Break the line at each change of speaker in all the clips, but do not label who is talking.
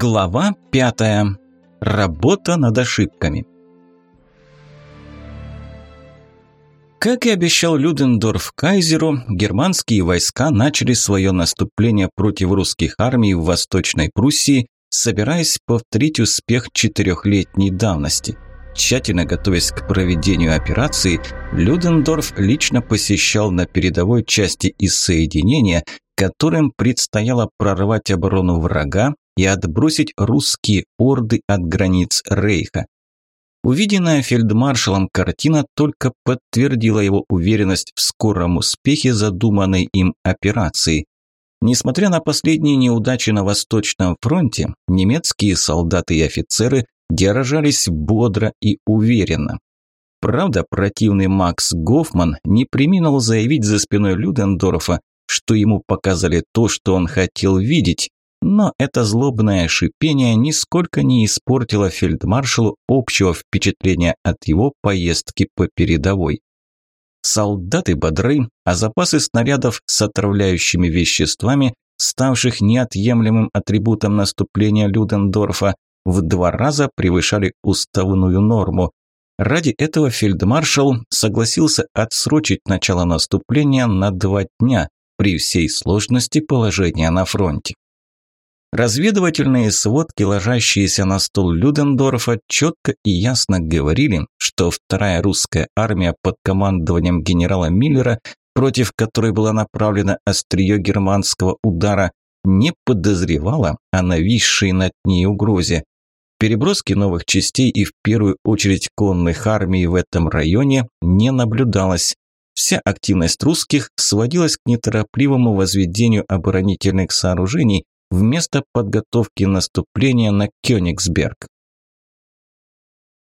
Глава пятая. Работа над ошибками. Как и обещал Людендорф Кайзеру, германские войска начали свое наступление против русских армий в Восточной Пруссии, собираясь повторить успех четырехлетней давности. Тщательно готовясь к проведению операции, Людендорф лично посещал на передовой части из соединения, которым предстояло прорвать оборону врага и отбросить русские орды от границ Рейха. Увиденная фельдмаршалом картина только подтвердила его уверенность в скором успехе задуманной им операции. Несмотря на последние неудачи на Восточном фронте, немецкие солдаты и офицеры держались бодро и уверенно. Правда, противный Макс Гофман не приминул заявить за спиной Людендорфа, что ему показали то, что он хотел видеть, но это злобное шипение нисколько не испортило фельдмаршалу общего впечатления от его поездки по передовой. Солдаты бодры, а запасы снарядов с отравляющими веществами, ставших неотъемлемым атрибутом наступления Людендорфа, в два раза превышали уставную норму. Ради этого фельдмаршал согласился отсрочить начало наступления на два дня при всей сложности положения на фронте. Разведывательные сводки, ложащиеся на стол Людендорфа, четко и ясно говорили, что вторая русская армия под командованием генерала Миллера, против которой была направлена острие германского удара, не подозревала о нависшей над ней угрозе. Переброски новых частей и в первую очередь конных армий в этом районе не наблюдалось. Вся активность русских сводилась к неторопливому возведению оборонительных сооружений, вместо подготовки наступления на Кёнигсберг.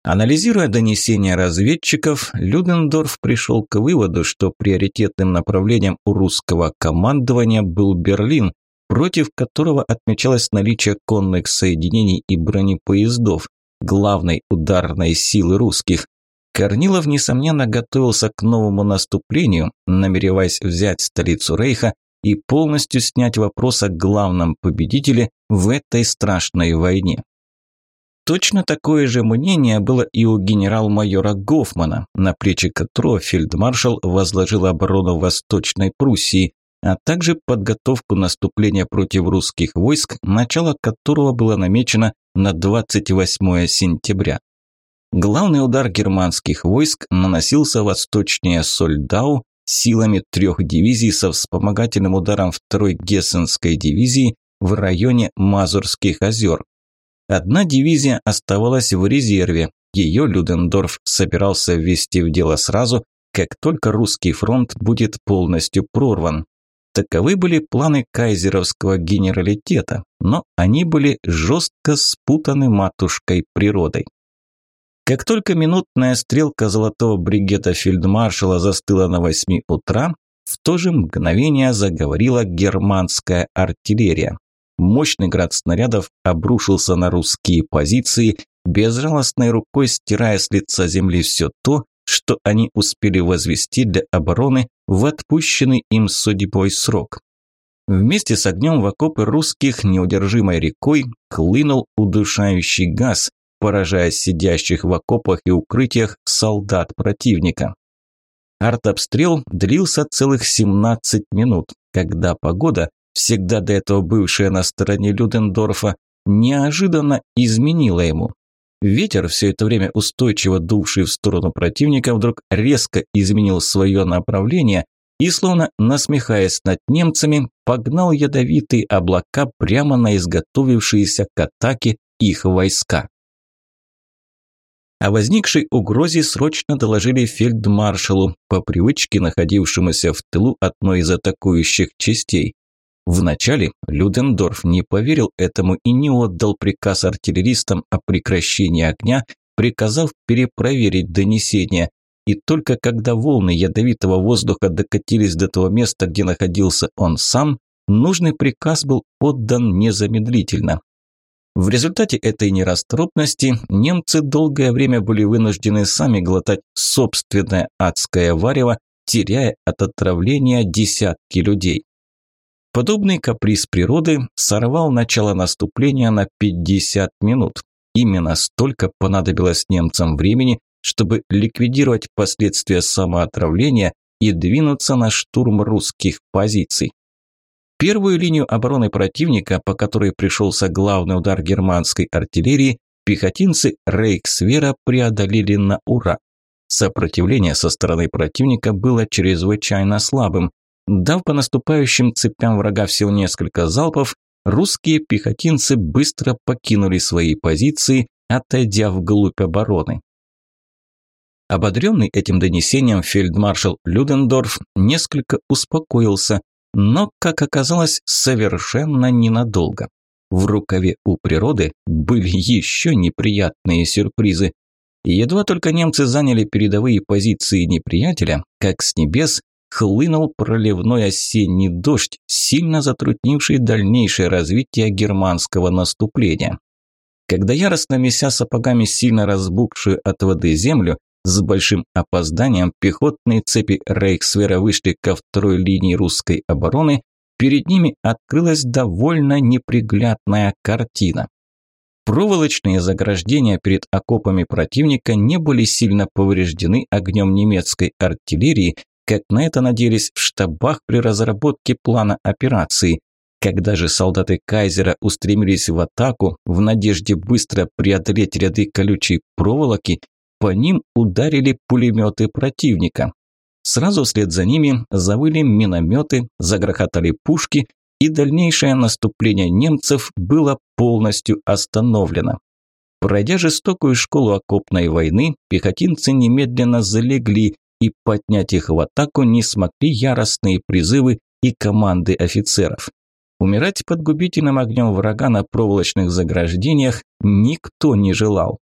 Анализируя донесения разведчиков, Людендорф пришел к выводу, что приоритетным направлением у русского командования был Берлин, против которого отмечалось наличие конных соединений и бронепоездов, главной ударной силы русских. Корнилов, несомненно, готовился к новому наступлению, намереваясь взять столицу Рейха и полностью снять вопрос о главном победителе в этой страшной войне. Точно такое же мнение было и у генерал-майора Гофмана, на плечи которого фельдмаршал возложил оборону Восточной Пруссии, а также подготовку наступления против русских войск, начало которого было намечено на 28 сентября. Главный удар германских войск наносился восточнее Сольдау, силами трех дивизий со вспомогательным ударом второй Гессенской дивизии в районе Мазурских озер. Одна дивизия оставалась в резерве. Ее Людендорф собирался ввести в дело сразу, как только русский фронт будет полностью прорван. Таковы были планы кайзеровского генералитета, но они были жестко спутаны матушкой природой. Как только минутная стрелка золотого бригета фельдмаршала застыла на восьми утра, в то же мгновение заговорила германская артиллерия. Мощный град снарядов обрушился на русские позиции, безжалостной рукой стирая с лица земли все то, что они успели возвести для обороны в отпущенный им судьбой срок. Вместе с огнем в окопы русских неудержимой рекой хлынул удушающий газ, поражая сидящих в окопах и укрытиях солдат противника. Артобстрел длился целых 17 минут, когда погода, всегда до этого бывшая на стороне Людендорфа, неожиданно изменила ему. Ветер, все это время устойчиво дувший в сторону противника, вдруг резко изменил свое направление и, словно насмехаясь над немцами, погнал ядовитые облака прямо на изготовившиеся к атаке их войска. О возникшей угрозе срочно доложили фельдмаршалу, по привычке находившемуся в тылу одной из атакующих частей. Вначале Людендорф не поверил этому и не отдал приказ артиллеристам о прекращении огня, приказав перепроверить донесения. И только когда волны ядовитого воздуха докатились до того места, где находился он сам, нужный приказ был отдан незамедлительно. В результате этой нерасторопности немцы долгое время были вынуждены сами глотать собственное адское варево, теряя от отравления десятки людей. Подобный каприз природы сорвал начало наступления на 50 минут. Именно столько понадобилось немцам времени, чтобы ликвидировать последствия самоотравления и двинуться на штурм русских позиций. Первую линию обороны противника, по которой пришелся главный удар германской артиллерии, пехотинцы Рейхсвера преодолели на ура. Сопротивление со стороны противника было чрезвычайно слабым. Дав по наступающим цепям врага всего несколько залпов, русские пехотинцы быстро покинули свои позиции, отойдя вглубь обороны. Ободренный этим донесением фельдмаршал Людендорф несколько успокоился, но, как оказалось, совершенно ненадолго. В рукаве у природы были еще неприятные сюрпризы. Едва только немцы заняли передовые позиции неприятеля, как с небес хлынул проливной осенний дождь, сильно затруднивший дальнейшее развитие германского наступления. Когда яростно меся сапогами сильно разбухшую от воды землю, с большим опозданием пехотные цепи Рейхсвера вышли ко второй линии русской обороны, перед ними открылась довольно неприглядная картина. Проволочные заграждения перед окопами противника не были сильно повреждены огнем немецкой артиллерии, как на это надеялись в штабах при разработке плана операции. Когда же солдаты Кайзера устремились в атаку в надежде быстро преодолеть ряды колючей проволоки, по ним ударили пулеметы противника. Сразу вслед за ними завыли минометы, загрохотали пушки, и дальнейшее наступление немцев было полностью остановлено. Пройдя жестокую школу окопной войны, пехотинцы немедленно залегли, и поднять их в атаку не смогли яростные призывы и команды офицеров. Умирать под губительным огнем врага на проволочных заграждениях никто не желал.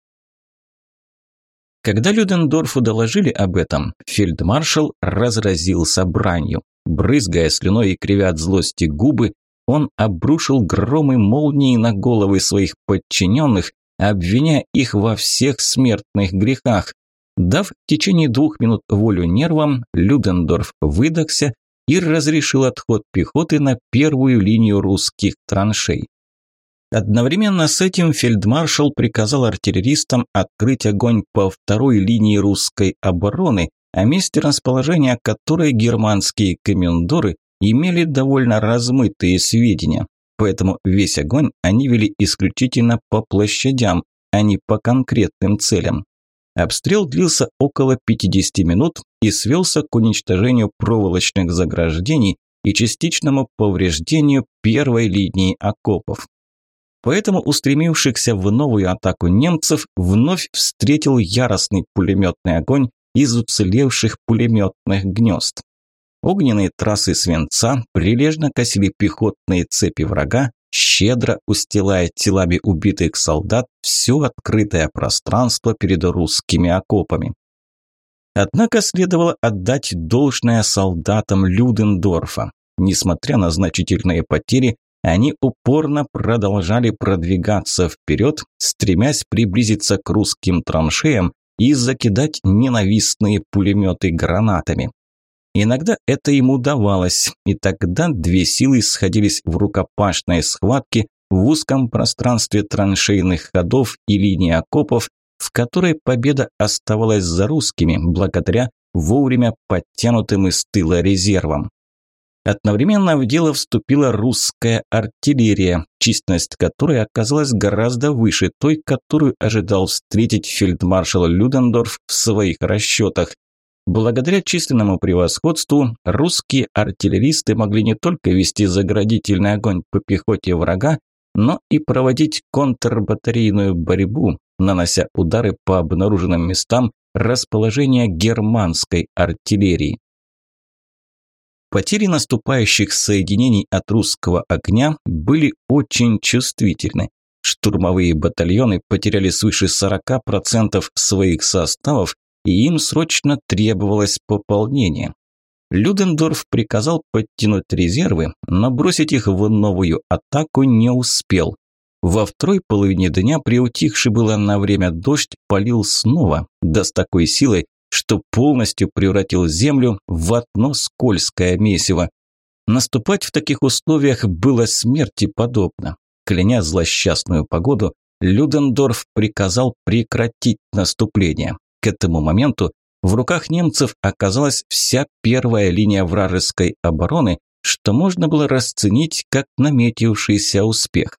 Когда Людендорфу доложили об этом, фельдмаршал разразился бранью. Брызгая слюной и кривя от злости губы, он обрушил громы молнии на головы своих подчиненных, обвиняя их во всех смертных грехах. Дав в течение двух минут волю нервам, Людендорф выдохся и разрешил отход пехоты на первую линию русских траншей. Одновременно с этим фельдмаршал приказал артиллеристам открыть огонь по второй линии русской обороны, о месте расположения которой германские комендоры имели довольно размытые сведения. Поэтому весь огонь они вели исключительно по площадям, а не по конкретным целям. Обстрел длился около 50 минут и свелся к уничтожению проволочных заграждений и частичному повреждению первой линии окопов. Поэтому устремившихся в новую атаку немцев вновь встретил яростный пулеметный огонь из уцелевших пулеметных гнезд. Огненные трассы свинца прилежно косили пехотные цепи врага, щедро устилая телами убитых солдат все открытое пространство перед русскими окопами. Однако следовало отдать должное солдатам Людендорфа. Несмотря на значительные потери, они упорно продолжали продвигаться вперед, стремясь приблизиться к русским траншеям и закидать ненавистные пулеметы гранатами. Иногда это ему удавалось, и тогда две силы сходились в рукопашной схватке в узком пространстве траншейных ходов и линии окопов, в которой победа оставалась за русскими благодаря вовремя подтянутым из тыла резервам. Одновременно в дело вступила русская артиллерия, численность которой оказалась гораздо выше той, которую ожидал встретить фельдмаршал Людендорф в своих расчетах. Благодаря численному превосходству русские артиллеристы могли не только вести заградительный огонь по пехоте врага, но и проводить контрбатарейную борьбу, нанося удары по обнаруженным местам расположения германской артиллерии. Потери наступающих соединений от русского огня были очень чувствительны. Штурмовые батальоны потеряли свыше 40% своих составов, и им срочно требовалось пополнение. Людендорф приказал подтянуть резервы, но бросить их в новую атаку не успел. Во второй половине дня приутихший было на время дождь полил снова, да с такой силой, что полностью превратил землю в одно скользкое месиво. Наступать в таких условиях было смерти подобно. Кляня злосчастную погоду, Людендорф приказал прекратить наступление. К этому моменту в руках немцев оказалась вся первая линия вражеской обороны, что можно было расценить как наметившийся успех.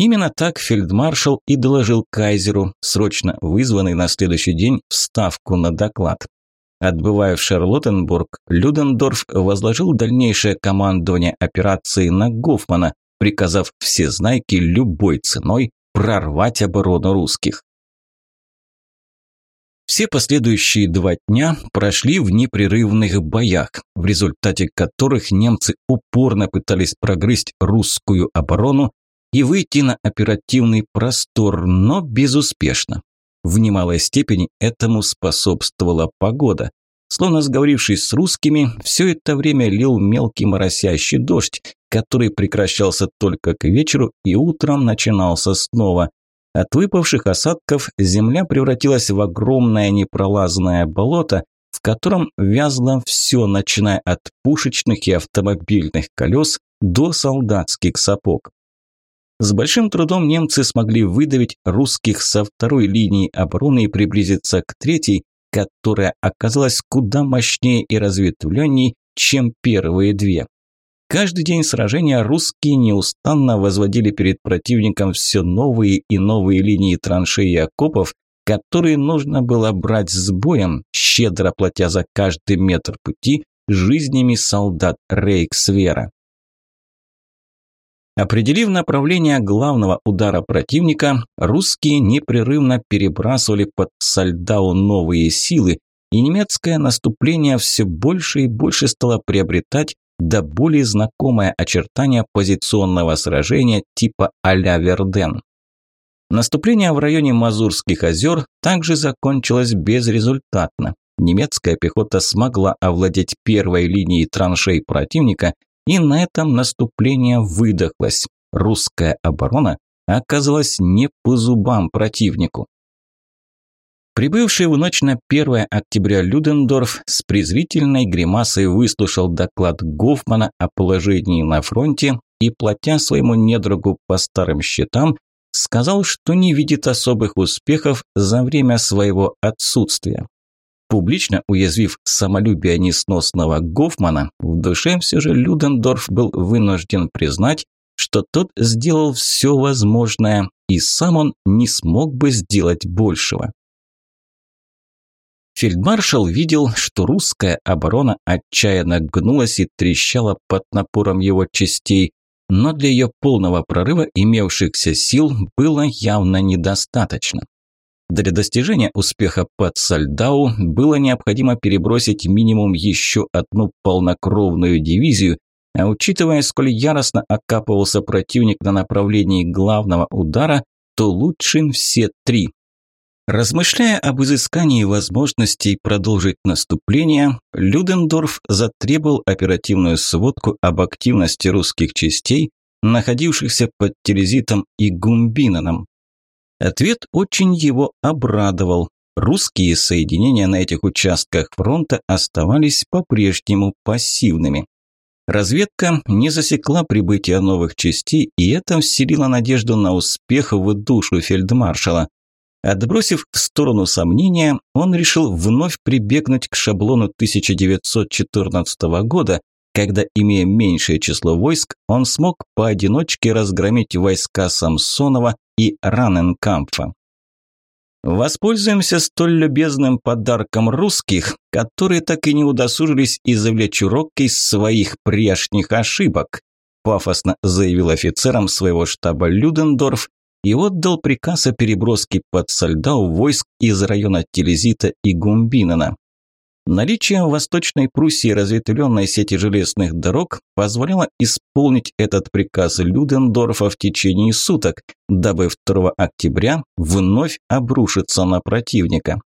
Именно так фельдмаршал и доложил кайзеру, срочно вызванный на следующий день в ставку на доклад. Отбывая в Шарлоттенбург, Людендорф возложил дальнейшее командование операции на Гофмана, приказав все знайки любой ценой прорвать оборону русских. Все последующие два дня прошли в непрерывных боях, в результате которых немцы упорно пытались прогрызть русскую оборону и выйти на оперативный простор, но безуспешно. В немалой степени этому способствовала погода. Словно сговорившись с русскими, все это время лил мелкий моросящий дождь, который прекращался только к вечеру и утром начинался снова. От выпавших осадков земля превратилась в огромное непролазное болото, в котором вязло все, начиная от пушечных и автомобильных колес до солдатских сапог. С большим трудом немцы смогли выдавить русских со второй линии обороны и приблизиться к третьей, которая оказалась куда мощнее и разветвленней, чем первые две. Каждый день сражения русские неустанно возводили перед противником все новые и новые линии траншей и окопов, которые нужно было брать с боем, щедро платя за каждый метр пути жизнями солдат Рейксвера. Определив направление главного удара противника, русские непрерывно перебрасывали под Сальдау новые силы, и немецкое наступление все больше и больше стало приобретать до более знакомое очертание позиционного сражения типа а-ля Верден. Наступление в районе Мазурских озер также закончилось безрезультатно. Немецкая пехота смогла овладеть первой линией траншей противника, и на этом наступление выдохлось. Русская оборона оказалась не по зубам противнику. Прибывший в ночь на 1 октября Людендорф с презрительной гримасой выслушал доклад Гофмана о положении на фронте и, платя своему недругу по старым счетам, сказал, что не видит особых успехов за время своего отсутствия. Публично уязвив самолюбие несносного Гофмана, в душе все же Людендорф был вынужден признать, что тот сделал все возможное, и сам он не смог бы сделать большего. Фельдмаршал видел, что русская оборона отчаянно гнулась и трещала под напором его частей, но для ее полного прорыва имевшихся сил было явно недостаточно. Для достижения успеха под Сальдау было необходимо перебросить минимум еще одну полнокровную дивизию, а учитывая, сколь яростно окапывался противник на направлении главного удара, то лучше все три. Размышляя об изыскании возможностей продолжить наступление, Людендорф затребовал оперативную сводку об активности русских частей, находившихся под Терезитом и Гумбинаном. Ответ очень его обрадовал. Русские соединения на этих участках фронта оставались по-прежнему пассивными. Разведка не засекла прибытие новых частей, и это вселило надежду на успех в душу фельдмаршала. Отбросив в сторону сомнения, он решил вновь прибегнуть к шаблону 1914 года, когда, имея меньшее число войск, он смог поодиночке разгромить войска Самсонова и Раненкампфа. Воспользуемся столь любезным подарком русских, которые так и не удосужились извлечь урок из своих прежних ошибок, пафосно заявил офицерам своего штаба Людендорф, и отдал приказ о переброске под Сальдау войск из района Телезита и Гумбинена. Наличие в Восточной Пруссии разветвленной сети железных дорог позволяло исполнить этот приказ Людендорфа в течение суток, дабы 2 октября вновь обрушиться на противника.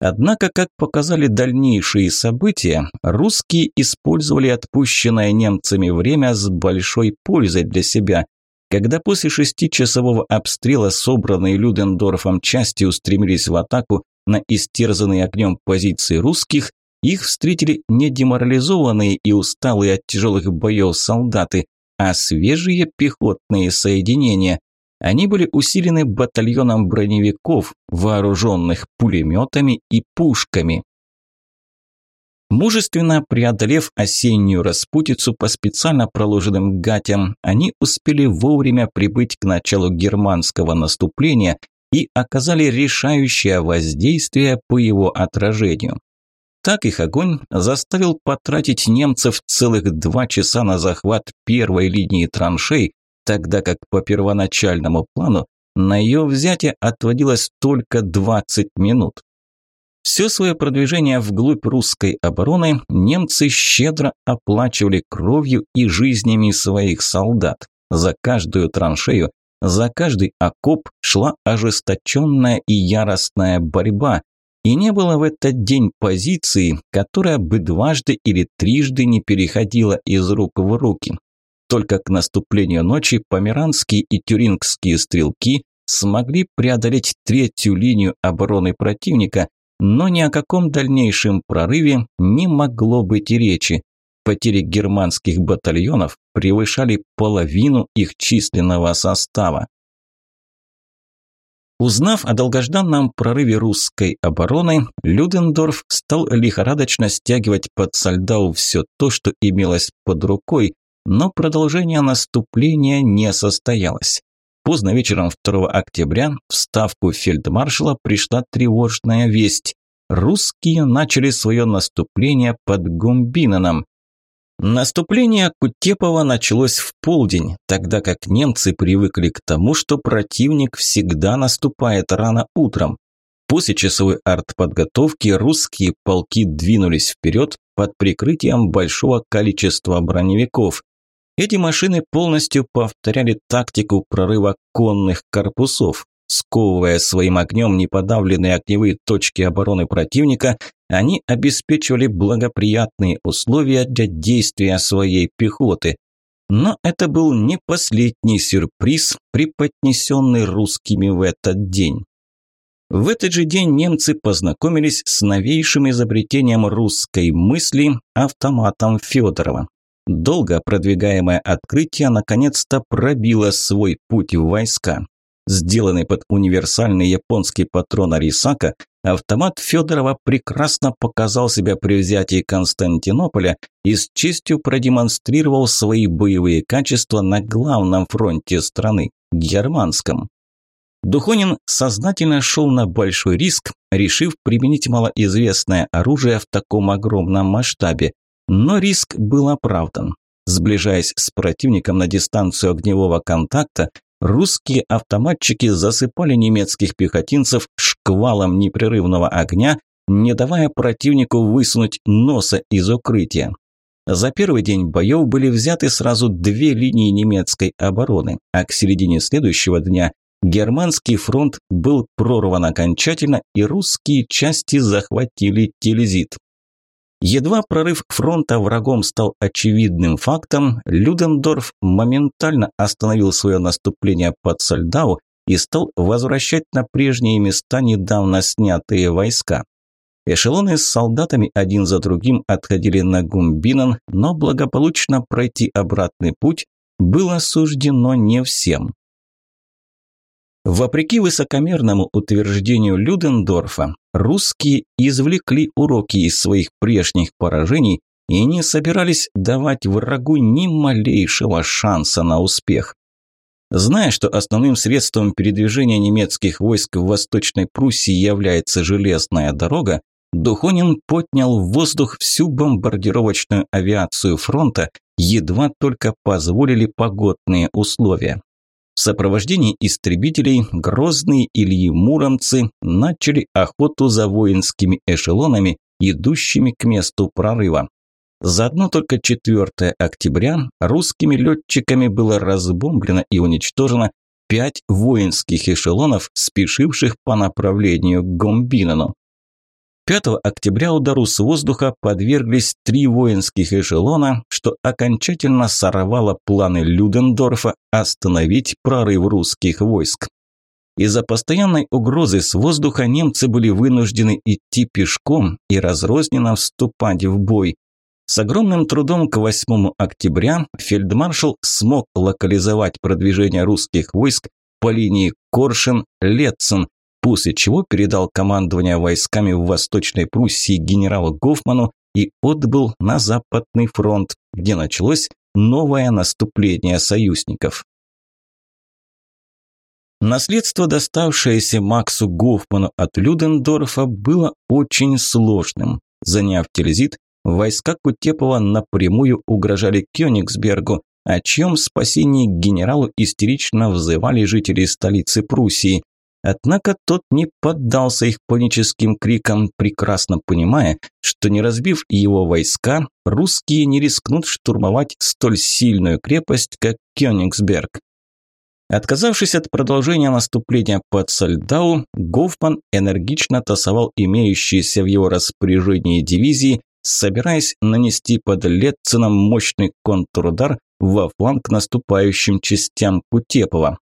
Однако, как показали дальнейшие события, русские использовали отпущенное немцами время с большой пользой для себя, когда после шестичасового обстрела собранные Людендорфом части устремились в атаку на истерзанные огнем позиции русских, их встретили не деморализованные и усталые от тяжелых боев солдаты, а свежие пехотные соединения. Они были усилены батальоном броневиков, вооруженных пулеметами и пушками. Мужественно преодолев осеннюю распутицу по специально проложенным гатям, они успели вовремя прибыть к началу германского наступления и оказали решающее воздействие по его отражению. Так их огонь заставил потратить немцев целых два часа на захват первой линии траншей, тогда как по первоначальному плану на ее взятие отводилось только 20 минут. Все свое продвижение вглубь русской обороны немцы щедро оплачивали кровью и жизнями своих солдат. За каждую траншею, за каждый окоп шла ожесточенная и яростная борьба, и не было в этот день позиции, которая бы дважды или трижды не переходила из рук в руки. Только к наступлению ночи померанские и тюрингские стрелки смогли преодолеть третью линию обороны противника, но ни о каком дальнейшем прорыве не могло быть и речи. Потери германских батальонов превышали половину их численного состава. Узнав о долгожданном прорыве русской обороны, Людендорф стал лихорадочно стягивать под Сальдау все то, что имелось под рукой, но продолжение наступления не состоялось. Поздно вечером 2 октября в ставку фельдмаршала пришла тревожная весть. Русские начали свое наступление под Гумбинаном. Наступление Кутепова началось в полдень, тогда как немцы привыкли к тому, что противник всегда наступает рано утром. После часовой артподготовки русские полки двинулись вперед под прикрытием большого количества броневиков. Эти машины полностью повторяли тактику прорыва конных корпусов. Сковывая своим огнем неподавленные огневые точки обороны противника, они обеспечивали благоприятные условия для действия своей пехоты. Но это был не последний сюрприз, преподнесенный русскими в этот день. В этот же день немцы познакомились с новейшим изобретением русской мысли – автоматом Федорова. Долго продвигаемое открытие наконец-то пробило свой путь в войска. Сделанный под универсальный японский патрон Арисака, автомат Федорова прекрасно показал себя при взятии Константинополя и с честью продемонстрировал свои боевые качества на главном фронте страны – германском. Духонин сознательно шел на большой риск, решив применить малоизвестное оружие в таком огромном масштабе, но риск был оправдан. Сближаясь с противником на дистанцию огневого контакта, русские автоматчики засыпали немецких пехотинцев шквалом непрерывного огня, не давая противнику высунуть носа из укрытия. За первый день боев были взяты сразу две линии немецкой обороны, а к середине следующего дня германский фронт был прорван окончательно и русские части захватили Тильзит. Едва прорыв фронта врагом стал очевидным фактом, Людендорф моментально остановил свое наступление под Сальдау и стал возвращать на прежние места недавно снятые войска. Эшелоны с солдатами один за другим отходили на Гумбинан, но благополучно пройти обратный путь было суждено не всем. Вопреки высокомерному утверждению Людендорфа, русские извлекли уроки из своих прежних поражений и не собирались давать врагу ни малейшего шанса на успех. Зная, что основным средством передвижения немецких войск в Восточной Пруссии является железная дорога, Духонин поднял в воздух всю бомбардировочную авиацию фронта, едва только позволили погодные условия. В сопровождении истребителей грозные Ильи Муромцы начали охоту за воинскими эшелонами, идущими к месту прорыва. За одно только 4 октября русскими летчиками было разбомблено и уничтожено пять воинских эшелонов, спешивших по направлению к Гомбинану. 5 октября удару с воздуха подверглись три воинских эшелона, что окончательно сорвало планы Людендорфа остановить прорыв русских войск. Из-за постоянной угрозы с воздуха немцы были вынуждены идти пешком и разрозненно вступать в бой. С огромным трудом к 8 октября фельдмаршал смог локализовать продвижение русских войск по линии Коршен-Летцен, после чего передал командование войсками в Восточной Пруссии генералу Гофману и отбыл на Западный фронт, где началось новое наступление союзников. Наследство, доставшееся Максу Гофману от Людендорфа, было очень сложным. Заняв Тильзит, войска Кутепова напрямую угрожали Кёнигсбергу, о чем спасении генералу истерично взывали жители столицы Пруссии. Однако тот не поддался их паническим крикам, прекрасно понимая, что не разбив его войска, русские не рискнут штурмовать столь сильную крепость, как Кёнигсберг. Отказавшись от продолжения наступления под Сальдау, Гофман энергично тасовал имеющиеся в его распоряжении дивизии, собираясь нанести под Летцином мощный контрудар во фланг наступающим частям Кутепова.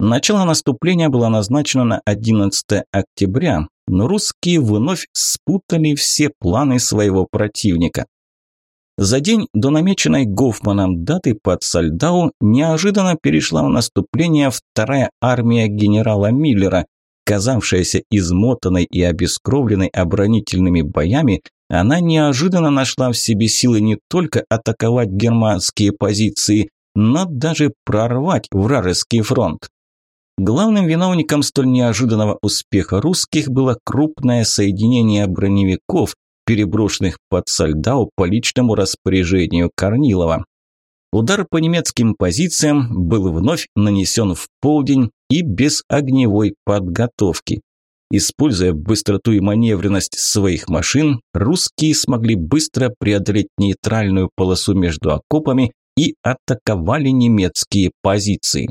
Начало наступления было назначено на 11 октября, но русские вновь спутали все планы своего противника. За день до намеченной Гофманом даты под Сальдау неожиданно перешла в наступление вторая армия генерала Миллера. Казавшаяся измотанной и обескровленной оборонительными боями, она неожиданно нашла в себе силы не только атаковать германские позиции, но даже прорвать вражеский фронт. Главным виновником столь неожиданного успеха русских было крупное соединение броневиков, переброшенных под Сальдау по личному распоряжению Корнилова. Удар по немецким позициям был вновь нанесен в полдень и без огневой подготовки. Используя быстроту и маневренность своих машин, русские смогли быстро преодолеть нейтральную полосу между окопами и атаковали немецкие позиции.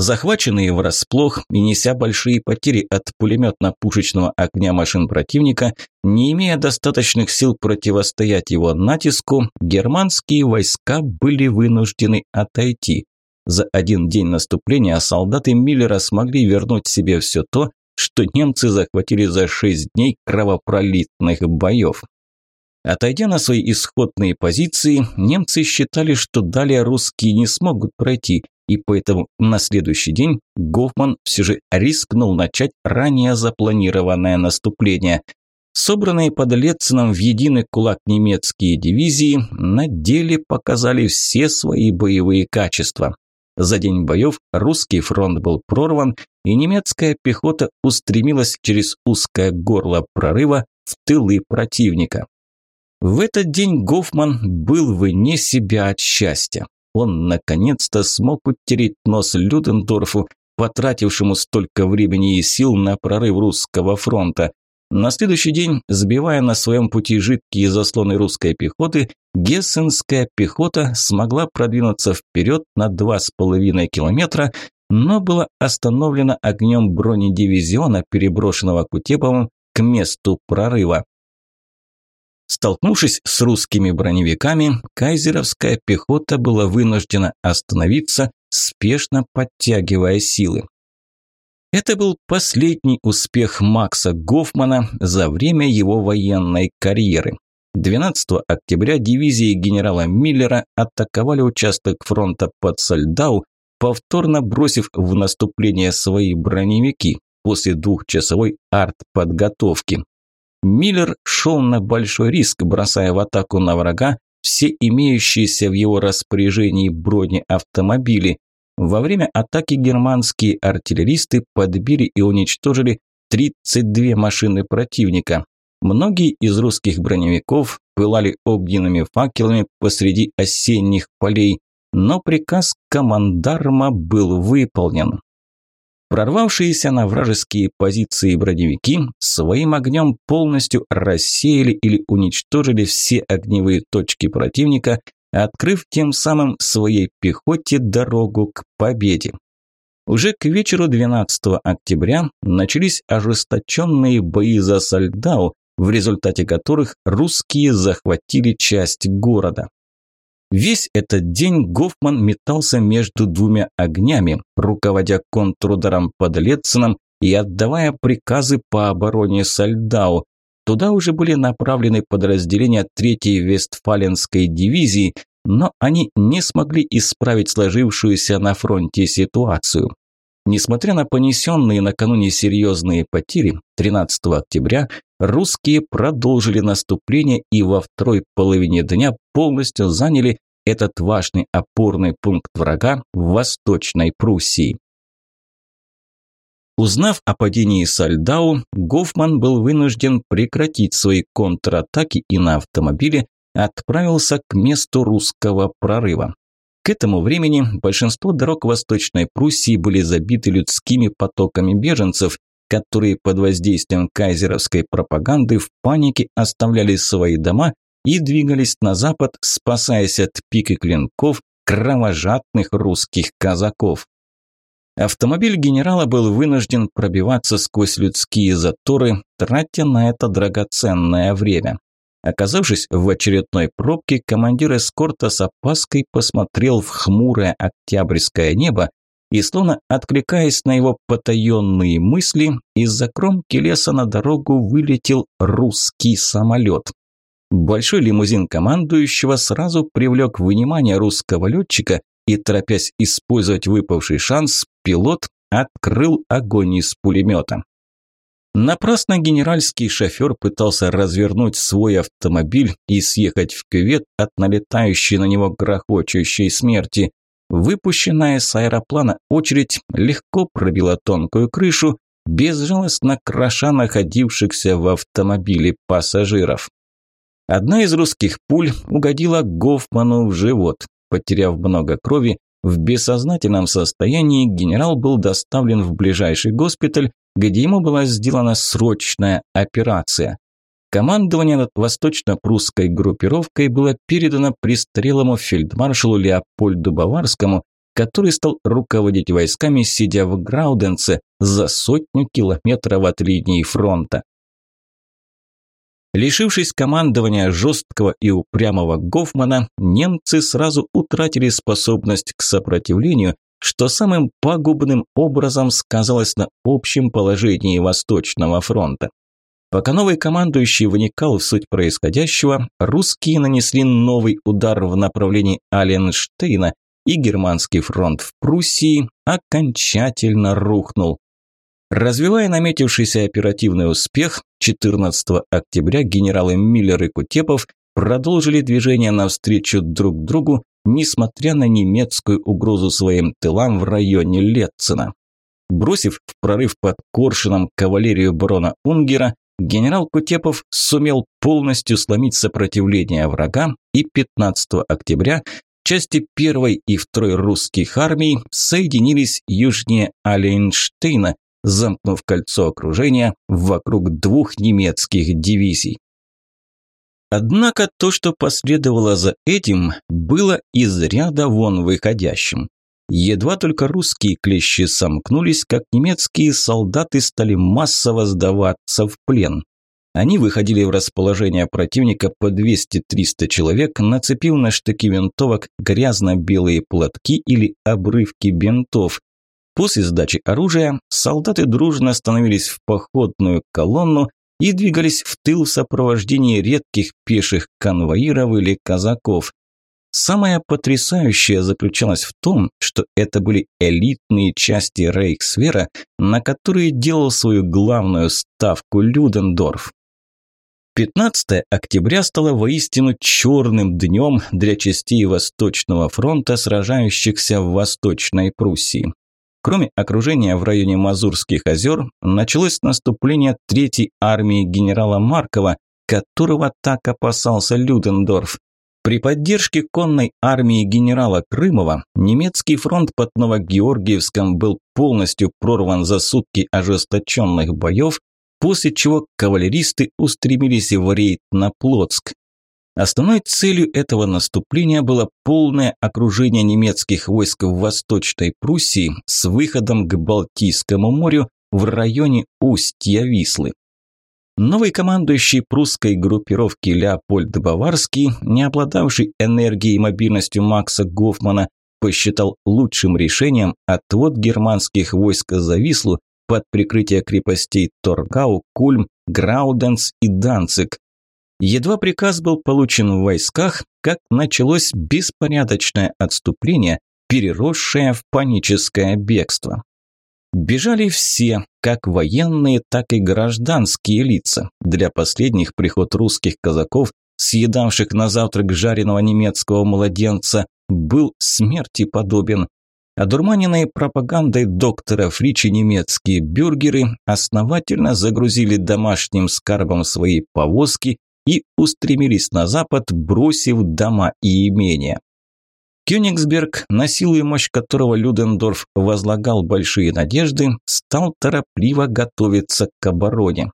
Захваченные врасплох и неся большие потери от пулеметно-пушечного огня машин противника, не имея достаточных сил противостоять его натиску, германские войска были вынуждены отойти. За один день наступления солдаты Миллера смогли вернуть себе все то, что немцы захватили за шесть дней кровопролитных боев. Отойдя на свои исходные позиции, немцы считали, что далее русские не смогут пройти, и поэтому на следующий день Гофман все же рискнул начать ранее запланированное наступление. Собранные под Летцином в единый кулак немецкие дивизии на деле показали все свои боевые качества. За день боев русский фронт был прорван, и немецкая пехота устремилась через узкое горло прорыва в тылы противника. В этот день Гофман был вне себя от счастья он наконец-то смог утереть нос Людендорфу, потратившему столько времени и сил на прорыв русского фронта. На следующий день, сбивая на своем пути жидкие заслоны русской пехоты, гессенская пехота смогла продвинуться вперед на 2,5 километра, но была остановлена огнем бронедивизиона, переброшенного Кутеповым к месту прорыва. Столкнувшись с русскими броневиками, кайзеровская пехота была вынуждена остановиться, спешно подтягивая силы. Это был последний успех Макса Гофмана за время его военной карьеры. 12 октября дивизии генерала Миллера атаковали участок фронта под Сальдау, повторно бросив в наступление свои броневики после двухчасовой артподготовки. Миллер шел на большой риск, бросая в атаку на врага все имеющиеся в его распоряжении бронеавтомобили. Во время атаки германские артиллеристы подбили и уничтожили 32 машины противника. Многие из русских броневиков пылали огненными факелами посреди осенних полей, но приказ командарма был выполнен. Прорвавшиеся на вражеские позиции броневики своим огнем полностью рассеяли или уничтожили все огневые точки противника, открыв тем самым своей пехоте дорогу к победе. Уже к вечеру 12 октября начались ожесточенные бои за Сальдау, в результате которых русские захватили часть города. Весь этот день Гофман метался между двумя огнями, руководя контрударом под Летцином и отдавая приказы по обороне Сальдау. Туда уже были направлены подразделения 3-й Вестфаленской дивизии, но они не смогли исправить сложившуюся на фронте ситуацию. Несмотря на понесенные накануне серьезные потери, 13 октября русские продолжили наступление и во второй половине дня полностью заняли этот важный опорный пункт врага в Восточной Пруссии. Узнав о падении Сальдау, Гофман был вынужден прекратить свои контратаки и на автомобиле отправился к месту русского прорыва. К этому времени большинство дорог Восточной Пруссии были забиты людскими потоками беженцев, которые под воздействием кайзеровской пропаганды в панике оставляли свои дома и двигались на запад, спасаясь от пик и клинков кровожадных русских казаков. Автомобиль генерала был вынужден пробиваться сквозь людские заторы, тратя на это драгоценное время. Оказавшись в очередной пробке, командир эскорта с опаской посмотрел в хмурое октябрьское небо и, словно откликаясь на его потаенные мысли, из-за кромки леса на дорогу вылетел русский самолет. Большой лимузин командующего сразу привлек внимание русского летчика и, торопясь использовать выпавший шанс, пилот открыл огонь из пулемета. Напрасно генеральский шофер пытался развернуть свой автомобиль и съехать в кювет от налетающей на него грохочущей смерти. Выпущенная с аэроплана очередь легко пробила тонкую крышу, безжалостно кроша находившихся в автомобиле пассажиров. Одна из русских пуль угодила Гофману в живот. Потеряв много крови, в бессознательном состоянии генерал был доставлен в ближайший госпиталь, где ему была сделана срочная операция. Командование над восточно-прусской группировкой было передано престарелому фельдмаршалу Леопольду Баварскому, который стал руководить войсками, сидя в Грауденце за сотню километров от линии фронта. Лишившись командования жесткого и упрямого Гофмана, немцы сразу утратили способность к сопротивлению что самым пагубным образом сказалось на общем положении Восточного фронта. Пока новый командующий вникал в суть происходящего, русские нанесли новый удар в направлении Аленштейна, и германский фронт в Пруссии окончательно рухнул. Развивая наметившийся оперативный успех, 14 октября генералы Миллер и Кутепов продолжили движение навстречу друг другу, несмотря на немецкую угрозу своим тылам в районе Летцена. Бросив в прорыв под Коршином кавалерию барона Унгера, генерал Кутепов сумел полностью сломить сопротивление врага и 15 октября части первой и второй русских армий соединились южнее Алейнштейна, замкнув кольцо окружения вокруг двух немецких дивизий. Однако то, что последовало за этим, было из ряда вон выходящим. Едва только русские клещи сомкнулись, как немецкие солдаты стали массово сдаваться в плен. Они выходили в расположение противника по 200-300 человек, нацепив на штыки винтовок грязно-белые платки или обрывки бинтов. После сдачи оружия солдаты дружно становились в походную колонну и двигались в тыл в сопровождении редких пеших конвоиров или казаков. Самое потрясающее заключалось в том, что это были элитные части Рейхсвера, на которые делал свою главную ставку Людендорф. 15 октября стало воистину черным днем для частей Восточного фронта, сражающихся в Восточной Пруссии. Кроме окружения в районе Мазурских озер, началось наступление Третьей армии генерала Маркова, которого так опасался Людендорф. При поддержке конной армии генерала Крымова немецкий фронт под Новогеоргиевском был полностью прорван за сутки ожесточенных боев, после чего кавалеристы устремились в рейд на Плотск. Основной целью этого наступления было полное окружение немецких войск в Восточной Пруссии с выходом к Балтийскому морю в районе устья Вислы. Новый командующий прусской группировки Леопольд Баварский, не обладавший энергией и мобильностью Макса Гофмана, посчитал лучшим решением отвод германских войск за Вислу под прикрытие крепостей Торгау, Кульм, Грауденс и Данцик. Едва приказ был получен в войсках, как началось беспорядочное отступление, переросшее в паническое бегство. Бежали все, как военные, так и гражданские лица. Для последних приход русских казаков, съедавших на завтрак жареного немецкого младенца, был смерти подобен. Одурманенные пропагандой доктора Фричи немецкие бюргеры основательно загрузили домашним скарбом свои повозки и устремились на запад, бросив дома и имения. Кёнигсберг, на силу и мощь которого Людендорф возлагал большие надежды, стал торопливо готовиться к обороне.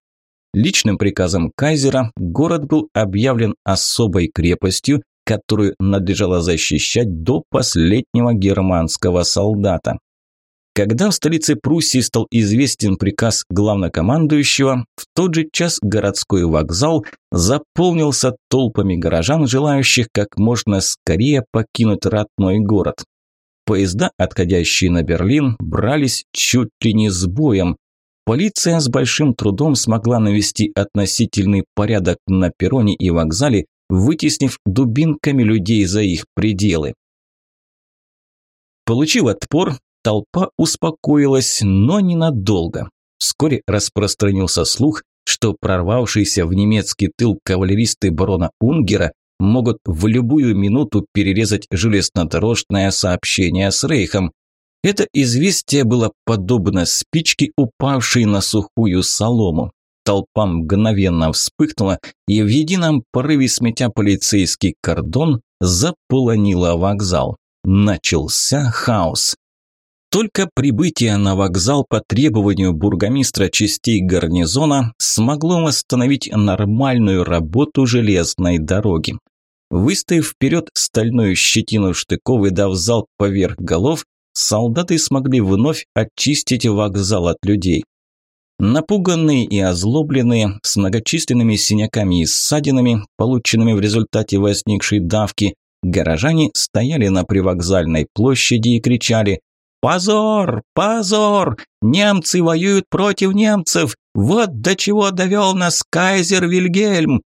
Личным приказом кайзера город был объявлен особой крепостью, которую надлежало защищать до последнего германского солдата. Когда в столице Пруссии стал известен приказ главнокомандующего, в тот же час городской вокзал заполнился толпами горожан, желающих как можно скорее покинуть родной город. Поезда, отходящие на Берлин, брались чуть ли не с боем. Полиция с большим трудом смогла навести относительный порядок на перроне и вокзале, вытеснив дубинками людей за их пределы. Получив отпор, Толпа успокоилась, но ненадолго. Вскоре распространился слух, что прорвавшиеся в немецкий тыл кавалеристы барона Унгера могут в любую минуту перерезать железнодорожное сообщение с Рейхом. Это известие было подобно спичке, упавшей на сухую солому. Толпа мгновенно вспыхнула и в едином порыве сметя полицейский кордон заполонила вокзал. Начался хаос. Только прибытие на вокзал по требованию бургомистра частей гарнизона смогло восстановить нормальную работу железной дороги. Выставив вперед стальную щетину штыков и дав залп поверх голов, солдаты смогли вновь очистить вокзал от людей. Напуганные и озлобленные, с многочисленными синяками и ссадинами, полученными в результате возникшей давки, горожане стояли на привокзальной площади и кричали «Позор! Позор! Немцы воюют против немцев! Вот до чего довел нас кайзер Вильгельм!»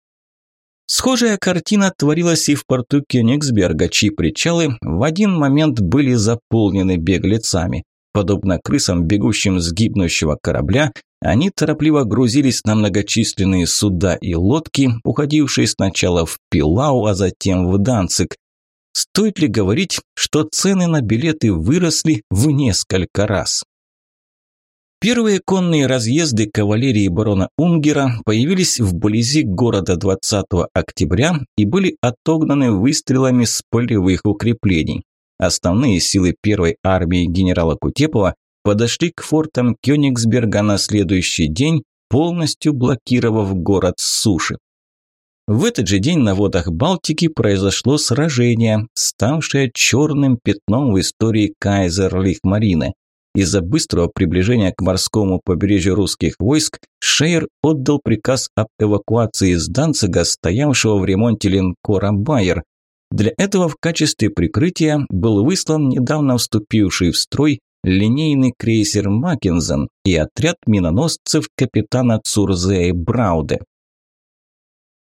Схожая картина творилась и в порту Кёнигсберга, чьи причалы в один момент были заполнены беглецами. Подобно крысам, бегущим с гибнущего корабля, они торопливо грузились на многочисленные суда и лодки, уходившие сначала в Пилау, а затем в Данцик. Стоит ли говорить, что цены на билеты выросли в несколько раз? Первые конные разъезды кавалерии барона Унгера появились вблизи города 20 октября и были отогнаны выстрелами с полевых укреплений. Основные силы первой армии генерала Кутепова подошли к фортам Кёнигсберга на следующий день, полностью блокировав город с суши. В этот же день на водах Балтики произошло сражение, ставшее черным пятном в истории Кайзерлих-Марины. Из-за быстрого приближения к морскому побережью русских войск Шейер отдал приказ об эвакуации из Данцига, стоявшего в ремонте линкора «Байер». Для этого в качестве прикрытия был выслан недавно вступивший в строй линейный крейсер «Маккензен» и отряд миноносцев капитана Цурзея Брауде.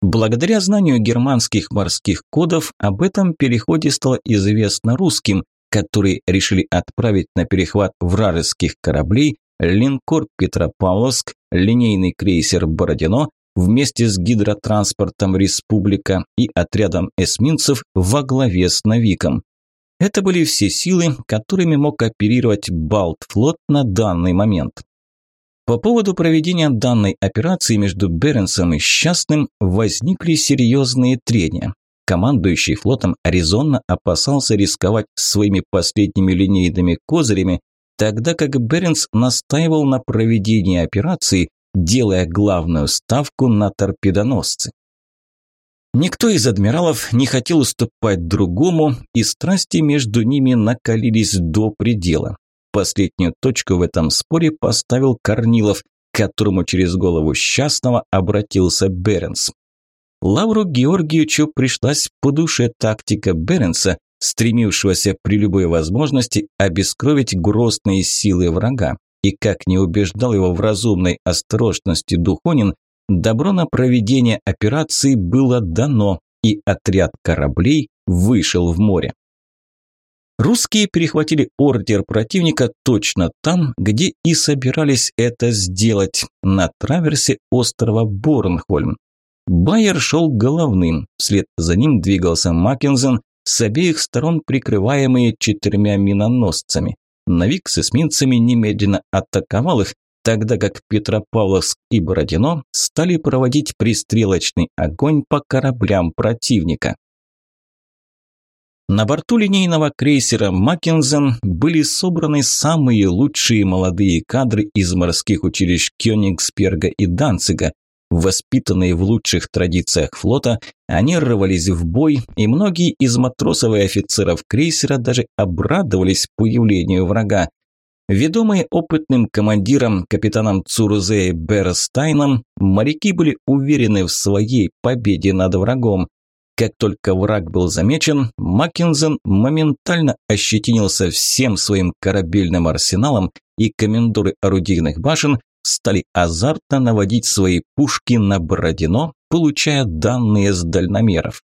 Благодаря знанию германских морских кодов об этом переходе стало известно русским, которые решили отправить на перехват вражеских кораблей линкор Петропавловск, линейный крейсер Бородино вместе с гидротранспортом «Республика» и отрядом эсминцев во главе с Навиком. Это были все силы, которыми мог оперировать Балтфлот на данный момент. По поводу проведения данной операции между Беренсом и Счастным возникли серьезные трения. Командующий флотом резонно опасался рисковать своими последними линейными козырями, тогда как Беренс настаивал на проведении операции, делая главную ставку на торпедоносцы. Никто из адмиралов не хотел уступать другому, и страсти между ними накалились до предела. Последнюю точку в этом споре поставил Корнилов, к которому через голову счастного обратился Беренс. Лавру Георгиевичу пришлась по душе тактика Беренса, стремившегося при любой возможности обескровить грозные силы врага. И как не убеждал его в разумной осторожности Духонин, добро на проведение операции было дано, и отряд кораблей вышел в море. Русские перехватили ордер противника точно там, где и собирались это сделать, на траверсе острова Борнхольм. Байер шел головным, вслед за ним двигался Маккензен, с обеих сторон прикрываемые четырьмя миноносцами. Навик с эсминцами немедленно атаковал их, тогда как Петропавловск и Бородино стали проводить пристрелочный огонь по кораблям противника. На борту линейного крейсера «Маккензен» были собраны самые лучшие молодые кадры из морских училищ Кёнигсберга и Данцига. Воспитанные в лучших традициях флота, они рвались в бой, и многие из матросов и офицеров крейсера даже обрадовались появлению врага. Ведомые опытным командиром капитаном Цурзе Берстайном, моряки были уверены в своей победе над врагом. Как только враг был замечен, Маккензен моментально ощетинился всем своим корабельным арсеналом, и комендоры орудийных башен стали азартно наводить свои пушки на Бородино, получая данные с дальномеров.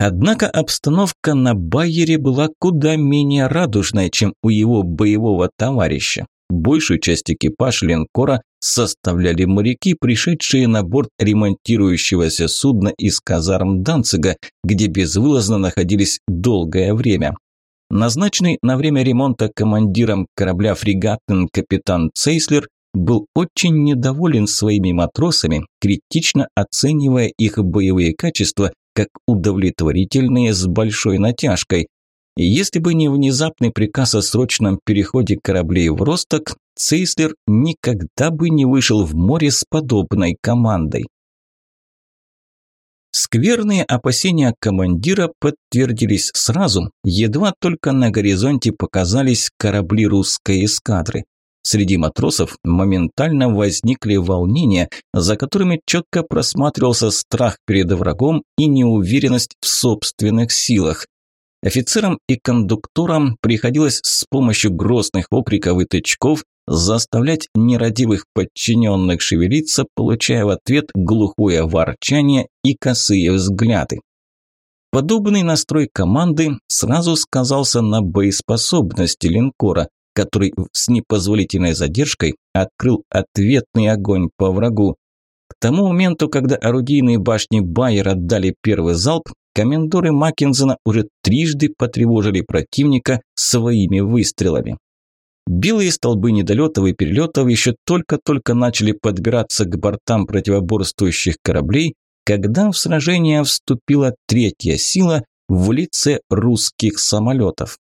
Однако обстановка на Байере была куда менее радужной, чем у его боевого товарища. Большую часть экипажа линкора составляли моряки, пришедшие на борт ремонтирующегося судна из казарм Данцига, где безвылазно находились долгое время. Назначенный на время ремонта командиром корабля фрегатный капитан Цейслер был очень недоволен своими матросами, критично оценивая их боевые качества как удовлетворительные с большой натяжкой. Если бы не внезапный приказ о срочном переходе кораблей в Росток, Цейслер никогда бы не вышел в море с подобной командой. Скверные опасения командира подтвердились сразу, едва только на горизонте показались корабли русской эскадры. Среди матросов моментально возникли волнения, за которыми четко просматривался страх перед врагом и неуверенность в собственных силах. Офицерам и кондукторам приходилось с помощью грозных окриков и тычков заставлять нерадивых подчиненных шевелиться, получая в ответ глухое ворчание и косые взгляды. Подобный настрой команды сразу сказался на боеспособности линкора, который с непозволительной задержкой открыл ответный огонь по врагу. К тому моменту, когда орудийные башни Байера дали первый залп, комендоры Маккензена уже трижды потревожили противника своими выстрелами. Белые столбы недолетов и перелетов еще только-только начали подбираться к бортам противоборствующих кораблей, когда в сражение вступила третья сила в лице русских самолетов.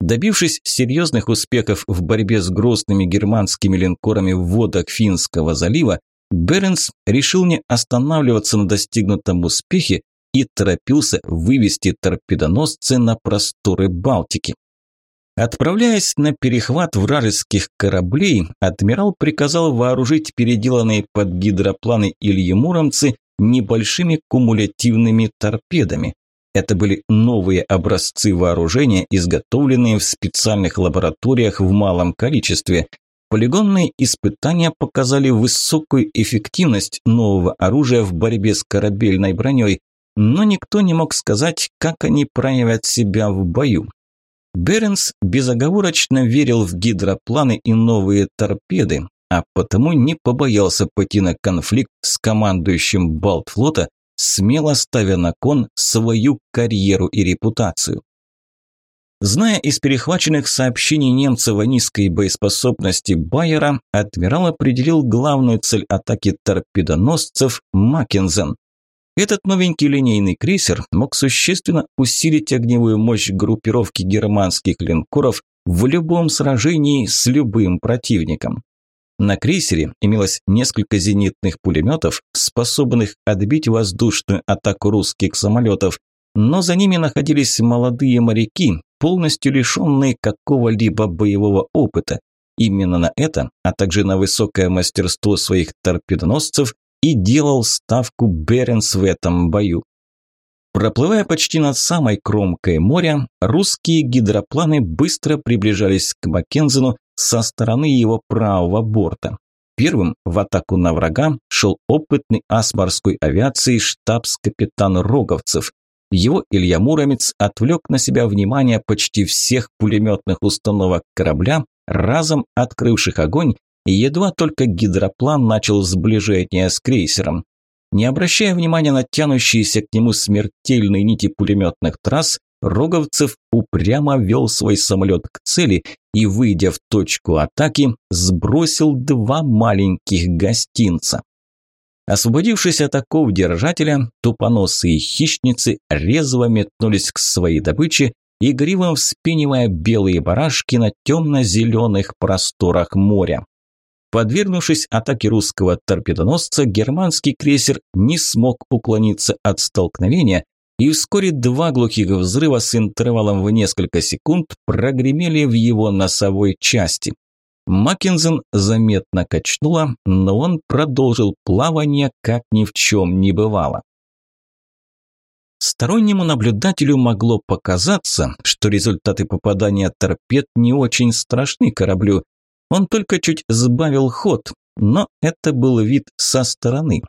Добившись серьезных успехов в борьбе с грозными германскими линкорами в водах Финского залива, Беренс решил не останавливаться на достигнутом успехе и торопился вывести торпедоносцы на просторы Балтики. Отправляясь на перехват вражеских кораблей, адмирал приказал вооружить переделанные под гидропланы Ильи Муромцы небольшими кумулятивными торпедами. Это были новые образцы вооружения, изготовленные в специальных лабораториях в малом количестве. Полигонные испытания показали высокую эффективность нового оружия в борьбе с корабельной броней, но никто не мог сказать, как они проявят себя в бою. Беренс безоговорочно верил в гидропланы и новые торпеды, а потому не побоялся пойти на конфликт с командующим Балтфлота, смело ставя на кон свою карьеру и репутацию. Зная из перехваченных сообщений немцев о низкой боеспособности Байера, адмирал определил главную цель атаки торпедоносцев Маккензен. Этот новенький линейный крейсер мог существенно усилить огневую мощь группировки германских линкоров в любом сражении с любым противником. На крейсере имелось несколько зенитных пулеметов, способных отбить воздушную атаку русских самолетов, но за ними находились молодые моряки, полностью лишенные какого-либо боевого опыта. Именно на это, а также на высокое мастерство своих торпедоносцев и делал ставку Беренс в этом бою. Проплывая почти над самой кромкой моря, русские гидропланы быстро приближались к Маккензену со стороны его правого борта. Первым в атаку на врага шел опытный ас морской авиации штабс-капитан Роговцев. Его Илья Муромец отвлек на себя внимание почти всех пулеметных установок корабля, разом открывших огонь, едва только гидроплан начал сближение с крейсером. Не обращая внимания на тянущиеся к нему смертельные нити пулеметных трасс, Роговцев упрямо вел свой самолет к цели и, выйдя в точку атаки, сбросил два маленьких гостинца. Освободившись от оков держателя, тупоносые хищницы резво метнулись к своей добыче, игриво вспенивая белые барашки на темно-зеленых просторах моря. Подвергнувшись атаке русского торпедоносца, германский крейсер не смог уклониться от столкновения, и вскоре два глухих взрыва с интервалом в несколько секунд прогремели в его носовой части. Маккензен заметно качнуло, но он продолжил плавание, как ни в чем не бывало. Стороннему наблюдателю могло показаться, что результаты попадания торпед не очень страшны кораблю, он только чуть сбавил ход, но это был вид со стороны.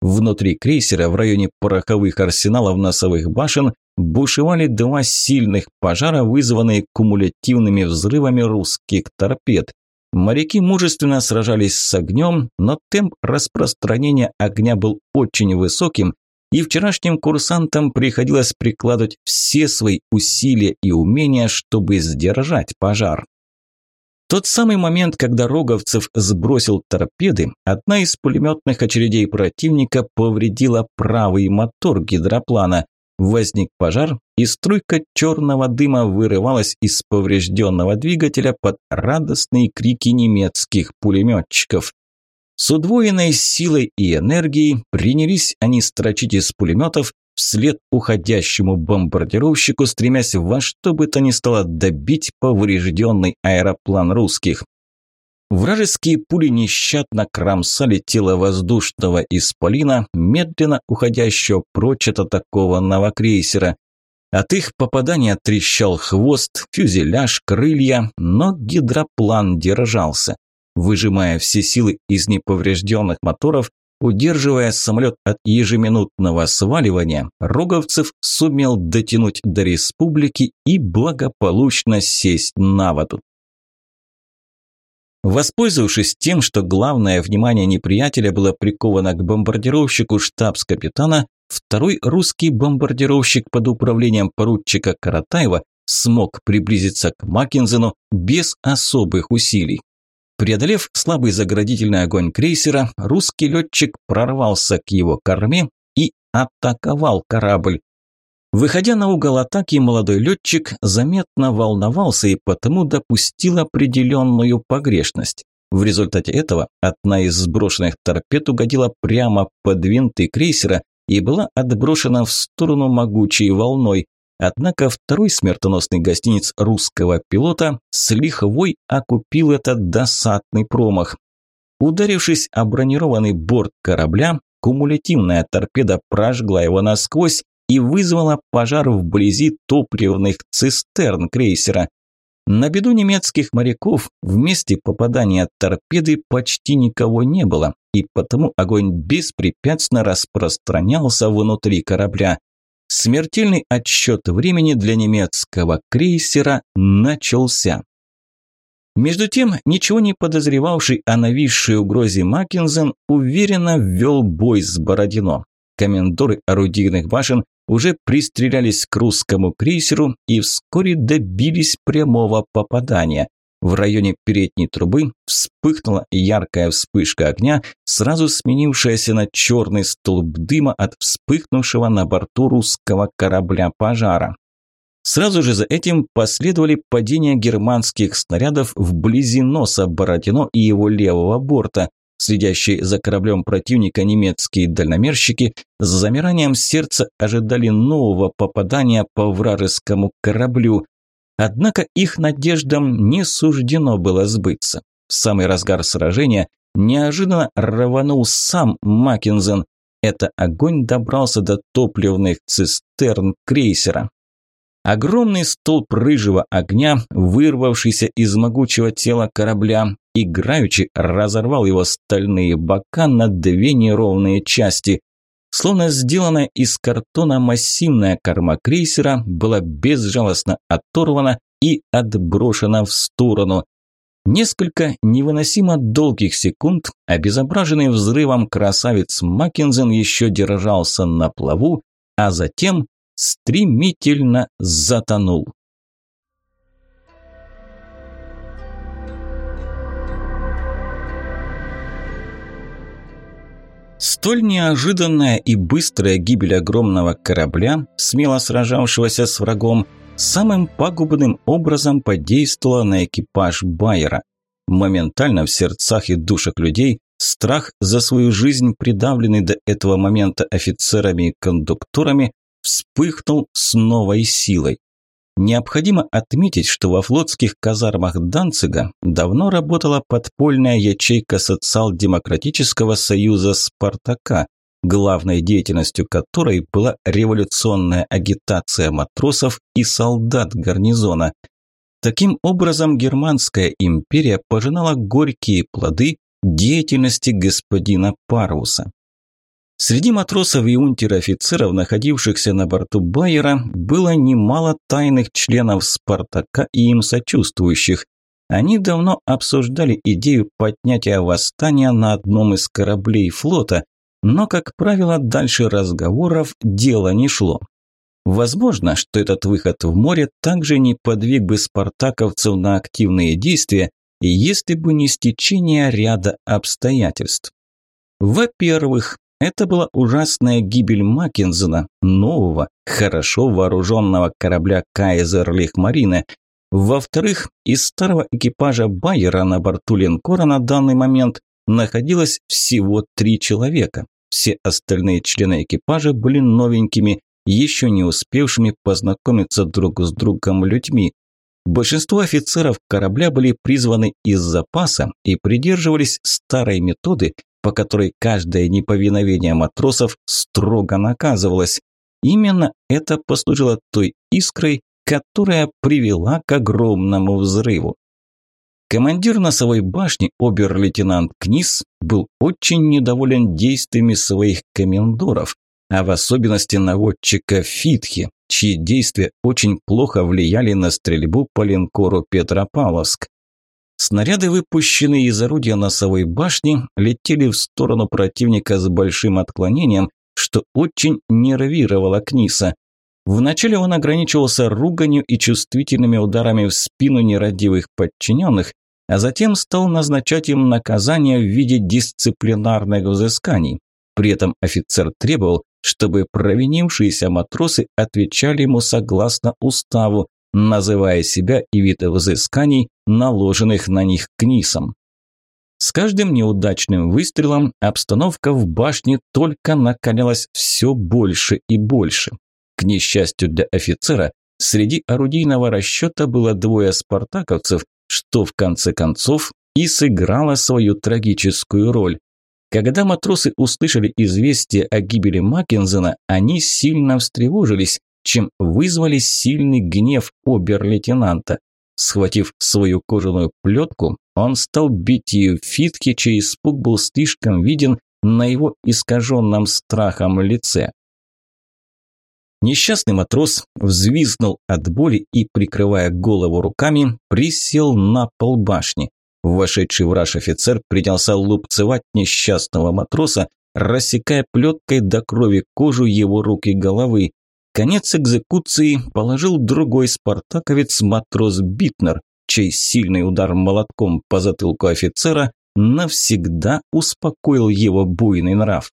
Внутри крейсера в районе пороховых арсеналов носовых башен бушевали два сильных пожара, вызванные кумулятивными взрывами русских торпед. Моряки мужественно сражались с огнем, но темп распространения огня был очень высоким, и вчерашним курсантам приходилось прикладывать все свои усилия и умения, чтобы сдержать пожар. Тот самый момент, когда Роговцев сбросил торпеды, одна из пулеметных очередей противника повредила правый мотор гидроплана. Возник пожар, и струйка черного дыма вырывалась из поврежденного двигателя под радостные крики немецких пулеметчиков. С удвоенной силой и энергией принялись они строчить из пулеметов вслед уходящему бомбардировщику, стремясь во что бы то ни стало добить поврежденный аэроплан русских. Вражеские пули нещадно кромсали тело воздушного исполина, медленно уходящего прочь от атакованного крейсера. От их попадания трещал хвост, фюзеляж, крылья, но гидроплан держался. Выжимая все силы из неповрежденных моторов, Удерживая самолет от ежеминутного сваливания, Роговцев сумел дотянуть до республики и благополучно сесть на воду. Воспользовавшись тем, что главное внимание неприятеля было приковано к бомбардировщику штабс-капитана, второй русский бомбардировщик под управлением поручика Каратаева смог приблизиться к Маккензену без особых усилий. Преодолев слабый заградительный огонь крейсера, русский летчик прорвался к его корме и атаковал корабль. Выходя на угол атаки, молодой летчик заметно волновался и потому допустил определенную погрешность. В результате этого одна из сброшенных торпед угодила прямо под винты крейсера и была отброшена в сторону могучей волной, Однако второй смертоносный гостиниц русского пилота с лихвой окупил этот досадный промах. Ударившись о бронированный борт корабля, кумулятивная торпеда прожгла его насквозь и вызвала пожар вблизи топливных цистерн крейсера. На беду немецких моряков в месте попадания торпеды почти никого не было, и потому огонь беспрепятственно распространялся внутри корабля. Смертельный отсчет времени для немецкого крейсера начался. Между тем, ничего не подозревавший о нависшей угрозе Маккензен уверенно ввел бой с Бородино. Комендоры орудийных башен уже пристрелялись к русскому крейсеру и вскоре добились прямого попадания. В районе передней трубы вспыхнула яркая вспышка огня, сразу сменившаяся на черный столб дыма от вспыхнувшего на борту русского корабля пожара. Сразу же за этим последовали падения германских снарядов вблизи носа Бородино и его левого борта. Следящие за кораблем противника немецкие дальномерщики с замиранием сердца ожидали нового попадания по вражескому кораблю, Однако их надеждам не суждено было сбыться. в самый разгар сражения неожиданно рванул сам Маккензен. Это огонь добрался до топливных цистерн крейсера. Огромный столб рыжего огня, вырвавшийся из могучего тела корабля, играючи разорвал его стальные бока на две неровные части. Словно сделанная из картона массивная корма крейсера была безжалостно оторвана и отброшена в сторону. Несколько невыносимо долгих секунд обезображенный взрывом красавец Маккензен еще держался на плаву, а затем стремительно затонул. Столь неожиданная и быстрая гибель огромного корабля, смело сражавшегося с врагом, самым пагубным образом подействовала на экипаж Байера. Моментально в сердцах и душах людей страх за свою жизнь, придавленный до этого момента офицерами и кондукторами, вспыхнул с новой силой. Необходимо отметить, что во флотских казармах Данцига давно работала подпольная ячейка социал-демократического союза «Спартака», главной деятельностью которой была революционная агитация матросов и солдат гарнизона. Таким образом, Германская империя пожинала горькие плоды деятельности господина Паруса. Среди матросов и унтер-офицеров, находившихся на борту Байера, было немало тайных членов «Спартака» и им сочувствующих. Они давно обсуждали идею поднятия восстания на одном из кораблей флота, но, как правило, дальше разговоров дело не шло. Возможно, что этот выход в море также не подвиг бы спартаковцев на активные действия, если бы не стечение ряда обстоятельств. Во-первых, это была ужасная гибель Маккензена, нового, хорошо вооруженного корабля «Кайзер Лихмарина». Во-вторых, из старого экипажа Байера на борту линкора на данный момент находилось всего три человека. Все остальные члены экипажа были новенькими, еще не успевшими познакомиться друг с другом людьми. Большинство офицеров корабля были призваны из запаса и придерживались старой методы, по которой каждое неповиновение матросов строго наказывалось. Именно это послужило той искрой, которая привела к огромному взрыву. Командир носовой башни, обер-лейтенант Книс, был очень недоволен действиями своих комендоров, а в особенности наводчика Фитхи, чьи действия очень плохо влияли на стрельбу по линкору Петропавловск. Снаряды, выпущенные из орудия носовой башни, летели в сторону противника с большим отклонением, что очень нервировало Книса. Вначале он ограничивался руганью и чувствительными ударами в спину нерадивых подчиненных, а затем стал назначать им наказание в виде дисциплинарных взысканий. При этом офицер требовал, чтобы провинившиеся матросы отвечали ему согласно уставу, называя себя и вид взысканий, наложенных на них книсом. С каждым неудачным выстрелом обстановка в башне только накалялась все больше и больше. К несчастью для офицера, среди орудийного расчета было двое спартаковцев, что в конце концов и сыграло свою трагическую роль. Когда матросы услышали известие о гибели Маккензена, они сильно встревожились чем вызвали сильный гнев обер-лейтенанта. Схватив свою кожаную плетку, он стал бить ее в фитке, чей испуг был слишком виден на его искаженном страхом лице. Несчастный матрос взвизгнул от боли и, прикрывая голову руками, присел на пол башни. Вошедший враж офицер принялся лупцевать несчастного матроса, рассекая плеткой до крови кожу его рук и головы. Конец экзекуции положил другой спартаковец матрос Битнер, чей сильный удар молотком по затылку офицера навсегда успокоил его буйный нрав.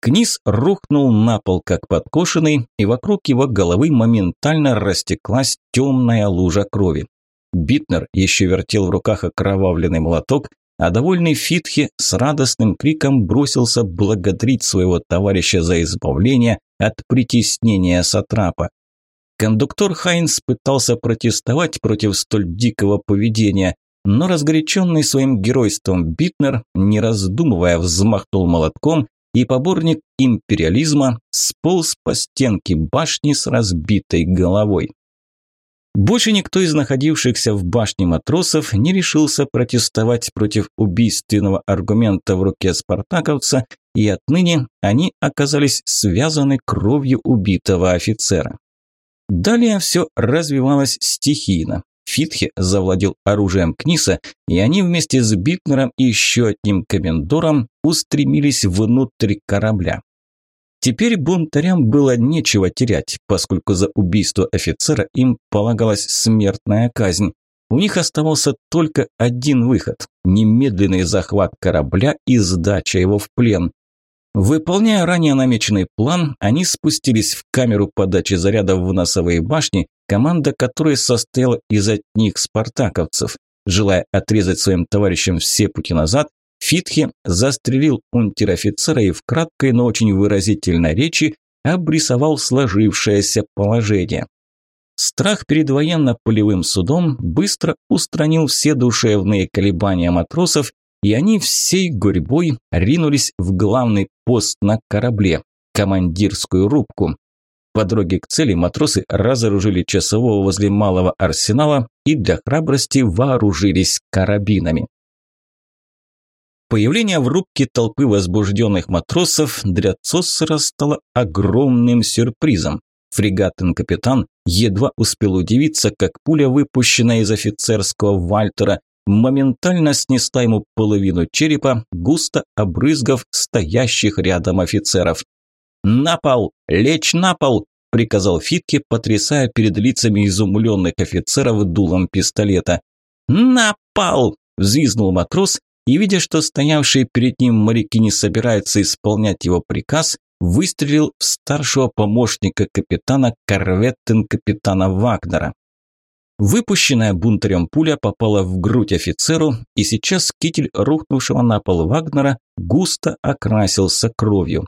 Книс рухнул на пол как подкошенный, и вокруг его головы моментально растеклась темная лужа крови. Битнер еще вертел в руках окровавленный молоток, а довольный Фитхе с радостным криком бросился благодарить своего товарища за избавление от притеснения Сатрапа. Кондуктор Хайнс пытался протестовать против столь дикого поведения, но разгоряченный своим геройством Битнер, не раздумывая, взмахнул молотком, и поборник империализма сполз по стенке башни с разбитой головой. Больше никто из находившихся в башне матросов не решился протестовать против убийственного аргумента в руке спартаковца, и отныне они оказались связаны кровью убитого офицера. Далее все развивалось стихийно. Фитхе завладел оружием Книса, и они вместе с Битнером и еще одним комендором устремились внутрь корабля. Теперь бунтарям было нечего терять, поскольку за убийство офицера им полагалась смертная казнь. У них оставался только один выход – немедленный захват корабля и сдача его в плен. Выполняя ранее намеченный план, они спустились в камеру подачи зарядов в носовые башни, команда которой состояла из одних спартаковцев. Желая отрезать своим товарищам все пути назад, Фитхи застрелил унтер-офицера и в краткой, но очень выразительной речи обрисовал сложившееся положение. Страх перед военно-полевым судом быстро устранил все душевные колебания матросов и они всей гурьбой ринулись в главный пост на корабле – командирскую рубку. По дороге к цели матросы разоружили часового возле малого арсенала и для храбрости вооружились карабинами. Появление в рубке толпы возбужденных матросов для Цоссера стало огромным сюрпризом. Фрегатен-капитан едва успел удивиться, как пуля, выпущенная из офицерского вальтера, моментально снесла ему половину черепа, густо обрызгав стоящих рядом офицеров. «На пол! Лечь на пол!» – приказал Фитке, потрясая перед лицами изумленных офицеров дулом пистолета. «На пол!» – взвизнул матрос, и, видя, что стоявшие перед ним моряки не собираются исполнять его приказ, выстрелил в старшего помощника капитана корветтен капитана Вагнера. Выпущенная бунтарем пуля попала в грудь офицеру, и сейчас китель рухнувшего на пол Вагнера густо окрасился кровью.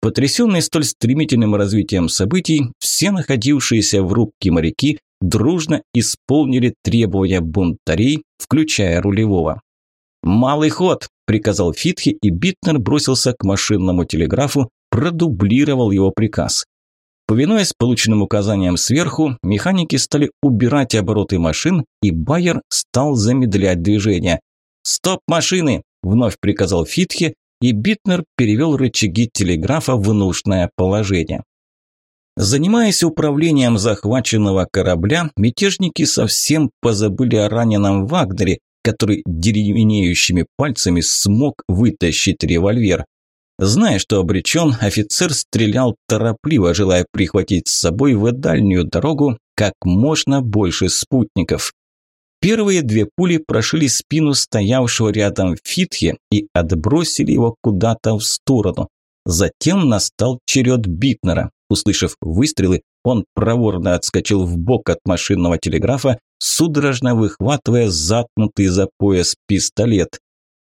Потрясенные столь стремительным развитием событий, все находившиеся в рубке моряки дружно исполнили требования бунтарей, включая рулевого. «Малый ход!» – приказал Фитхи, и Битнер бросился к машинному телеграфу, продублировал его приказ. Повинуясь полученным указаниям сверху, механики стали убирать обороты машин, и Байер стал замедлять движение. «Стоп, машины!» – вновь приказал Фитхе, и Битнер перевел рычаги телеграфа в нужное положение. Занимаясь управлением захваченного корабля, мятежники совсем позабыли о раненом Вагнере, который деревенеющими пальцами смог вытащить револьвер. Зная, что обречен, офицер стрелял торопливо, желая прихватить с собой в дальнюю дорогу как можно больше спутников. Первые две пули прошили спину стоявшего рядом Фитхе и отбросили его куда-то в сторону. Затем настал черед Битнера. Услышав выстрелы, он проворно отскочил в бок от машинного телеграфа, судорожно выхватывая затнутый за пояс пистолет.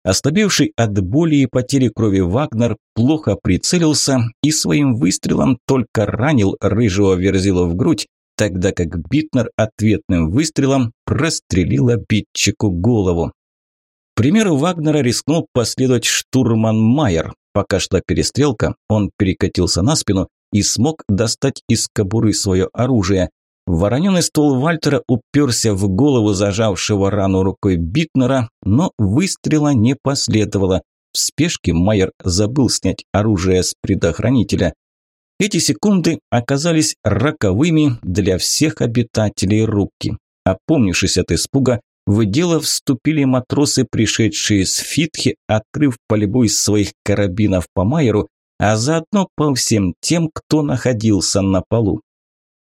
Ослабевший от боли и потери крови Вагнер плохо прицелился и своим выстрелом только ранил рыжего верзилу в грудь, тогда как Битнер ответным выстрелом прострелил обидчику голову. К примеру Вагнера рискнул последовать штурман Майер. Пока шла перестрелка, он перекатился на спину и смог достать из кобуры свое оружие. Вороненый ствол Вальтера уперся в голову зажавшего рану рукой Битнера, но выстрела не последовало. В спешке Майер забыл снять оружие с предохранителя. Эти секунды оказались роковыми для всех обитателей рубки. Опомнившись от испуга, в дело вступили матросы, пришедшие с Фитхи, открыв полебой своих карабинов по Майеру, а заодно по всем тем, кто находился на полу.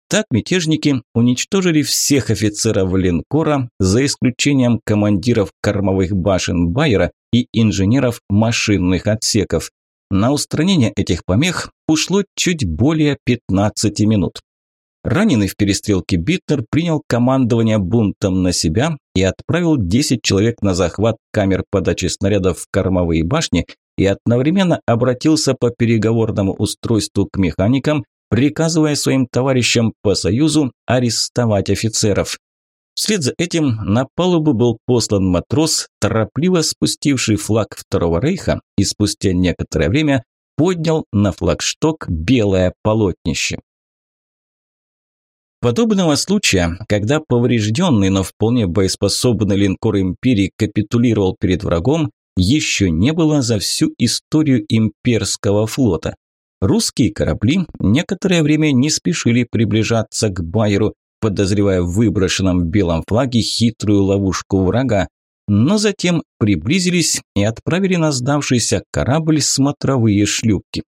Так мятежники уничтожили всех офицеров линкора, за исключением командиров кормовых башен Байера и инженеров машинных отсеков. На устранение этих помех ушло чуть более 15 минут. Раненый в перестрелке Битнер принял командование бунтом на себя и отправил 10 человек на захват камер подачи снарядов в кормовые башни и одновременно обратился по переговорному устройству к механикам, приказывая своим товарищам по Союзу арестовать офицеров. Вслед за этим на палубу был послан матрос, торопливо спустивший флаг Второго Рейха и спустя некоторое время поднял на флагшток белое полотнище. Подобного случая, когда поврежденный, но вполне боеспособный линкор Империи капитулировал перед врагом, еще не было за всю историю имперского флота. Русские корабли некоторое время не спешили приближаться к Байеру, подозревая в выброшенном белом флаге хитрую ловушку врага, но затем приблизились и отправили на сдавшийся корабль смотровые шлюпки.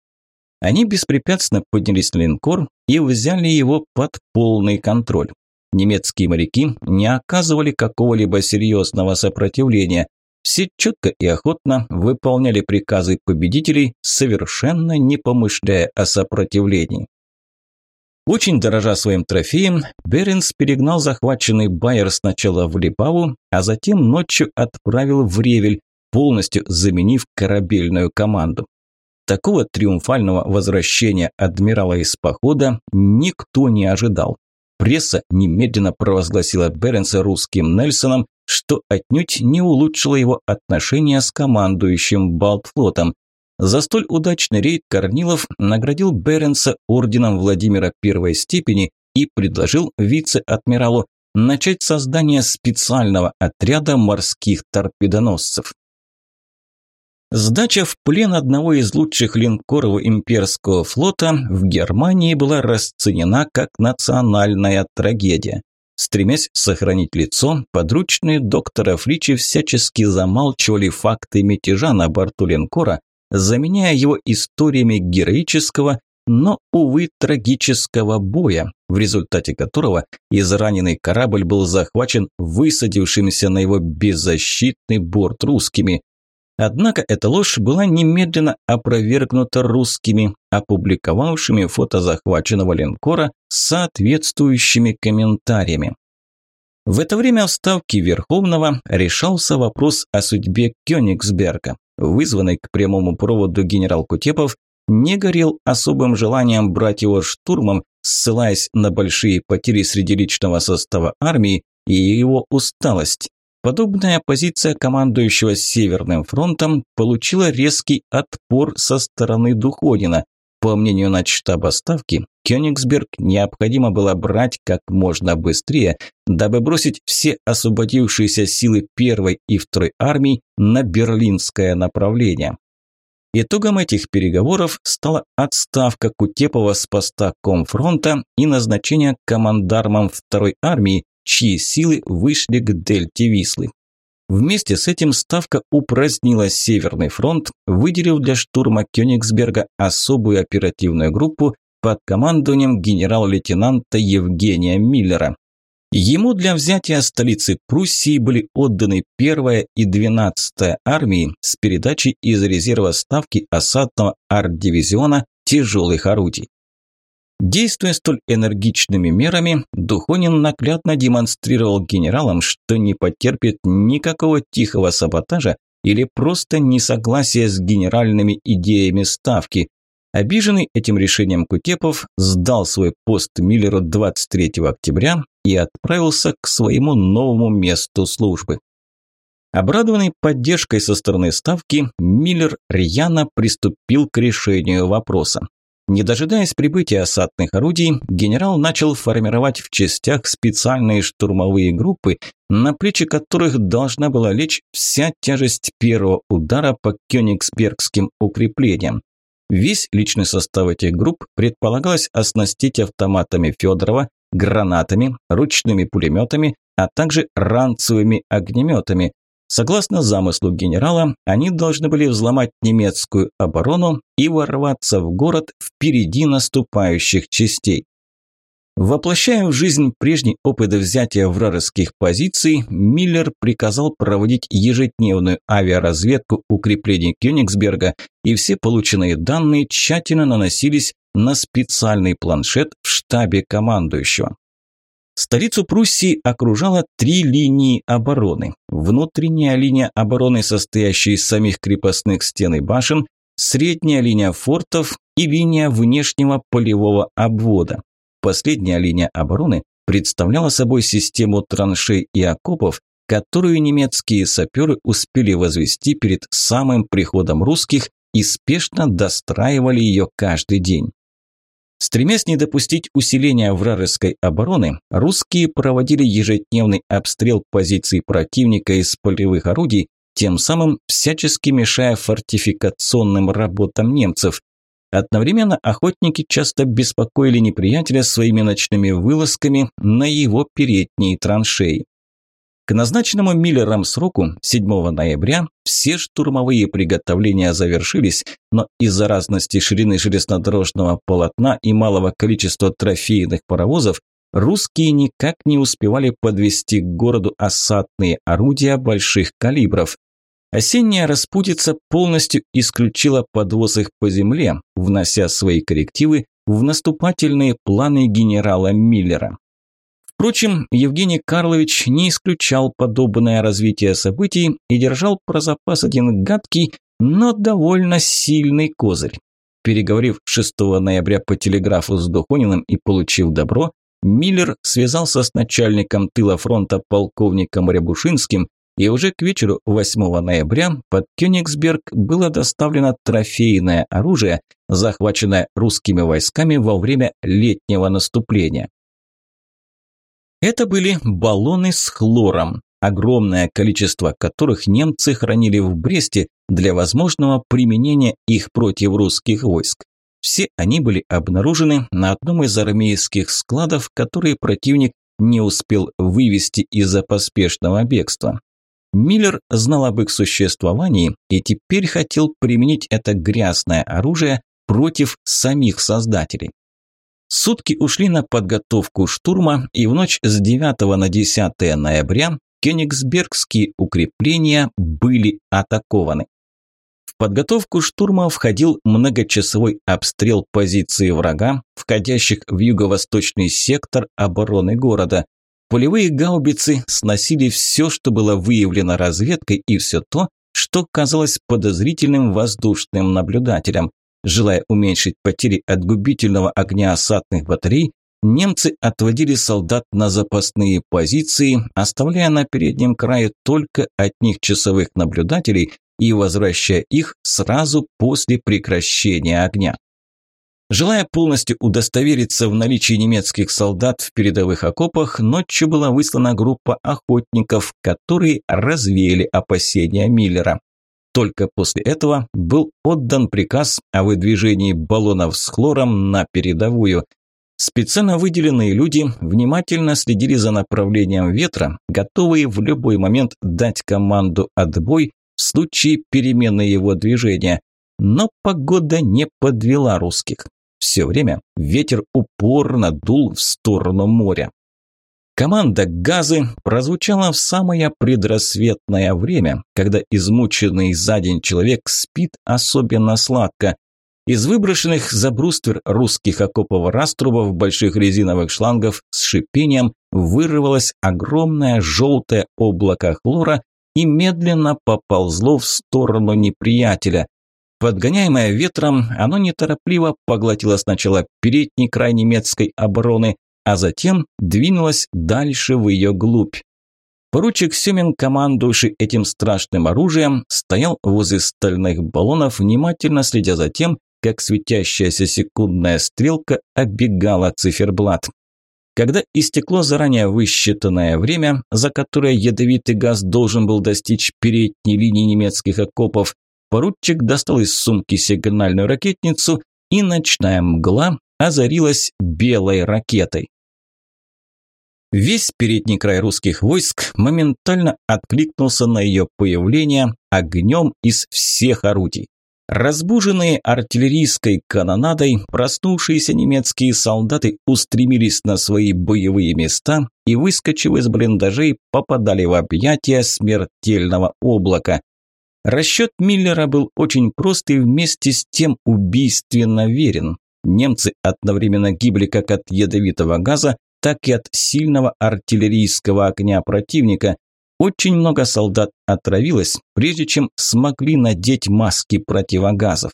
Они беспрепятственно поднялись на линкор и взяли его под полный контроль. Немецкие моряки не оказывали какого-либо серьезного сопротивления. Все четко и охотно выполняли приказы победителей, совершенно не помышляя о сопротивлении. Очень дорожа своим трофеем, Беренс перегнал захваченный Байер сначала в Липаву, а затем ночью отправил в Ревель, полностью заменив корабельную команду. Такого триумфального возвращения адмирала из похода никто не ожидал. Пресса немедленно провозгласила Беренса русским Нельсоном, что отнюдь не улучшило его отношения с командующим Балтфлотом, за столь удачный рейд Корнилов наградил Беренса орденом Владимира первой степени и предложил вице-адмиралу начать создание специального отряда морских торпедоносцев. Сдача в плен одного из лучших линкоров имперского флота в Германии была расценена как национальная трагедия. Стремясь сохранить лицо, подручные доктора Фричи всячески замалчивали факты мятежа на борту линкора, заменяя его историями героического, но, увы, трагического боя, в результате которого израненный корабль был захвачен высадившимся на его беззащитный борт русскими. Однако эта ложь была немедленно опровергнута русскими, опубликовавшими фото захваченного линкора с соответствующими комментариями. В это время в Ставке Верховного решался вопрос о судьбе Кёнигсберга вызванный к прямому проводу генерал Кутепов, не горел особым желанием брать его штурмом, ссылаясь на большие потери среди личного состава армии и его усталость. Подобная позиция командующего Северным фронтом получила резкий отпор со стороны Духонина, по мнению начштаба ставки, Кёнигсберг необходимо было брать как можно быстрее, дабы бросить все освободившиеся силы первой и второй армий на берлинское направление. Итогом этих переговоров стала отставка Кутепова с поста Комфронта и назначение командармом второй армии, чьи силы вышли к дельте Вислы. Вместе с этим Ставка упразднила Северный фронт, выделив для штурма Кёнигсберга особую оперативную группу под командованием генерал-лейтенанта Евгения Миллера. Ему для взятия столицы Пруссии были отданы 1 и 12 армии с передачей из резерва ставки осадного арт-дивизиона тяжелых орудий. Действуя столь энергичными мерами, Духонин наглядно демонстрировал генералам, что не потерпит никакого тихого саботажа или просто несогласия с генеральными идеями ставки. Обиженный этим решением Кутепов сдал свой пост Миллеру 23 октября и отправился к своему новому месту службы. Обрадованный поддержкой со стороны ставки, Миллер рьяно приступил к решению вопроса. Не дожидаясь прибытия осадных орудий, генерал начал формировать в частях специальные штурмовые группы, на плечи которых должна была лечь вся тяжесть первого удара по кёнигсбергским укреплениям. Весь личный состав этих групп предполагалось оснастить автоматами Федорова, гранатами, ручными пулеметами, а также ранцевыми огнеметами, Согласно замыслу генерала, они должны были взломать немецкую оборону и ворваться в город впереди наступающих частей. Воплощая в жизнь прежний опыт взятия вражеских позиций, Миллер приказал проводить ежедневную авиаразведку укреплений Кёнигсберга, и все полученные данные тщательно наносились на специальный планшет в штабе командующего. Столицу Пруссии окружало три линии обороны. Внутренняя линия обороны, состоящая из самих крепостных стен и башен, средняя линия фортов и линия внешнего полевого обвода. Последняя линия обороны представляла собой систему траншей и окопов, которую немецкие саперы успели возвести перед самым приходом русских и спешно достраивали ее каждый день. Стремясь не допустить усиления вражеской обороны, русские проводили ежедневный обстрел позиций противника из полевых орудий, тем самым всячески мешая фортификационным работам немцев. Одновременно охотники часто беспокоили неприятеля своими ночными вылазками на его передние траншеи. К назначенному Миллером сроку 7 ноября все штурмовые приготовления завершились, но из-за разности ширины железнодорожного полотна и малого количества трофейных паровозов русские никак не успевали подвести к городу осадные орудия больших калибров. Осенняя распутица полностью исключила подвоз их по земле, внося свои коррективы в наступательные планы генерала Миллера. Впрочем, Евгений Карлович не исключал подобное развитие событий и держал про запас один гадкий, но довольно сильный козырь. Переговорив 6 ноября по телеграфу с Духониным и получив добро, Миллер связался с начальником тыла фронта полковником Рябушинским, и уже к вечеру 8 ноября под Кёнигсберг было доставлено трофейное оружие, захваченное русскими войсками во время летнего наступления. Это были баллоны с хлором, огромное количество которых немцы хранили в Бресте для возможного применения их против русских войск. Все они были обнаружены на одном из армейских складов, которые противник не успел вывести из-за поспешного бегства. Миллер знал об их существовании и теперь хотел применить это грязное оружие против самих создателей. Сутки ушли на подготовку штурма, и в ночь с 9 на 10 ноября Кёнигсбергские укрепления были атакованы. В подготовку штурма входил многочасовой обстрел позиции врага, входящих в юго-восточный сектор обороны города. Полевые гаубицы сносили все, что было выявлено разведкой, и все то, что казалось подозрительным воздушным наблюдателям. Желая уменьшить потери от губительного огня осадных батарей, немцы отводили солдат на запасные позиции, оставляя на переднем крае только одних часовых наблюдателей и возвращая их сразу после прекращения огня. Желая полностью удостовериться в наличии немецких солдат в передовых окопах, ночью была выслана группа охотников, которые развеяли опасения Миллера. Только после этого был отдан приказ о выдвижении баллонов с хлором на передовую. Специально выделенные люди внимательно следили за направлением ветра, готовые в любой момент дать команду «отбой» в случае перемены его движения. Но погода не подвела русских. Все время ветер упорно дул в сторону моря. Команда «Газы» прозвучала в самое предрассветное время, когда измученный за день человек спит особенно сладко. Из выброшенных за бруствер русских окопов раструбов больших резиновых шлангов с шипением вырвалось огромное желтое облако хлора и медленно поползло в сторону неприятеля. Подгоняемое ветром, оно неторопливо поглотило сначала передний край немецкой обороны, а затем двинулась дальше в ее глубь. Поручик Семен, командующий этим страшным оружием, стоял возле стальных баллонов, внимательно следя за тем, как светящаяся секундная стрелка оббегала циферблат. Когда истекло заранее высчитанное время, за которое ядовитый газ должен был достичь передней линии немецких окопов, поручик достал из сумки сигнальную ракетницу, и ночная мгла озарилась белой ракетой. Весь передний край русских войск моментально откликнулся на ее появление огнем из всех орудий. Разбуженные артиллерийской канонадой, проснувшиеся немецкие солдаты устремились на свои боевые места и, выскочив из блиндажей, попадали в объятия смертельного облака. Расчет Миллера был очень прост и вместе с тем убийственно верен. Немцы одновременно гибли как от ядовитого газа, так и от сильного артиллерийского огня противника. Очень много солдат отравилось, прежде чем смогли надеть маски противогазов.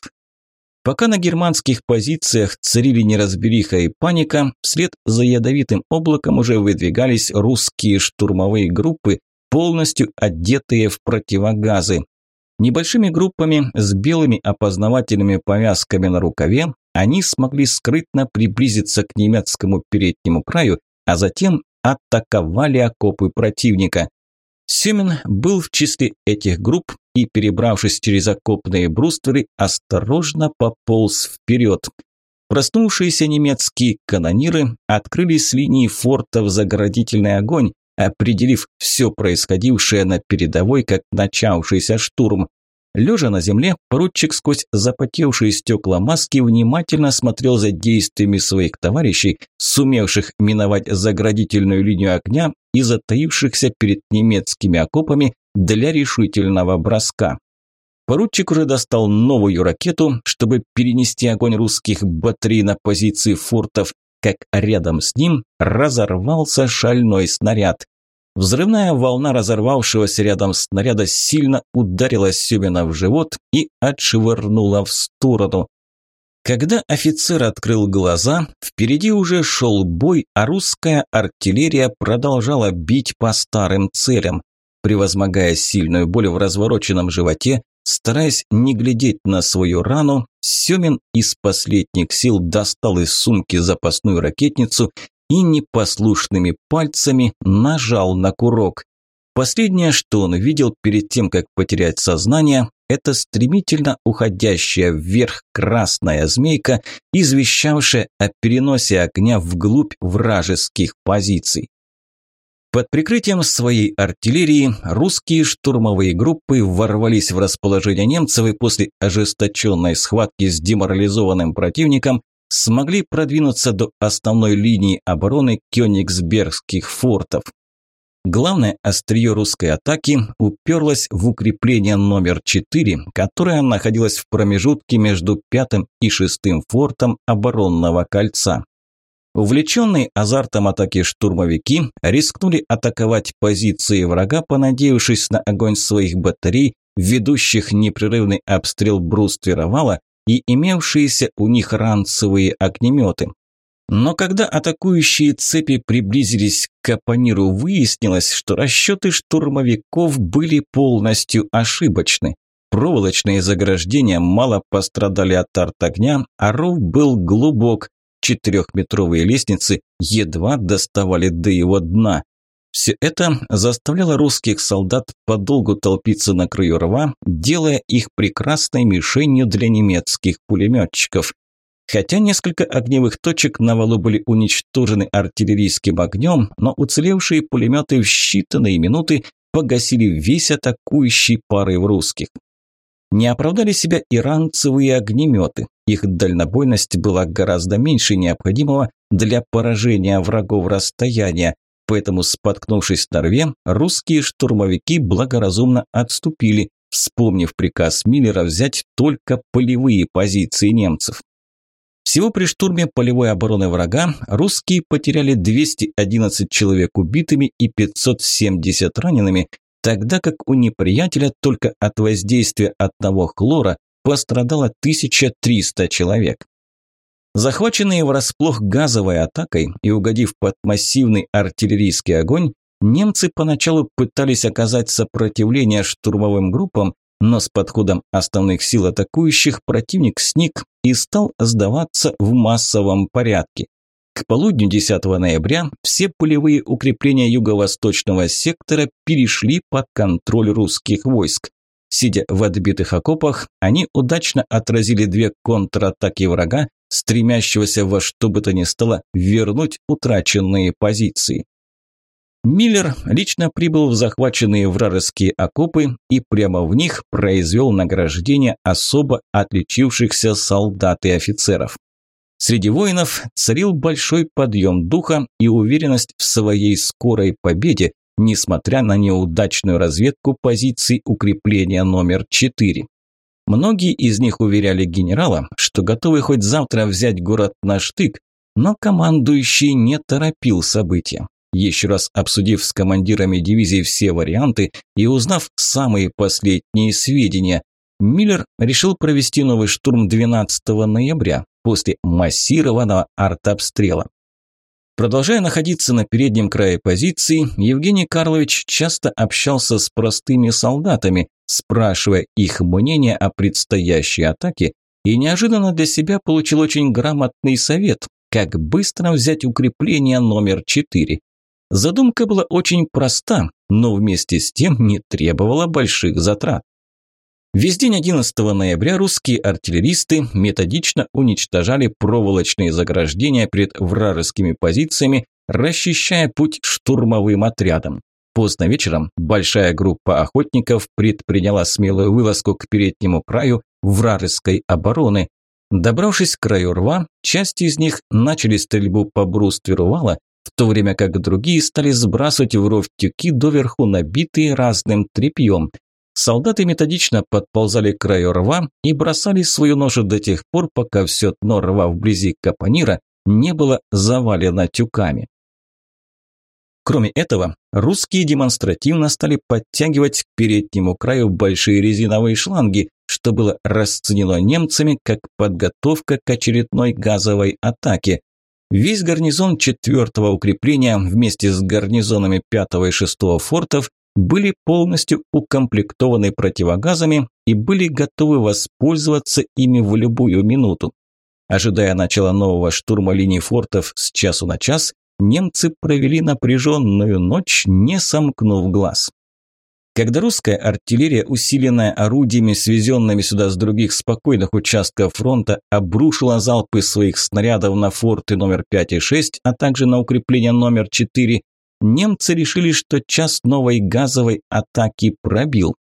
Пока на германских позициях царили неразбериха и паника, вслед за ядовитым облаком уже выдвигались русские штурмовые группы, полностью одетые в противогазы. Небольшими группами с белыми опознавательными повязками на рукаве они смогли скрытно приблизиться к немецкому переднему краю, а затем атаковали окопы противника. Семен был в числе этих групп и, перебравшись через окопные брустверы, осторожно пополз вперед. Проснувшиеся немецкие канониры открыли с линии фортов заградительный огонь, определив все происходившее на передовой как начавшийся штурм. Лежа на земле, поручик сквозь запотевшие стекла маски внимательно смотрел за действиями своих товарищей, сумевших миновать заградительную линию огня и затаившихся перед немецкими окопами для решительного броска. Поручик уже достал новую ракету, чтобы перенести огонь русских батарей на позиции фортов, как рядом с ним разорвался шальной снаряд. Взрывная волна разорвавшегося рядом снаряда сильно ударила Сюмина в живот и отшвырнула в сторону. Когда офицер открыл глаза, впереди уже шел бой, а русская артиллерия продолжала бить по старым целям. Превозмогая сильную боль в развороченном животе, стараясь не глядеть на свою рану, Семин из последних сил достал из сумки запасную ракетницу и непослушными пальцами нажал на курок. Последнее, что он видел перед тем, как потерять сознание, это стремительно уходящая вверх красная змейка, извещавшая о переносе огня вглубь вражеских позиций. Под прикрытием своей артиллерии русские штурмовые группы ворвались в расположение немцев и после ожесточенной схватки с деморализованным противником смогли продвинуться до основной линии обороны Кёнигсбергских фортов. Главное острие русской атаки уперлось в укрепление номер 4, которое находилось в промежутке между пятым и шестым фортом оборонного кольца. Увлеченные азартом атаки штурмовики рискнули атаковать позиции врага, понадеявшись на огонь своих батарей, ведущих непрерывный обстрел бруствера вала и имевшиеся у них ранцевые огнеметы. Но когда атакующие цепи приблизились к Капониру, выяснилось, что расчеты штурмовиков были полностью ошибочны. Проволочные заграждения мало пострадали от арт-огня, а ров был глубок, четырехметровые лестницы едва доставали до его дна. Все это заставляло русских солдат подолгу толпиться на краю рва, делая их прекрасной мишенью для немецких пулеметчиков. Хотя несколько огневых точек на валу были уничтожены артиллерийским огнем, но уцелевшие пулеметы в считанные минуты погасили весь атакующий порыв русских. Не оправдали себя иранцевые огнеметы. Их дальнобойность была гораздо меньше необходимого для поражения врагов расстояния. Поэтому, споткнувшись на рве, русские штурмовики благоразумно отступили, вспомнив приказ Миллера взять только полевые позиции немцев. Всего при штурме полевой обороны врага русские потеряли 211 человек убитыми и 570 ранеными, тогда как у неприятеля только от воздействия одного хлора пострадало 1300 человек. Захваченные врасплох газовой атакой и угодив под массивный артиллерийский огонь, немцы поначалу пытались оказать сопротивление штурмовым группам, но с подходом основных сил атакующих противник сник и стал сдаваться в массовом порядке. К полудню 10 ноября все пулевые укрепления юго-восточного сектора перешли под контроль русских войск. Сидя в отбитых окопах, они удачно отразили две контратаки врага, стремящегося во что бы то ни стало вернуть утраченные позиции. Миллер лично прибыл в захваченные вражеские окопы и прямо в них произвел награждение особо отличившихся солдат и офицеров. Среди воинов царил большой подъем духа и уверенность в своей скорой победе, несмотря на неудачную разведку позиций укрепления номер 4. Многие из них уверяли генерала, что готовы хоть завтра взять город на штык, но командующий не торопил события. Еще раз обсудив с командирами дивизий все варианты и узнав самые последние сведения, Миллер решил провести новый штурм 12 ноября после массированного артобстрела. Продолжая находиться на переднем крае позиции, Евгений Карлович часто общался с простыми солдатами, спрашивая их мнение о предстоящей атаке, и неожиданно для себя получил очень грамотный совет, как быстро взять укрепление номер 4. Задумка была очень проста, но вместе с тем не требовала больших затрат. Весь день 11 ноября русские артиллеристы методично уничтожали проволочные заграждения перед вражескими позициями, расчищая путь штурмовым отрядам. Поздно вечером большая группа охотников предприняла смелую вылазку к переднему краю вражеской обороны. Добравшись к краю рва, часть из них начали стрельбу по брустверу вала, в то время как другие стали сбрасывать в ров тюки доверху набитые разным тряпьем. Солдаты методично подползали к краю рва и бросали свою ношу до тех пор, пока все дно рва вблизи Капонира не было завалено тюками. Кроме этого, русские демонстративно стали подтягивать к переднему краю большие резиновые шланги, что было расценено немцами как подготовка к очередной газовой атаке. Весь гарнизон четвертого укрепления вместе с гарнизонами пятого и шестого фортов были полностью укомплектованы противогазами и были готовы воспользоваться ими в любую минуту. Ожидая начала нового штурма линий фортов с часу на час, немцы провели напряженную ночь, не сомкнув глаз. Когда русская артиллерия, усиленная орудиями, свезенными сюда с других спокойных участков фронта, обрушила залпы своих снарядов на форты номер 5 и 6, а также на укрепление номер 4, немцы решили, что час новой газовой атаки пробил.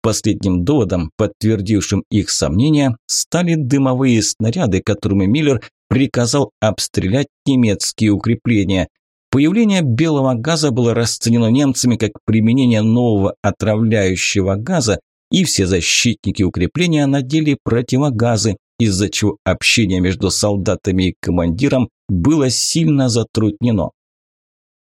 Последним доводом, подтвердившим их сомнения, стали дымовые снаряды, которыми Миллер приказал обстрелять немецкие укрепления. Появление белого газа было расценено немцами как применение нового отравляющего газа, и все защитники укрепления надели противогазы, из-за чего общение между солдатами и командиром было сильно затруднено.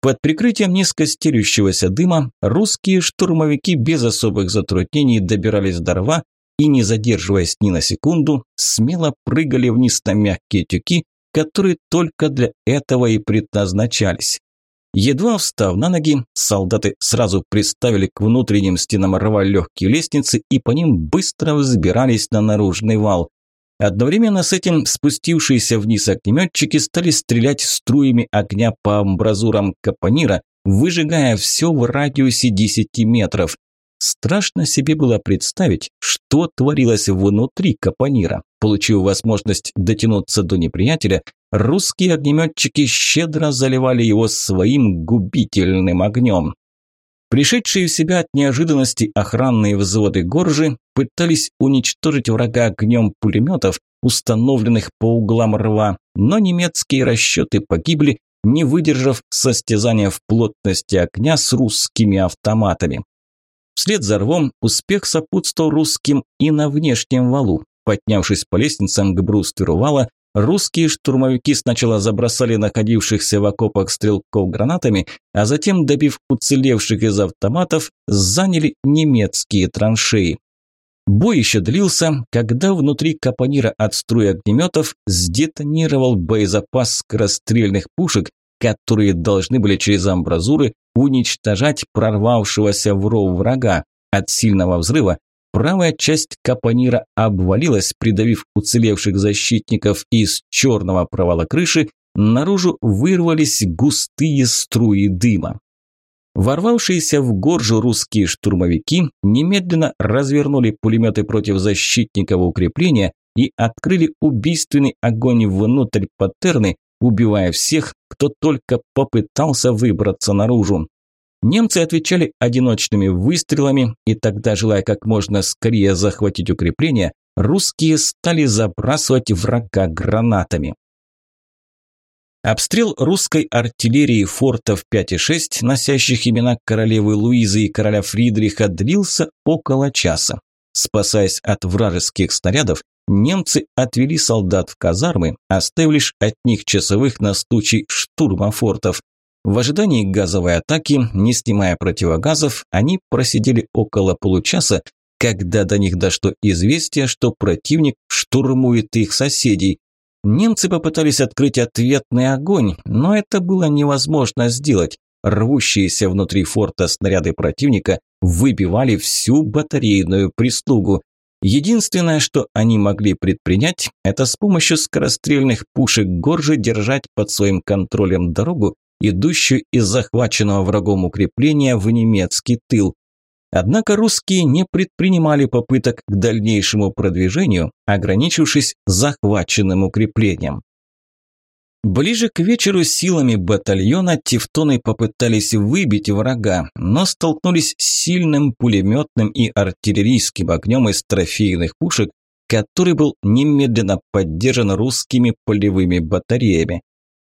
Под прикрытием низко стелющегося дыма русские штурмовики без особых затруднений добирались до рва и, не задерживаясь ни на секунду, смело прыгали вниз на мягкие тюки, которые только для этого и предназначались. Едва встав на ноги, солдаты сразу приставили к внутренним стенам рва легкие лестницы и по ним быстро взбирались на наружный вал. Одновременно с этим спустившиеся вниз огнеметчики стали стрелять струями огня по амбразурам капонира, выжигая все в радиусе 10 метров. Страшно себе было представить, что творилось внутри капонира. Получив возможность дотянуться до неприятеля, русские огнеметчики щедро заливали его своим губительным огнем. Пришедшие в себя от неожиданности охранные взводы Горжи пытались уничтожить врага огнем пулеметов, установленных по углам рва, но немецкие расчеты погибли, не выдержав состязания в плотности огня с русскими автоматами. Вслед за рвом успех сопутствовал русским и на внешнем валу. Поднявшись по лестницам к брустверу вала, Русские штурмовики сначала забросали находившихся в окопах стрелков гранатами, а затем, добив уцелевших из автоматов, заняли немецкие траншеи. Бой еще длился, когда внутри капонира от струи огнеметов сдетонировал боезапас скорострельных пушек, которые должны были через амбразуры уничтожать прорвавшегося в ров врага. От сильного взрыва Правая часть капонира обвалилась, придавив уцелевших защитников из черного провала крыши, наружу вырвались густые струи дыма. Ворвавшиеся в горжу русские штурмовики немедленно развернули пулеметы против защитников укрепления и открыли убийственный огонь внутрь паттерны, убивая всех, кто только попытался выбраться наружу. Немцы отвечали одиночными выстрелами, и тогда, желая как можно скорее захватить укрепление, русские стали забрасывать врага гранатами. Обстрел русской артиллерии фортов 5 и 6, носящих имена королевы Луизы и короля Фридриха, длился около часа. Спасаясь от вражеских снарядов, немцы отвели солдат в казармы, оставив лишь от них часовых на случай штурма фортов. В ожидании газовой атаки, не снимая противогазов, они просидели около получаса, когда до них дошло известие, что противник штурмует их соседей. Немцы попытались открыть ответный огонь, но это было невозможно сделать. Рвущиеся внутри форта снаряды противника выбивали всю батарейную прислугу. Единственное, что они могли предпринять, это с помощью скорострельных пушек Горжи держать под своим контролем дорогу, идущую из захваченного врагом укрепления в немецкий тыл. Однако русские не предпринимали попыток к дальнейшему продвижению, ограничившись захваченным укреплением. Ближе к вечеру силами батальона тевтоны попытались выбить врага, но столкнулись с сильным пулеметным и артиллерийским огнем из трофейных пушек, который был немедленно поддержан русскими полевыми батареями.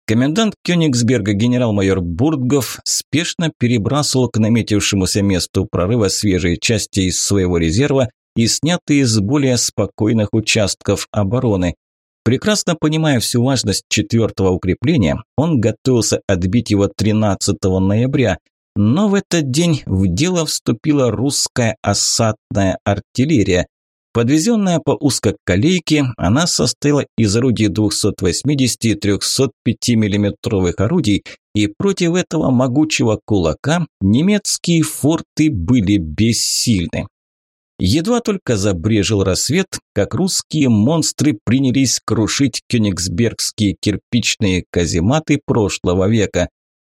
Комендант Кёнигсберга генерал-майор Бургов спешно перебрасывал к наметившемуся месту прорыва свежие части из своего резерва и снятые с более спокойных участков обороны. Прекрасно понимая всю важность четвертого укрепления, он готовился отбить его 13 ноября, но в этот день в дело вступила русская осадная артиллерия. Подвезенная по узкоколейке, она состояла из орудий 280 и 305 миллиметровых орудий, и против этого могучего кулака немецкие форты были бессильны. Едва только забрежил рассвет, как русские монстры принялись крушить кёнигсбергские кирпичные казематы прошлого века.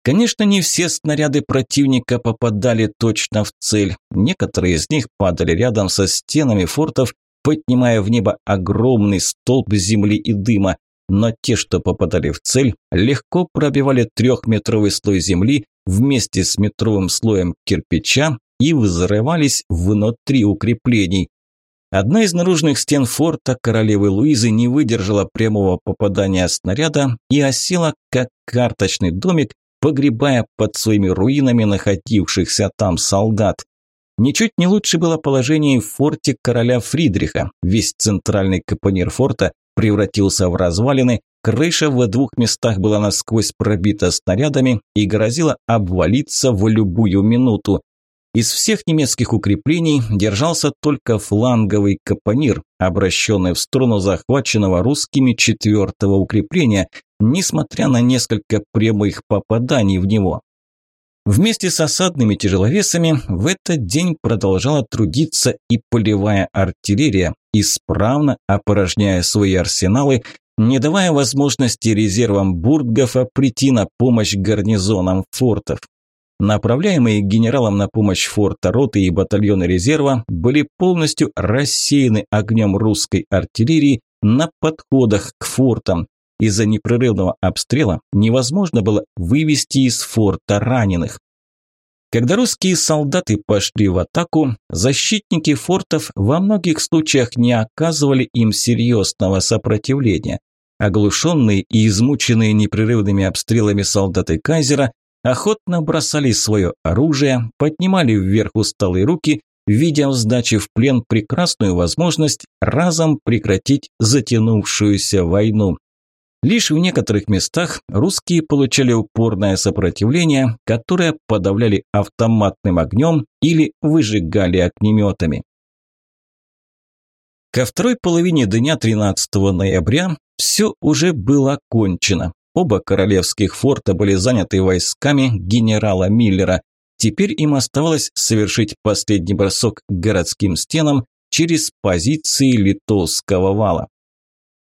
Конечно, не все снаряды противника попадали точно в цель. Некоторые из них падали рядом со стенами фортов, поднимая в небо огромный столб земли и дыма. Но те, что попадали в цель, легко пробивали трехметровый слой земли вместе с метровым слоем кирпича и взрывались внутри укреплений. Одна из наружных стен форта королевы Луизы не выдержала прямого попадания снаряда и осела, как карточный домик, погребая под своими руинами находившихся там солдат. Ничуть не лучше было положение в форте короля Фридриха. Весь центральный капонир форта превратился в развалины, крыша в двух местах была насквозь пробита снарядами и грозила обвалиться в любую минуту. Из всех немецких укреплений держался только фланговый капонир, обращенный в сторону захваченного русскими четвертого укрепления, несмотря на несколько прямых попаданий в него. Вместе с осадными тяжеловесами в этот день продолжала трудиться и полевая артиллерия, исправно опорожняя свои арсеналы, не давая возможности резервам Бургофа прийти на помощь гарнизонам фортов. Направляемые генералом на помощь форта роты и батальоны резерва были полностью рассеяны огнем русской артиллерии на подходах к фортам. Из-за непрерывного обстрела невозможно было вывести из форта раненых. Когда русские солдаты пошли в атаку, защитники фортов во многих случаях не оказывали им серьезного сопротивления. Оглушенные и измученные непрерывными обстрелами солдаты Кайзера охотно бросали свое оружие, поднимали вверх усталые руки, видя в сдаче в плен прекрасную возможность разом прекратить затянувшуюся войну. Лишь в некоторых местах русские получали упорное сопротивление, которое подавляли автоматным огнем или выжигали огнеметами. Ко второй половине дня 13 ноября все уже было кончено. Оба королевских форта были заняты войсками генерала Миллера. Теперь им оставалось совершить последний бросок к городским стенам через позиции Литовского вала.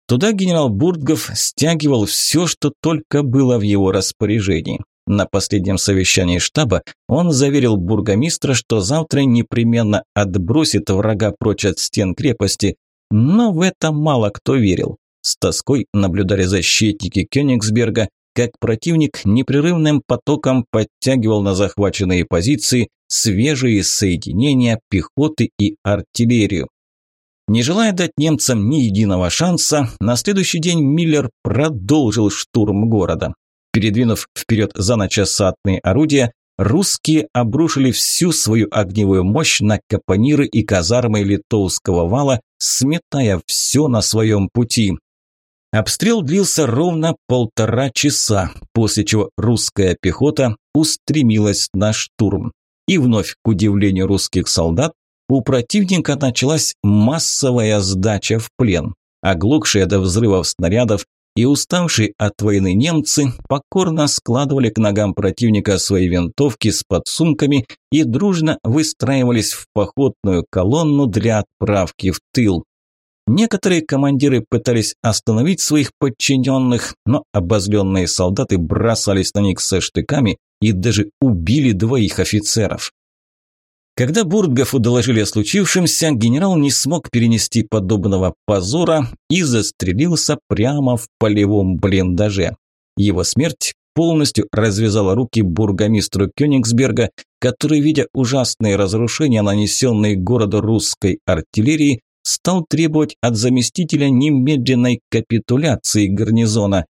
Туда генерал Буртгов стягивал все, что только было в его распоряжении. На последнем совещании штаба он заверил бургомистра, что завтра непременно отбросит врага прочь от стен крепости, но в это мало кто верил. С тоской наблюдали защитники Кёнигсберга, как противник непрерывным потоком подтягивал на захваченные позиции свежие соединения пехоты и артиллерию. Не желая дать немцам ни единого шанса, на следующий день Миллер продолжил штурм города. Передвинув вперед за ночь орудия, русские обрушили всю свою огневую мощь на капониры и казармы литовского вала, сметая все на своем пути. Обстрел длился ровно полтора часа, после чего русская пехота устремилась на штурм. И вновь, к удивлению русских солдат, у противника началась массовая сдача в плен. Оглохшие до взрывов снарядов и уставшие от войны немцы покорно складывали к ногам противника свои винтовки с подсумками и дружно выстраивались в походную колонну для отправки в тыл. Некоторые командиры пытались остановить своих подчиненных, но обозленные солдаты бросались на них со штыками и даже убили двоих офицеров. Когда Бургофу доложили о случившемся, генерал не смог перенести подобного позора и застрелился прямо в полевом блиндаже. Его смерть полностью развязала руки бургомистру Кёнигсберга, который, видя ужасные разрушения, нанесенные городу русской артиллерии, стал требовать от заместителя немедленной капитуляции гарнизона.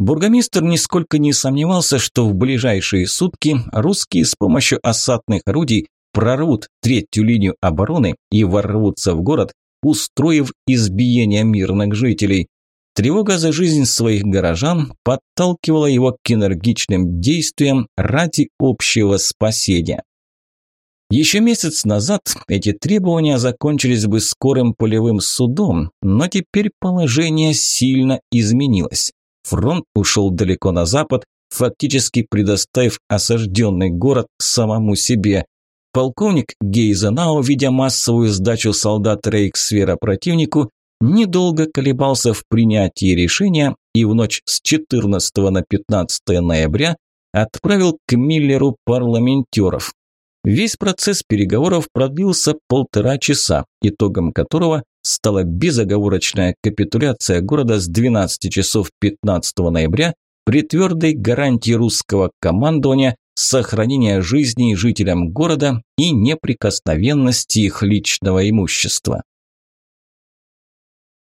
Бургомистр нисколько не сомневался, что в ближайшие сутки русские с помощью осадных орудий прорвут третью линию обороны и ворвутся в город, устроив избиение мирных жителей. Тревога за жизнь своих горожан подталкивала его к энергичным действиям ради общего спасения. Еще месяц назад эти требования закончились бы скорым полевым судом, но теперь положение сильно изменилось. Фронт ушел далеко на запад, фактически предоставив осажденный город самому себе. Полковник Гейзенау, видя массовую сдачу солдат Рейхсфера противнику, недолго колебался в принятии решения и в ночь с 14 на 15 ноября отправил к Миллеру парламентеров. Весь процесс переговоров продлился полтора часа, итогом которого стала безоговорочная капитуляция города с 12 часов 15 ноября при твердой гарантии русского командования сохранения жизней жителям города и неприкосновенности их личного имущества.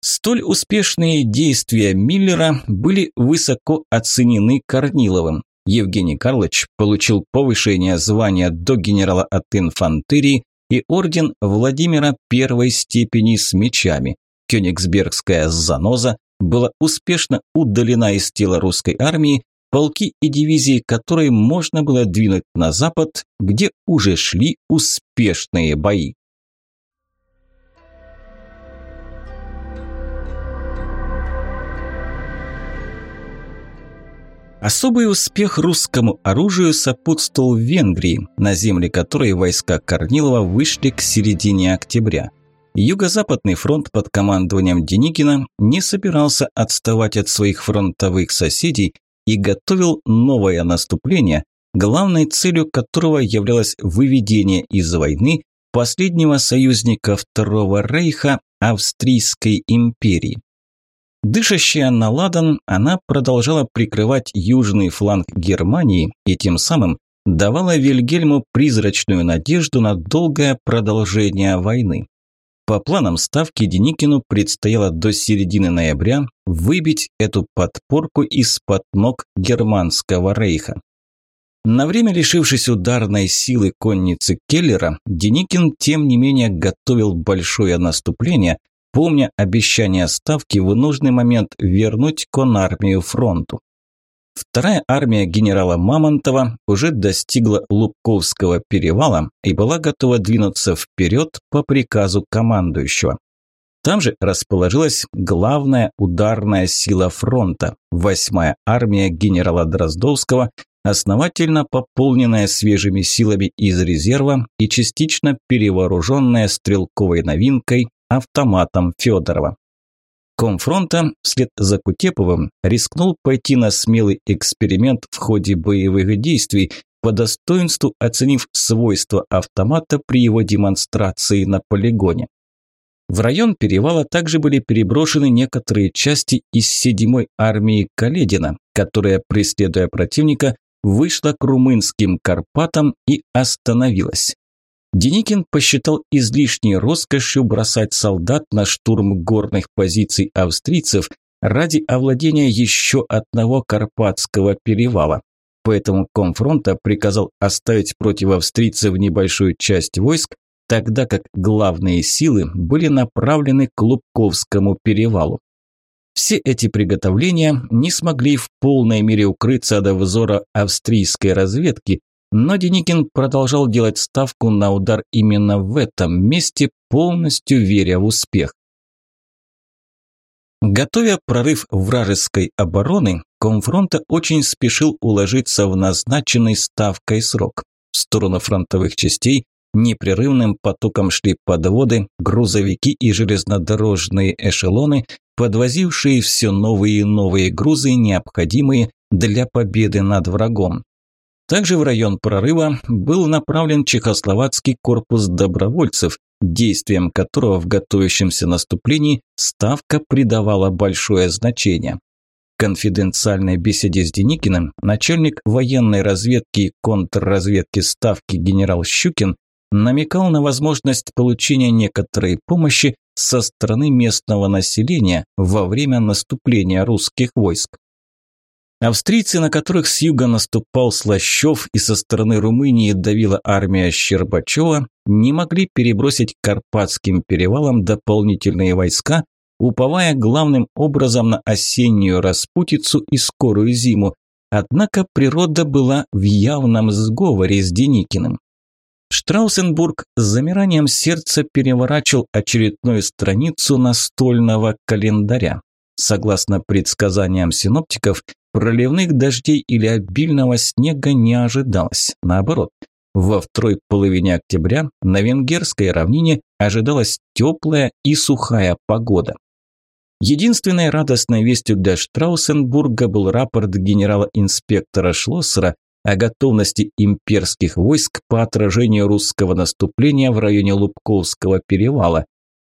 Столь успешные действия Миллера были высоко оценены Корниловым. Евгений Карлович получил повышение звания до генерала от инфантерии и орден Владимира первой степени с мечами. Кёнигсбергская заноза была успешно удалена из тела русской армии полки и дивизии которой можно было двинуть на запад, где уже шли успешные бои. Особый успех русскому оружию сопутствовал Венгрии, на земле которой войска Корнилова вышли к середине октября. Юго-Западный фронт под командованием Деникина не собирался отставать от своих фронтовых соседей и готовил новое наступление, главной целью которого являлось выведение из войны последнего союзника Второго Рейха Австрийской империи. Дышащая на ладан, она продолжала прикрывать южный фланг Германии и тем самым давала Вильгельму призрачную надежду на долгое продолжение войны. По планам ставки Деникину предстояло до середины ноября выбить эту подпорку из-под ног германского рейха. На время лишившись ударной силы конницы Келлера, Деникин тем не менее готовил большое наступление, помня обещание ставки в нужный момент вернуть конармию фронту. Вторая армия генерала Мамонтова уже достигла Лубковского перевала и была готова двинуться вперед по приказу командующего. Там же расположилась главная ударная сила фронта – восьмая армия генерала Дроздовского, основательно пополненная свежими силами из резерва и частично перевооруженная стрелковой новинкой – автоматом Федорова. Комфронта вслед за Кутеповым рискнул пойти на смелый эксперимент в ходе боевых действий, по достоинству оценив свойства автомата при его демонстрации на полигоне. В район перевала также были переброшены некоторые части из 7-й армии Каледина, которая, преследуя противника, вышла к румынским Карпатам и остановилась. Деникин посчитал излишней роскошью бросать солдат на штурм горных позиций австрийцев ради овладения еще одного Карпатского перевала. Поэтому Комфронта приказал оставить против австрийцев небольшую часть войск, тогда как главные силы были направлены к Лубковскому перевалу. Все эти приготовления не смогли в полной мере укрыться от взора австрийской разведки, но Деникин продолжал делать ставку на удар именно в этом месте, полностью веря в успех. Готовя прорыв вражеской обороны, Комфронта очень спешил уложиться в назначенный ставкой срок. В сторону фронтовых частей непрерывным потоком шли подводы, грузовики и железнодорожные эшелоны, подвозившие все новые и новые грузы, необходимые для победы над врагом. Также в район прорыва был направлен чехословацкий корпус добровольцев, действиям которого в готовящемся наступлении Ставка придавала большое значение. В конфиденциальной беседе с Деникиным начальник военной разведки и контрразведки Ставки генерал Щукин намекал на возможность получения некоторой помощи со стороны местного населения во время наступления русских войск. Австрийцы, на которых с юга наступал Слащев и со стороны Румынии давила армия Щербачева, не могли перебросить Карпатским перевалам дополнительные войска, уповая главным образом на осеннюю распутицу и скорую зиму. Однако природа была в явном сговоре с Деникиным. Штраусенбург с замиранием сердца переворачивал очередную страницу настольного календаря. Согласно предсказаниям синоптиков, проливных дождей или обильного снега не ожидалось. Наоборот, во второй половине октября на венгерской равнине ожидалась теплая и сухая погода. Единственной радостной вестью для Штраусенбурга был рапорт генерала-инспектора Шлоссера о готовности имперских войск по отражению русского наступления в районе Лубковского перевала.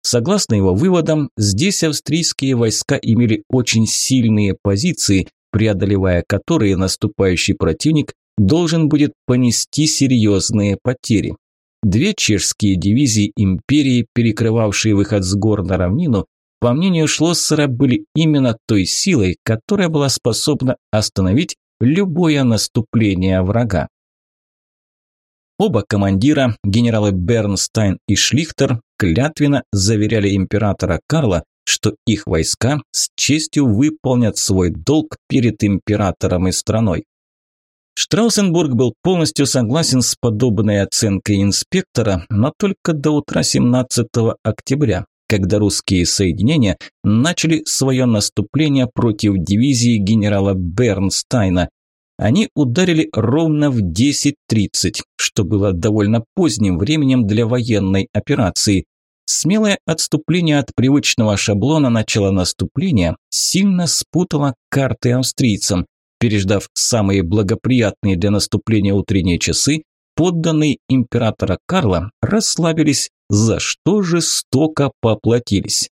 Согласно его выводам, здесь австрийские войска имели очень сильные позиции, преодолевая которые наступающий противник должен будет понести серьезные потери. Две чешские дивизии империи, перекрывавшие выход с гор на равнину, по мнению Шлоссера, были именно той силой, которая была способна остановить любое наступление врага. Оба командира, генералы Бернстайн и Шлихтер, клятвенно заверяли императора Карла, что их войска с честью выполнят свой долг перед императором и страной. Штраусенбург был полностью согласен с подобной оценкой инспектора, но только до утра 17 октября, когда русские соединения начали свое наступление против дивизии генерала Бернстайна. Они ударили ровно в 10.30, что было довольно поздним временем для военной операции. Смелое отступление от привычного шаблона начала наступления сильно спутало карты австрийцам. Переждав самые благоприятные для наступления утренние часы, подданные императора Карла расслабились, за что жестоко поплатились.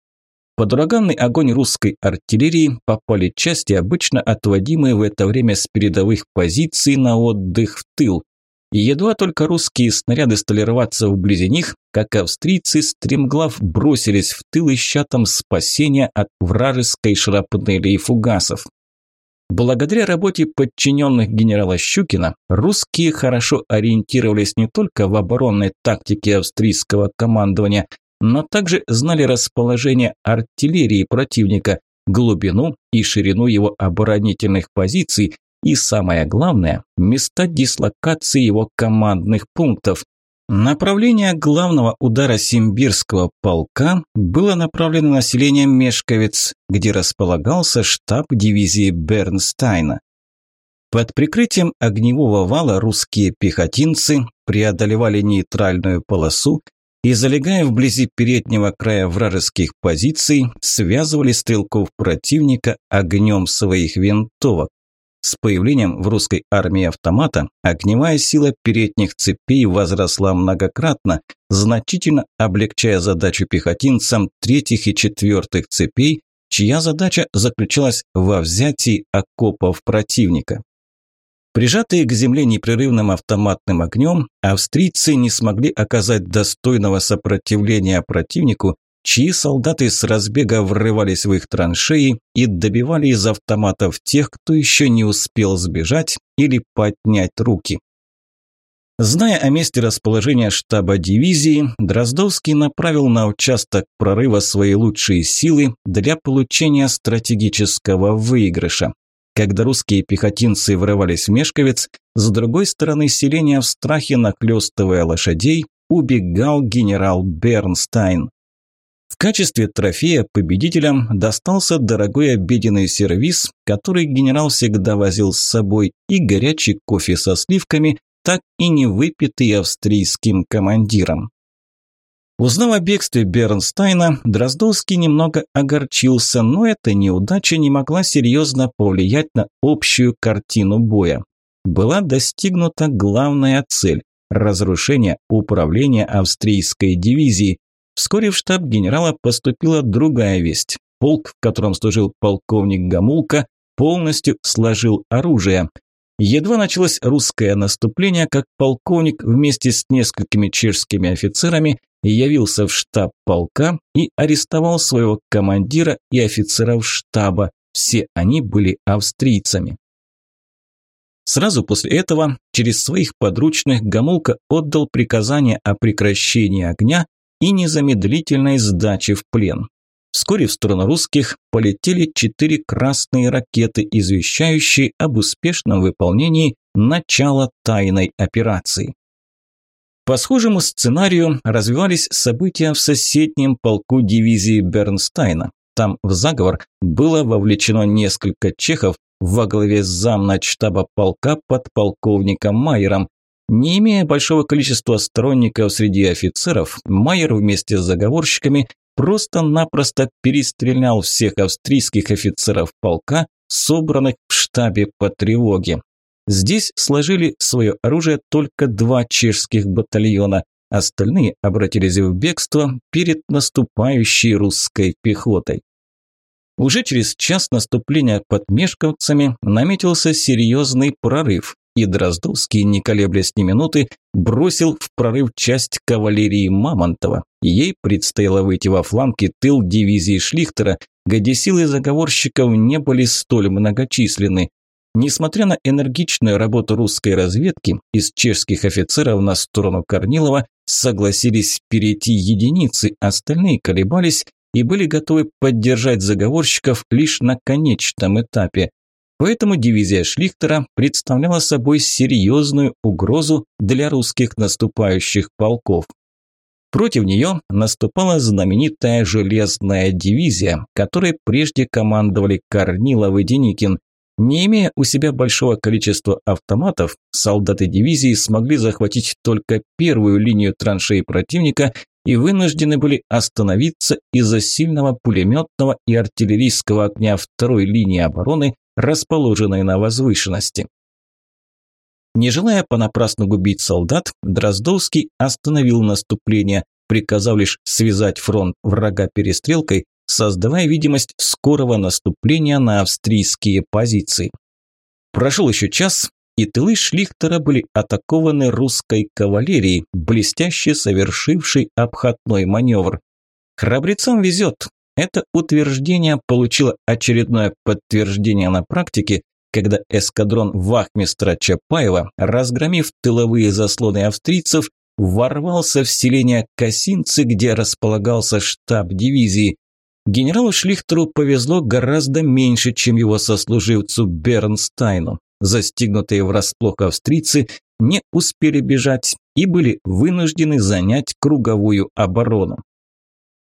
Под ураганный огонь русской артиллерии попали части, обычно отводимые в это время с передовых позиций на отдых в тыл. Едва только русские снаряды стали рваться вблизи них, как австрийцы стремглав бросились в тыл, ища там спасения от вражеской шрапнели и фугасов. Благодаря работе подчиненных генерала Щукина, русские хорошо ориентировались не только в оборонной тактике австрийского командования, но также знали расположение артиллерии противника, глубину и ширину его оборонительных позиций, и самое главное, места дислокации его командных пунктов. Направление главного удара Симбирского полка было направлено на население Мешковец, где располагался штаб дивизии Бернстайна. Под прикрытием огневого вала русские пехотинцы преодолевали нейтральную полосу и, залегая вблизи переднего края вражеских позиций, связывали стрелков противника огнем своих винтовок. С появлением в русской армии автомата огневая сила передних цепей возросла многократно, значительно облегчая задачу пехотинцам третьих и четвертых цепей, чья задача заключалась во взятии окопов противника. Прижатые к земле непрерывным автоматным огнем, австрийцы не смогли оказать достойного сопротивления противнику чьи солдаты с разбега врывались в их траншеи и добивали из автоматов тех, кто еще не успел сбежать или поднять руки. Зная о месте расположения штаба дивизии, Дроздовский направил на участок прорыва свои лучшие силы для получения стратегического выигрыша. Когда русские пехотинцы врывались в Мешковец, с другой стороны селения в страхе нахлёстывая лошадей, убегал генерал Бернстайн. В качестве трофея победителям достался дорогой обеденный сервиз, который генерал всегда возил с собой, и горячий кофе со сливками, так и не выпитый австрийским командиром. Узнав о бегстве Бернстайна, Дроздовский немного огорчился, но эта неудача не могла серьезно повлиять на общую картину боя. Была достигнута главная цель – разрушение управления австрийской дивизии. Вскоре в штаб генерала поступила другая весть. Полк, в котором служил полковник Гамулка, полностью сложил оружие. Едва началось русское наступление, как полковник вместе с несколькими чешскими офицерами явился в штаб полка и арестовал своего командира и офицеров штаба. Все они были австрийцами. Сразу после этого через своих подручных Гамулка отдал приказание о прекращении огня и незамедлительной сдаче в плен. Вскоре в сторону русских полетели четыре красные ракеты, извещающие об успешном выполнении начала тайной операции. По схожему сценарию развивались события в соседнем полку дивизии Бернстайна. Там в заговор было вовлечено несколько чехов во главе с замначштаба полка подполковником Майером. Не имея большого количества сторонников среди офицеров, Майер вместе с заговорщиками просто-напросто перестрелял всех австрийских офицеров полка, собранных в штабе по тревоге. Здесь сложили свое оружие только два чешских батальона, остальные обратились в бегство перед наступающей русской пехотой. Уже через час наступления под Мешковцами наметился серьезный прорыв, и Дроздовский, не колеблясь ни минуты, бросил в прорыв часть кавалерии Мамонтова. Ей предстояло выйти во фланги тыл дивизии Шлихтера, где силы заговорщиков не были столь многочисленны. Несмотря на энергичную работу русской разведки, из чешских офицеров на сторону Корнилова согласились перейти единицы, остальные колебались и были готовы поддержать заговорщиков лишь на конечном этапе. Поэтому дивизия Шлихтера представляла собой серьезную угрозу для русских наступающих полков. Против нее наступала знаменитая железная дивизия, которой прежде командовали Корнилов и Деникин. Не имея у себя большого количества автоматов, солдаты дивизии смогли захватить только первую линию траншей противника и вынуждены были остановиться из-за сильного пулеметного и артиллерийского огня второй линии обороны, расположенной на возвышенности. Не желая понапрасну губить солдат, Дроздовский остановил наступление, приказав лишь связать фронт врага перестрелкой, создавая видимость скорого наступления на австрийские позиции. Прошел еще час, и тылы Шлихтера были атакованы русской кавалерией, блестяще совершившей обходной маневр. Храбрецам везет. Это утверждение получило очередное подтверждение на практике, когда эскадрон вахмистра Чапаева, разгромив тыловые заслоны австрийцев, ворвался в селение Косинцы, где располагался штаб дивизии. Генералу Шлихтеру повезло гораздо меньше, чем его сослуживцу Бернстайну. Застигнутые врасплох австрийцы не успели бежать и были вынуждены занять круговую оборону.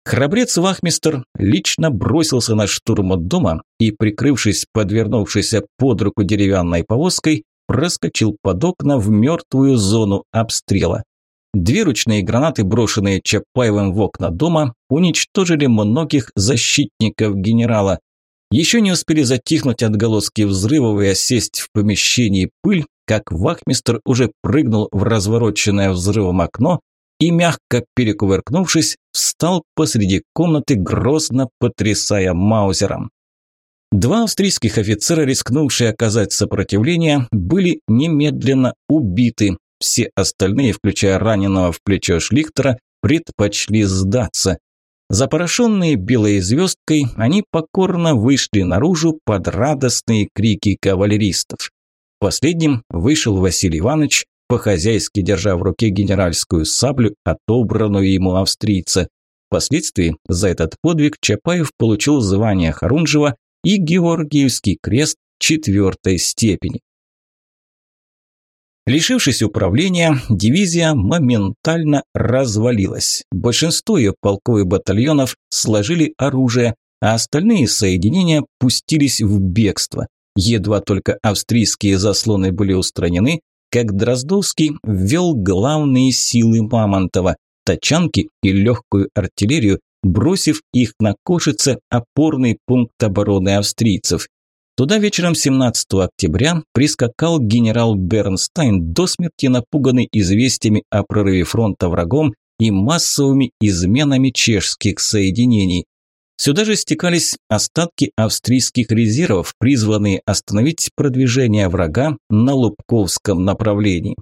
Храбрец Вахмистер лично бросился на штурм дома и, прикрывшись подвернувшейся под руку деревянной повозкой, проскочил под окна в мертвую зону обстрела. Две ручные гранаты, брошенные Чапаевым в окна дома, уничтожили многих защитников генерала. Еще не успели затихнуть отголоски взрывов и осесть в помещении пыль, как вахмистр уже прыгнул в развороченное взрывом окно и, мягко перекувыркнувшись, встал посреди комнаты, грозно потрясая маузером. Два австрийских офицера, рискнувшие оказать сопротивление, были немедленно убиты, все остальные, включая раненого в плечо Шлихтера, предпочли сдаться. Запорошенные белой звездкой, они покорно вышли наружу под радостные крики кавалеристов. Последним вышел Василий Иванович, по-хозяйски держа в руке генеральскую саблю, отобранную ему австрийца. Впоследствии за этот подвиг Чапаев получил звание Харунжева и Георгиевский крест четвертой степени. Лишившись управления, дивизия моментально развалилась. Большинство ее полковых батальонов сложили оружие, а остальные соединения пустились в бегство. Едва только австрийские заслоны были устранены, как Дроздовский ввел главные силы Мамонтова – тачанки и легкую артиллерию, бросив их на Кошице, опорный пункт обороны австрийцев. Туда вечером 17 октября прискакал генерал Бернстайн, до смерти напуганный известиями о прорыве фронта врагом и массовыми изменами чешских соединений. Сюда же стекались остатки австрийских резервов, призванные остановить продвижение врага на Лубковском направлении.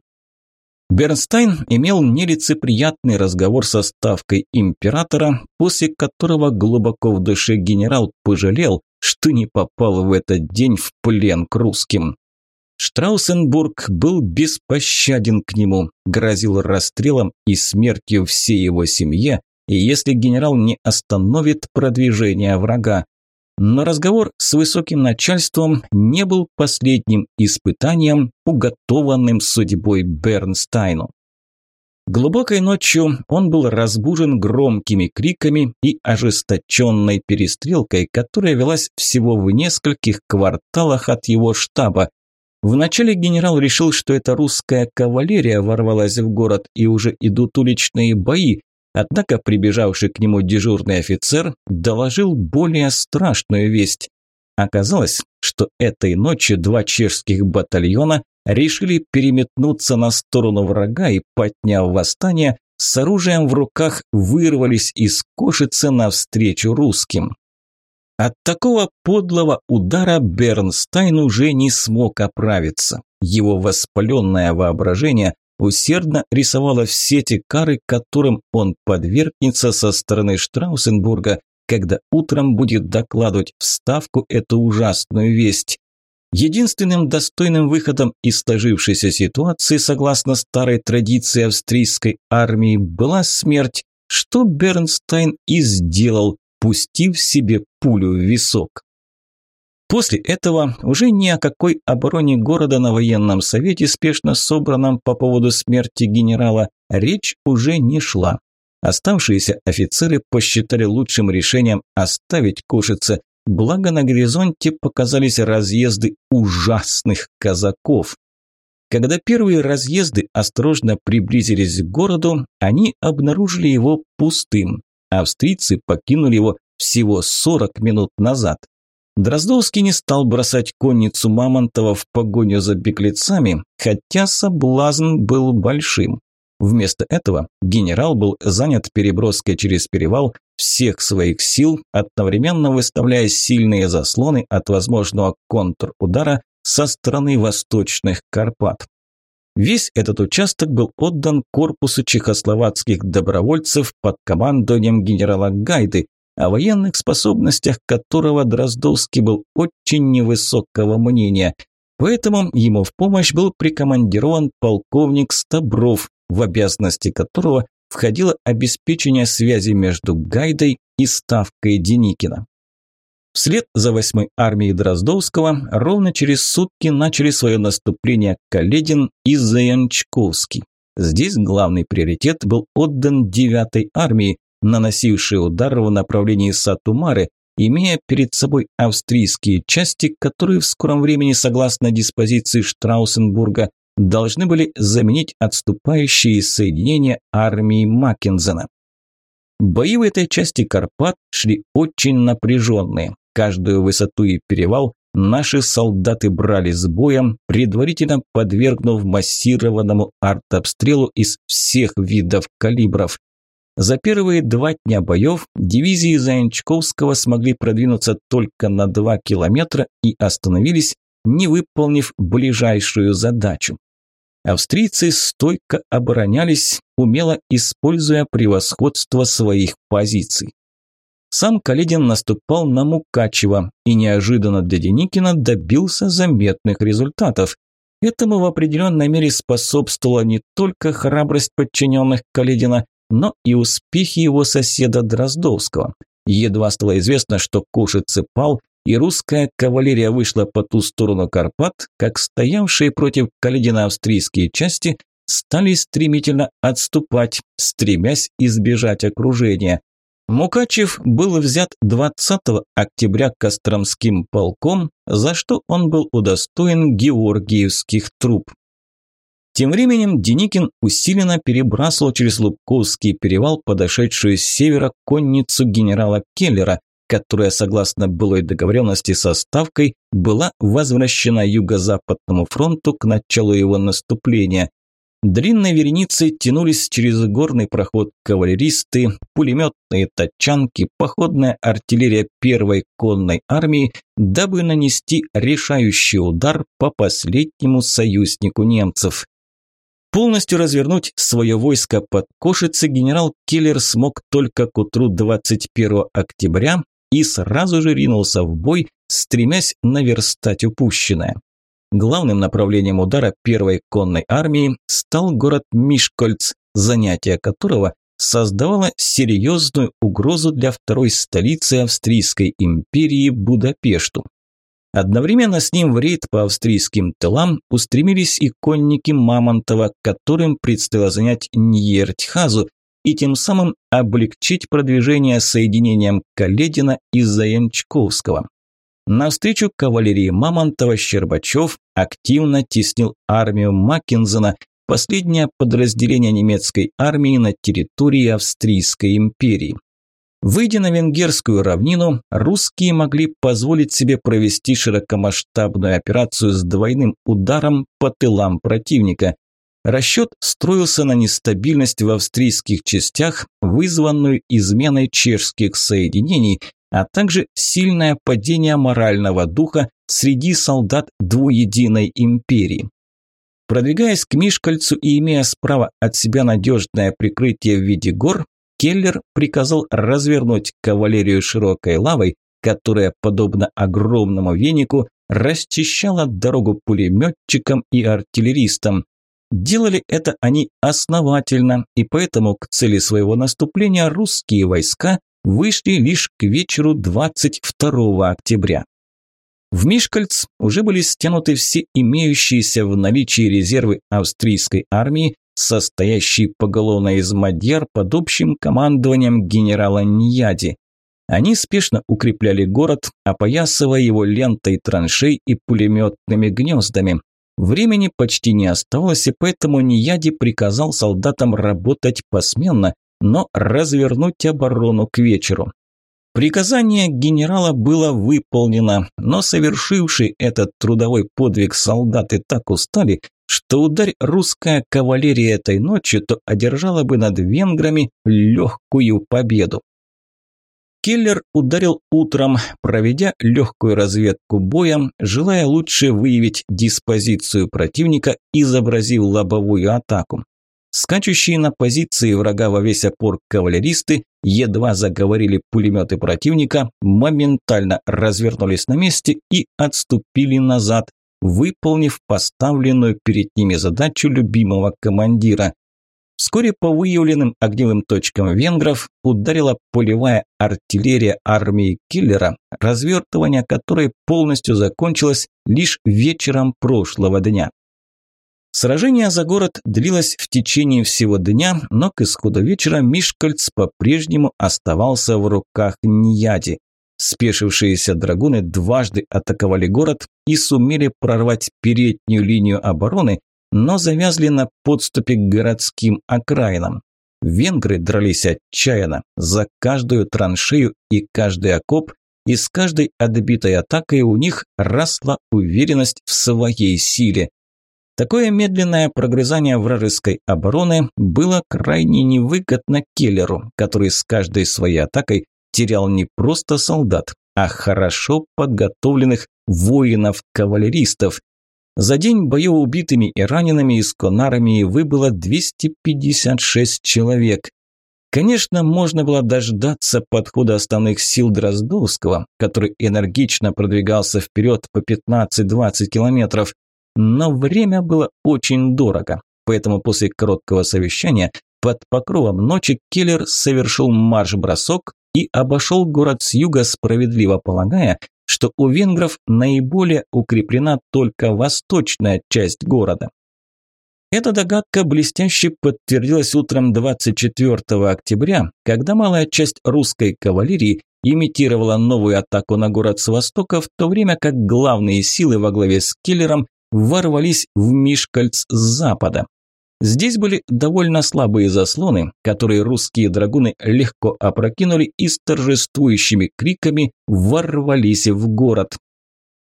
Бернстайн имел нелицеприятный разговор со ставкой императора, после которого глубоко в душе генерал пожалел, что не попал в этот день в плен к русским. Штраусенбург был беспощаден к нему, грозил расстрелом и смертью всей его семье, если генерал не остановит продвижение врага. Но разговор с высоким начальством не был последним испытанием, уготованным судьбой Бернстайну. Глубокой ночью он был разбужен громкими криками и ожесточенной перестрелкой, которая велась всего в нескольких кварталах от его штаба. Вначале генерал решил, что это русская кавалерия ворвалась в город и уже идут уличные бои, однако прибежавший к нему дежурный офицер доложил более страшную весть. Оказалось, что этой ночью два чешских батальона решили переметнуться на сторону врага и, подняв восстание, с оружием в руках вырвались из кошицы навстречу русским. От такого подлого удара Бернстайн уже не смог оправиться. Его воспаленное воображение усердно рисовало все те кары, которым он подвергнется со стороны Штраусенбурга, когда утром будет докладывать в Ставку эту ужасную весть. Единственным достойным выходом из сложившейся ситуации, согласно старой традиции австрийской армии, была смерть, что Бернстайн и сделал, пустив себе пулю в висок. После этого уже ни о какой обороне города на военном совете, спешно собранном по поводу смерти генерала, речь уже не шла. Оставшиеся офицеры посчитали лучшим решением оставить Кошице, Благо на горизонте показались разъезды ужасных казаков. Когда первые разъезды осторожно приблизились к городу, они обнаружили его пустым. Австрийцы покинули его всего 40 минут назад. Дроздовский не стал бросать конницу Мамонтова в погоню за беглецами, хотя соблазн был большим. Вместо этого генерал был занят переброской через перевал всех своих сил, одновременно выставляя сильные заслоны от возможного контрудара со стороны восточных Карпат. Весь этот участок был отдан корпусу чехословацких добровольцев под командованием генерала Гайды, о военных способностях которого Дроздовский был очень невысокого мнения, поэтому ему в помощь был прикомандирован полковник Стабров, в обязанности которого входило обеспечение связи между Гайдой и Ставкой Деникина. Вслед за 8-й армией Дроздовского ровно через сутки начали свое наступление Каледин и Заянчковский. Здесь главный приоритет был отдан 9-й армии, наносившей удар в направлении Сатумары, имея перед собой австрийские части, которые в скором времени, согласно диспозиции Штраусенбурга, должны были заменить отступающие соединения армии Маккензена. Бои в этой части Карпат шли очень напряженные. Каждую высоту и перевал наши солдаты брали с боем, предварительно подвергнув массированному артобстрелу из всех видов калибров. За первые два дня боев дивизии Заянчковского смогли продвинуться только на 2 километра и остановились, не выполнив ближайшую задачу. Австрийцы стойко оборонялись, умело используя превосходство своих позиций. Сам Каледин наступал на Мукачево и неожиданно для Деникина добился заметных результатов. Этому в определенной мере способствовала не только храбрость подчиненных Каледина, но и успехи его соседа Дроздовского. Едва стало известно, что Кошице пал, и русская кавалерия вышла по ту сторону Карпат, как стоявшие против Каледина австрийские части стали стремительно отступать, стремясь избежать окружения. Мукачев был взят 20 октября Костромским полком, за что он был удостоен георгиевских труп. Тем временем Деникин усиленно перебрасывал через Лубковский перевал подошедшую с севера конницу генерала Келлера, которая, согласно былой договоренности со Ставкой, была возвращена Юго-Западному фронту к началу его наступления. Длинной вереницей тянулись через горный проход кавалеристы, пулеметные тачанки, походная артиллерия первой конной армии, дабы нанести решающий удар по последнему союзнику немцев. Полностью развернуть свое войско под Кошицы генерал Киллер смог только к утру 21 октября и сразу же ринулся в бой, стремясь наверстать упущенное. Главным направлением удара первой конной армии стал город Мишкольц, занятие которого создавало серьезную угрозу для второй столицы Австрийской империи Будапешту. Одновременно с ним в рейд по австрийским тылам устремились и конники Мамонтова, которым предстояло занять Ньертхазу и тем самым облегчить продвижение соединением Каледина и Заянчковского. Навстречу кавалерии Мамонтова Щербачев активно теснил армию Маккензена, последнее подразделение немецкой армии на территории Австрийской империи. Выйдя на венгерскую равнину, русские могли позволить себе провести широкомасштабную операцию с двойным ударом по тылам противника. Расчет строился на нестабильность в австрийских частях, вызванную изменой чешских соединений, а также сильное падение морального духа среди солдат двуединой империи. Продвигаясь к Мишкальцу и имея справа от себя надежное прикрытие в виде гор, Келлер приказал развернуть кавалерию широкой лавой, которая, подобно огромному венику, расчищала дорогу пулеметчикам и артиллеристам. Делали это они основательно, и поэтому к цели своего наступления русские войска вышли лишь к вечеру 22 октября. В Мишкальц уже были стянуты все имеющиеся в наличии резервы австрийской армии, состоящие поголовно из мадьяр под общим командованием генерала Ньяди. Они спешно укрепляли город, опоясывая его лентой траншей и пулеметными гнездами. Времени почти не оставалось, и поэтому Нияди приказал солдатам работать посменно, но развернуть оборону к вечеру. Приказание генерала было выполнено, но совершивший этот трудовой подвиг солдаты так устали, что ударь русская кавалерия этой ночью, то одержала бы над венграми легкую победу. Келлер ударил утром, проведя легкую разведку боя, желая лучше выявить диспозицию противника, изобразив лобовую атаку. Скачущие на позиции врага во весь опор кавалеристы едва заговорили пулеметы противника, моментально развернулись на месте и отступили назад, выполнив поставленную перед ними задачу любимого командира. Вскоре по выявленным огневым точкам венгров ударила полевая артиллерия армии Киллера, развертывание которой полностью закончилось лишь вечером прошлого дня. Сражение за город длилось в течение всего дня, но к исходу вечера Мишкальц по-прежнему оставался в руках Ньяди. Спешившиеся драгуны дважды атаковали город и сумели прорвать переднюю линию обороны, но завязли на подступе к городским окраинам. Венгры дрались отчаянно за каждую траншею и каждый окоп, и с каждой отбитой атакой у них росла уверенность в своей силе. Такое медленное прогрызание вражеской обороны было крайне невыгодно Келлеру, который с каждой своей атакой терял не просто солдат, а хорошо подготовленных воинов-кавалеристов. За день боев убитыми и ранеными из конармии выбыло 256 человек. Конечно, можно было дождаться подхода основных сил Дроздовского, который энергично продвигался вперед по 15-20 километров, но время было очень дорого, поэтому после короткого совещания под покровом ночи Келлер совершил марш-бросок и обошел город с юга, справедливо полагая, что у венгров наиболее укреплена только восточная часть города. Эта догадка блестяще подтвердилась утром 24 октября, когда малая часть русской кавалерии имитировала новую атаку на город с востока, в то время как главные силы во главе с Келлером ворвались в Мишкальц с запада. Здесь были довольно слабые заслоны, которые русские драгуны легко опрокинули и с торжествующими криками ворвались в город.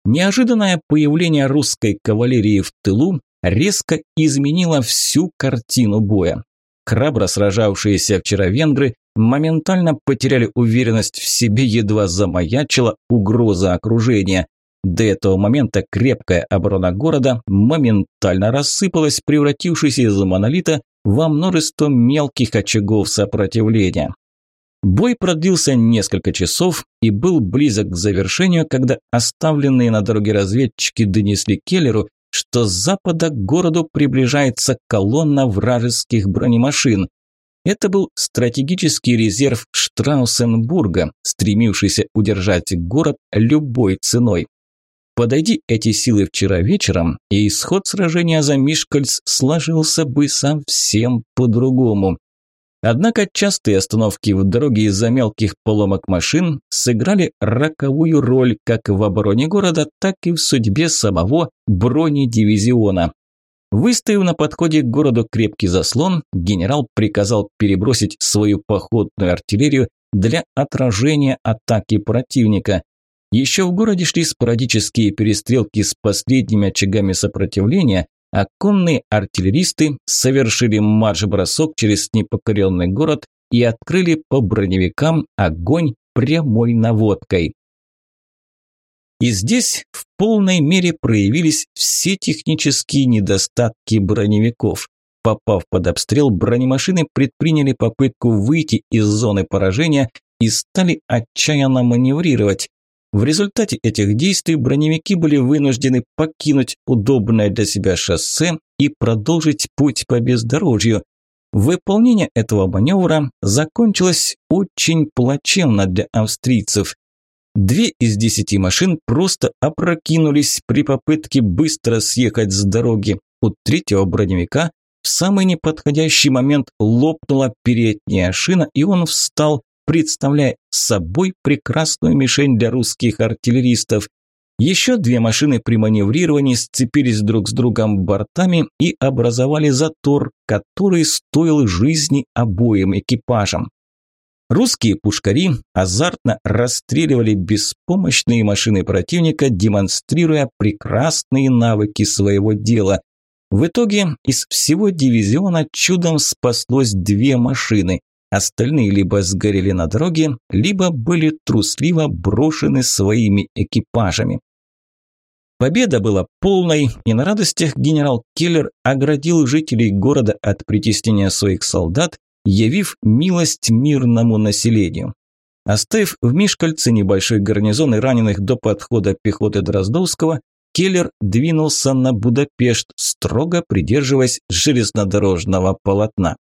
Неожиданное появление русской кавалерии в тылу резко изменила всю картину боя. Храбро сражавшиеся вчера венгры моментально потеряли уверенность в себе, едва замаячила угроза окружения. До этого момента крепкая оборона города моментально рассыпалась, превратившись из монолита во множество мелких очагов сопротивления. Бой продлился несколько часов и был близок к завершению, когда оставленные на дороге разведчики донесли Келлеру, что с запада к городу приближается колонна вражеских бронемашин. Это был стратегический резерв Штраусенбурга, стремившийся удержать город любой ценой. Подойди эти силы вчера вечером, и исход сражения за Мишкальц сложился бы совсем по-другому. Однако частые остановки в дороге из-за мелких поломок машин сыграли роковую роль как в обороне города, так и в судьбе самого бронедивизиона. Выставив на подходе к городу крепкий заслон, генерал приказал перебросить свою походную артиллерию для отражения атаки противника. Еще в городе шли спорадические перестрелки с последними очагами сопротивления, а конные артиллеристы совершили марш-бросок через непокоренный город и открыли по броневикам огонь прямой наводкой. И здесь в полной мере проявились все технические недостатки броневиков. Попав под обстрел, бронемашины предприняли попытку выйти из зоны поражения и стали отчаянно маневрировать. В результате этих действий броневики были вынуждены покинуть удобное для себя шоссе и продолжить путь по бездорожью. Выполнение этого маневра закончилось очень плачевно для австрийцев. Две из десяти машин просто опрокинулись при попытке быстро съехать с дороги. У третьего броневика в самый неподходящий момент лопнула передняя шина, и он встал, представляя собой прекрасную мишень для русских артиллеристов. Еще две машины при маневрировании сцепились друг с другом бортами и образовали затор, который стоил жизни обоим экипажам. Русские пушкари азартно расстреливали беспомощные машины противника, демонстрируя прекрасные навыки своего дела. В итоге из всего дивизиона чудом спаслось две машины. Остальные либо сгорели на дороге, либо были трусливо брошены своими экипажами. Победа была полной, и на радостях генерал Келлер оградил жителей города от притеснения своих солдат, явив милость мирному населению. Оставив в Мишкальце небольшой гарнизон и раненых до подхода пехоты Дроздовского, Келлер двинулся на Будапешт, строго придерживаясь железнодорожного полотна.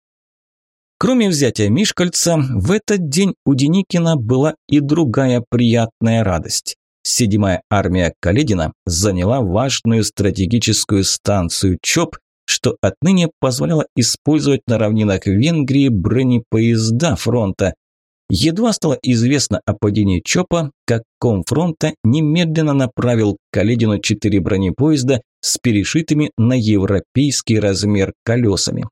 Кроме взятия Мишкальца, в этот день у Деникина была и другая приятная радость. Седьмая армия Каледина заняла важную стратегическую станцию ЧОП, что отныне позволяло использовать на равнинах Венгрии бронепоезда фронта. Едва стало известно о падении ЧОПа, как комфронта немедленно направил к Каледину четыре бронепоезда с перешитыми на европейский размер колесами.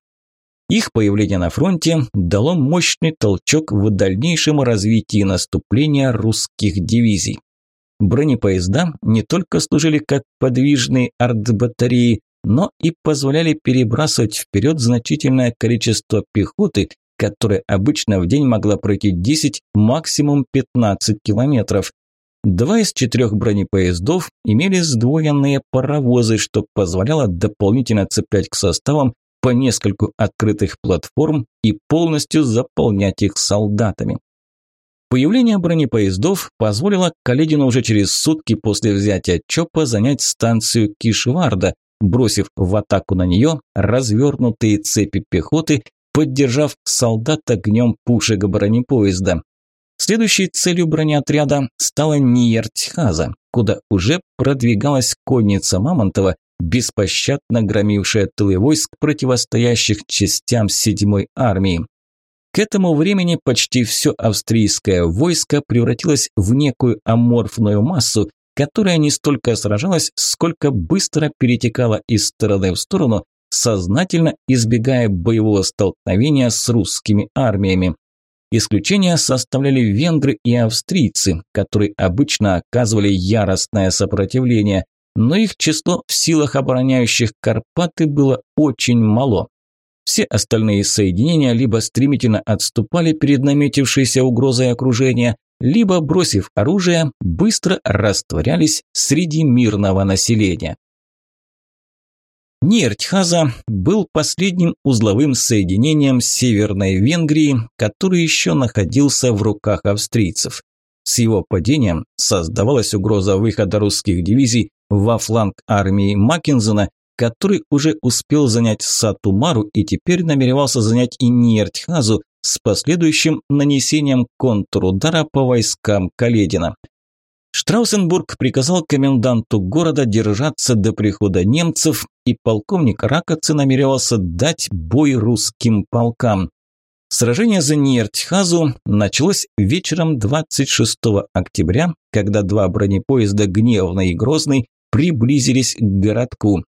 Их появление на фронте дало мощный толчок в дальнейшем развитии наступления русских дивизий. Бронепоезда не только служили как подвижные артбатареи, но и позволяли перебрасывать вперед значительное количество пехоты, которая обычно в день могла пройти 10, максимум 15 километров. Два из четырех бронепоездов имели сдвоенные паровозы, что позволяло дополнительно цеплять к составам по нескольку открытых платформ и полностью заполнять их солдатами. Появление бронепоездов позволило Каледину уже через сутки после взятия ЧОПа занять станцию Кишварда, бросив в атаку на нее развернутые цепи пехоты, поддержав солдат огнем пушек бронепоезда. Следующей целью бронеотряда стала Ниертхаза, куда уже продвигалась конница Мамонтова, беспощадно громившая тылы войск, противостоящих частям 7-й армии. К этому времени почти все австрийское войско превратилось в некую аморфную массу, которая не столько сражалась, сколько быстро перетекала из стороны в сторону, сознательно избегая боевого столкновения с русскими армиями. Исключения составляли венгры и австрийцы, которые обычно оказывали яростное сопротивление, но их число в силах обороняющих Карпаты было очень мало. Все остальные соединения либо стремительно отступали перед наметившейся угрозой окружения, либо, бросив оружие, быстро растворялись среди мирного населения. Нертхаза был последним узловым соединением Северной Венгрии, который еще находился в руках австрийцев. С его падением создавалась угроза выхода русских дивизий во фланг армии Маккензена, который уже успел занять Сатумару и теперь намеревался занять и Нертхазу с последующим нанесением контрудара по войскам Каледина. Штраусенбург приказал коменданту города держаться до прихода немцев, и полковник Ракоцы намеревался дать бой русским полкам. Сражение за Нертхазу началось вечером 26 октября, когда два бронепоезда «Гневный» и «Грозный» приблизились к городку.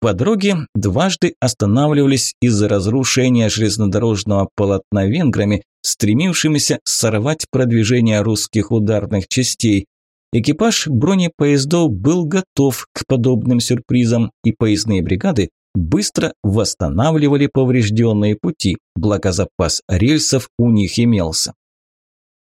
По дороге дважды останавливались из-за разрушения железнодорожного полотна венграми, стремившимися сорвать продвижение русских ударных частей. Экипаж бронепоездов был готов к подобным сюрпризам, и поездные бригады быстро восстанавливали поврежденные пути, благо запас рельсов у них имелся.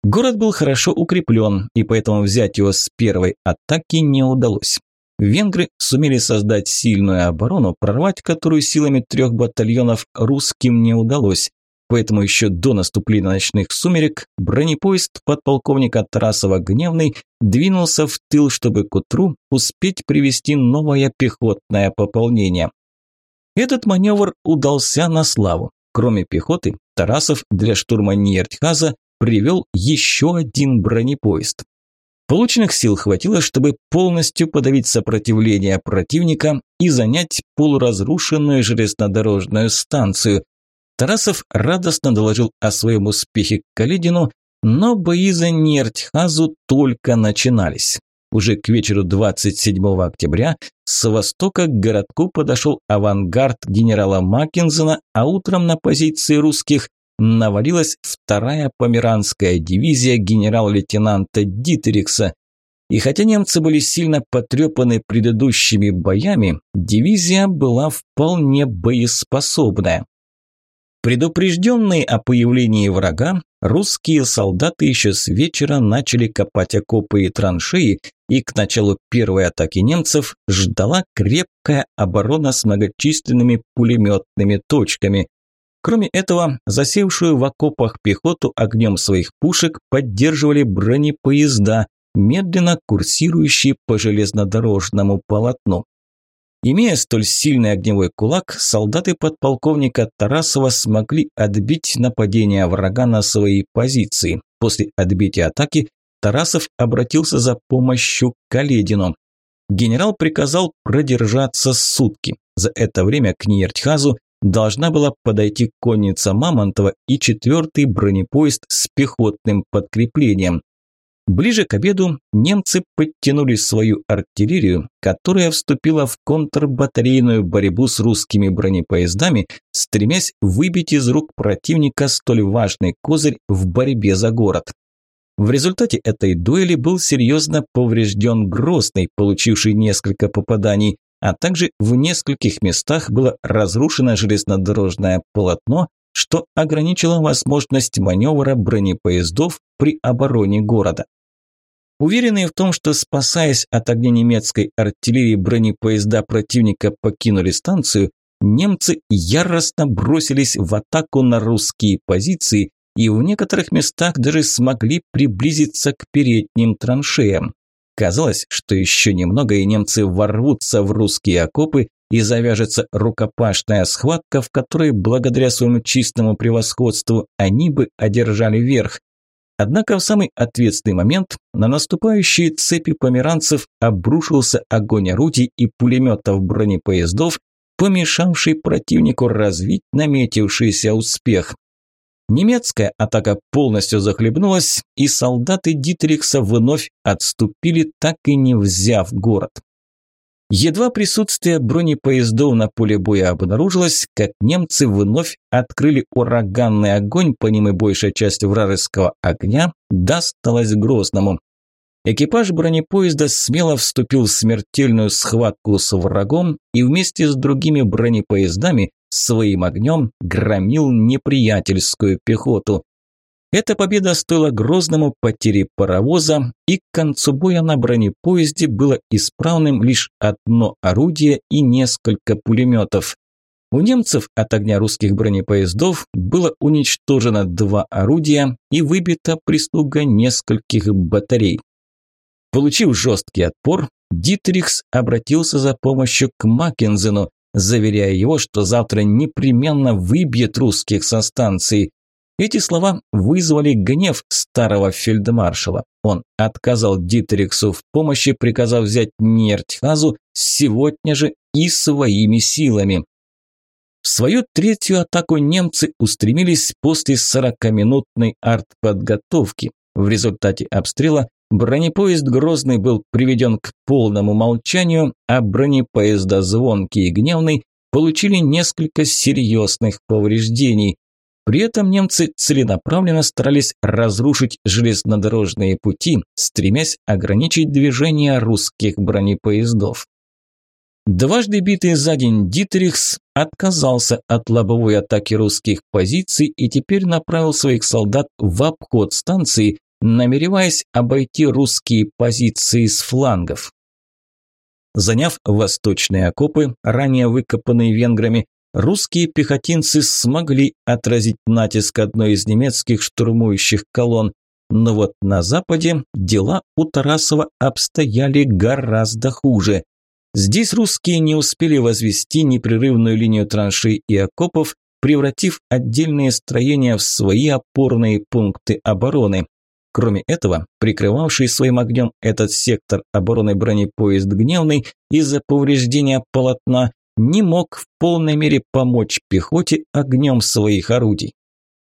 Город был хорошо укреплен, и поэтому взять его с первой атаки не удалось. Венгры сумели создать сильную оборону, прорвать которую силами трех батальонов русским не удалось. Поэтому еще до наступления ночных сумерек бронепоезд подполковника Тарасова Гневный двинулся в тыл, чтобы к утру успеть привести новое пехотное пополнение. Этот маневр удался на славу. Кроме пехоты, Тарасов для штурма Ниертхаза привел еще один бронепоезд. Полученных сил хватило, чтобы полностью подавить сопротивление противника и занять полуразрушенную железнодорожную станцию. Тарасов радостно доложил о своем успехе к Каледину, но бои за Нертхазу только начинались. Уже к вечеру 27 октября с востока к городку подошел авангард генерала Маккензена, а утром на позиции русских навалилась вторая померанская дивизия генерал-лейтенанта Дитерикса. И хотя немцы были сильно потрепаны предыдущими боями, дивизия была вполне боеспособная. Предупрежденные о появлении врага, русские солдаты еще с вечера начали копать окопы и траншеи, и к началу первой атаки немцев ждала крепкая оборона с многочисленными пулеметными точками. Кроме этого, засевшую в окопах пехоту огнем своих пушек поддерживали бронепоезда, медленно курсирующие по железнодорожному полотну. Имея столь сильный огневой кулак, солдаты подполковника Тарасова смогли отбить нападение врага на свои позиции. После отбития атаки Тарасов обратился за помощью к Каледину. Генерал приказал продержаться сутки. За это время к Ниертхазу должна была подойти конница Мамонтова и четвертый бронепоезд с пехотным подкреплением. Ближе к обеду немцы подтянули свою артиллерию, которая вступила в контрбатарейную борьбу с русскими бронепоездами, стремясь выбить из рук противника столь важный козырь в борьбе за город. В результате этой дуэли был серьезно поврежден Грозный, получивший несколько попаданий, а также в нескольких местах было разрушено железнодорожное полотно, что ограничило возможность маневра бронепоездов при обороне города. Уверенные в том, что спасаясь от огня немецкой артиллерии бронепоезда противника покинули станцию, немцы яростно бросились в атаку на русские позиции и в некоторых местах даже смогли приблизиться к передним траншеям. Казалось, что еще немного и немцы ворвутся в русские окопы и завяжется рукопашная схватка, в которой благодаря своему чистому превосходству они бы одержали верх. Однако в самый ответственный момент на наступающие цепи померанцев обрушился огонь орудий и пулеметов бронепоездов, помешавший противнику развить наметившийся успех. Немецкая атака полностью захлебнулась, и солдаты Дитрихса вновь отступили, так и не взяв город. Едва присутствие бронепоездов на поле боя обнаружилось, как немцы вновь открыли ураганный огонь по ним и большая часть вражеского огня досталась Грозному. Экипаж бронепоезда смело вступил в смертельную схватку с врагом и вместе с другими бронепоездами своим огнем громил неприятельскую пехоту. Эта победа стоила Грозному потери паровоза, и к концу боя на бронепоезде было исправным лишь одно орудие и несколько пулеметов. У немцев от огня русских бронепоездов было уничтожено два орудия и выбито прислуга нескольких батарей. Получив жесткий отпор, Дитрихс обратился за помощью к Маккензену, заверяя его, что завтра непременно выбьет русских со станции. Эти слова вызвали гнев старого фельдмаршала. Он отказал Дитриксу в помощи, приказав взять Нертхазу сегодня же и своими силами. В свою третью атаку немцы устремились после 40-минутной артподготовки. В результате обстрела бронепоезд Грозный был приведен к полному молчанию, а бронепоезда Звонкий и Гневный получили несколько серьезных повреждений. При этом немцы целенаправленно старались разрушить железнодорожные пути, стремясь ограничить движение русских бронепоездов. Дважды битый за день Дитрихс отказался от лобовой атаки русских позиций и теперь направил своих солдат в обход станции, намереваясь обойти русские позиции с флангов. Заняв восточные окопы, ранее выкопанные венграми, русские пехотинцы смогли отразить натиск одной из немецких штурмующих колонн, но вот на западе дела у Тарасова обстояли гораздо хуже. Здесь русские не успели возвести непрерывную линию траншей и окопов, превратив отдельные строения в свои опорные пункты обороны. Кроме этого, прикрывавший своим огнем этот сектор обороны бронепоезд «Гневный» из-за повреждения полотна не мог в полной мере помочь пехоте огнем своих орудий.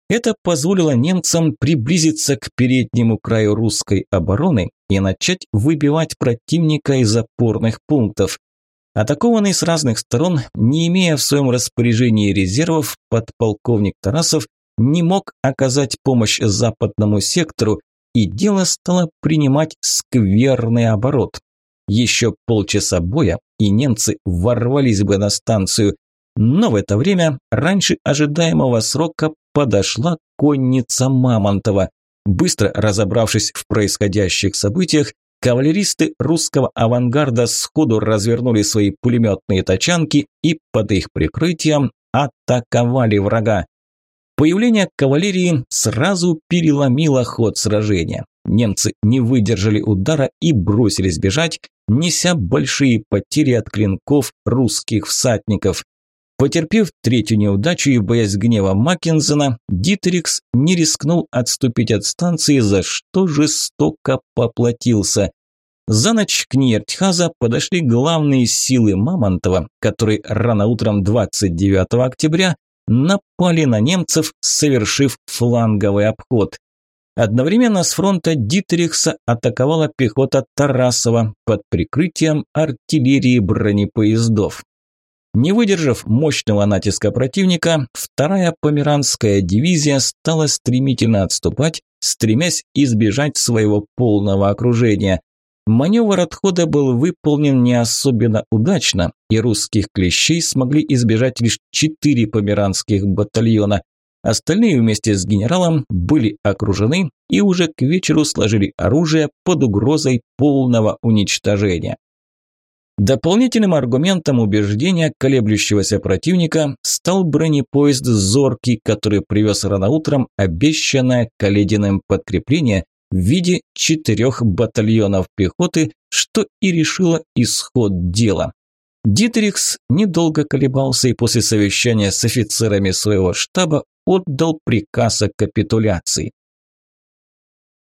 Это позволило немцам приблизиться к переднему краю русской обороны и начать выбивать противника из опорных пунктов. Атакованный с разных сторон, не имея в своем распоряжении резервов, подполковник Тарасов не мог оказать помощь западному сектору, и дело стало принимать скверный оборот. Еще полчаса боя, и немцы ворвались бы на станцию. Но в это время, раньше ожидаемого срока, подошла конница Мамонтова. Быстро разобравшись в происходящих событиях, кавалеристы русского авангарда сходу развернули свои пулеметные тачанки и под их прикрытием атаковали врага. Появление кавалерии сразу переломило ход сражения. Немцы не выдержали удара и бросились бежать, неся большие потери от клинков русских всадников. Потерпев третью неудачу и боясь гнева Маккензена, Дитрикс не рискнул отступить от станции, за что жестоко поплатился. За ночь к Ньертхаза подошли главные силы Мамонтова, которые рано утром 29 октября напали на немцев, совершив фланговый обход. Одновременно с фронта Дитрихса атаковала пехота Тарасова под прикрытием артиллерии бронепоездов. Не выдержав мощного натиска противника, вторая померанская дивизия стала стремительно отступать, стремясь избежать своего полного окружения. Маневр отхода был выполнен не особенно удачно, и русских клещей смогли избежать лишь четыре померанских батальона. Остальные вместе с генералом были окружены и уже к вечеру сложили оружие под угрозой полного уничтожения. Дополнительным аргументом убеждения колеблющегося противника стал бронепоезд «Зоркий», который привез рано утром обещанное Калединым подкрепление в виде четырех батальонов пехоты, что и решило исход дела. Дитрихс недолго колебался и после совещания с офицерами своего штаба отдал приказ о капитуляции.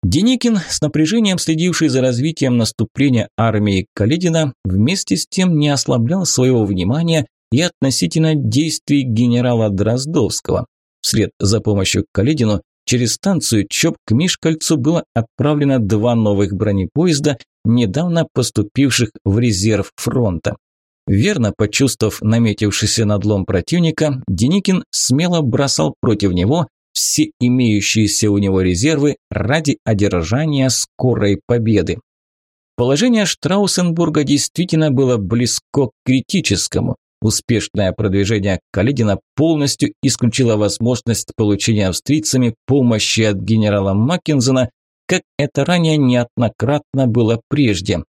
Деникин, с напряжением следивший за развитием наступления армии Каледина, вместе с тем не ослаблял своего внимания и относительно действий генерала Дроздовского. Вслед за помощью Каледину через станцию ЧОП к Мишкальцу было отправлено два новых бронепоезда, недавно поступивших в резерв фронта. Верно почувствовав наметившийся надлом противника, Деникин смело бросал против него все имеющиеся у него резервы ради одержания скорой победы. Положение Штраусенбурга действительно было близко к критическому. Успешное продвижение Каледина полностью исключило возможность получения австрийцами помощи от генерала Маккензена, как это ранее неоднократно было прежде.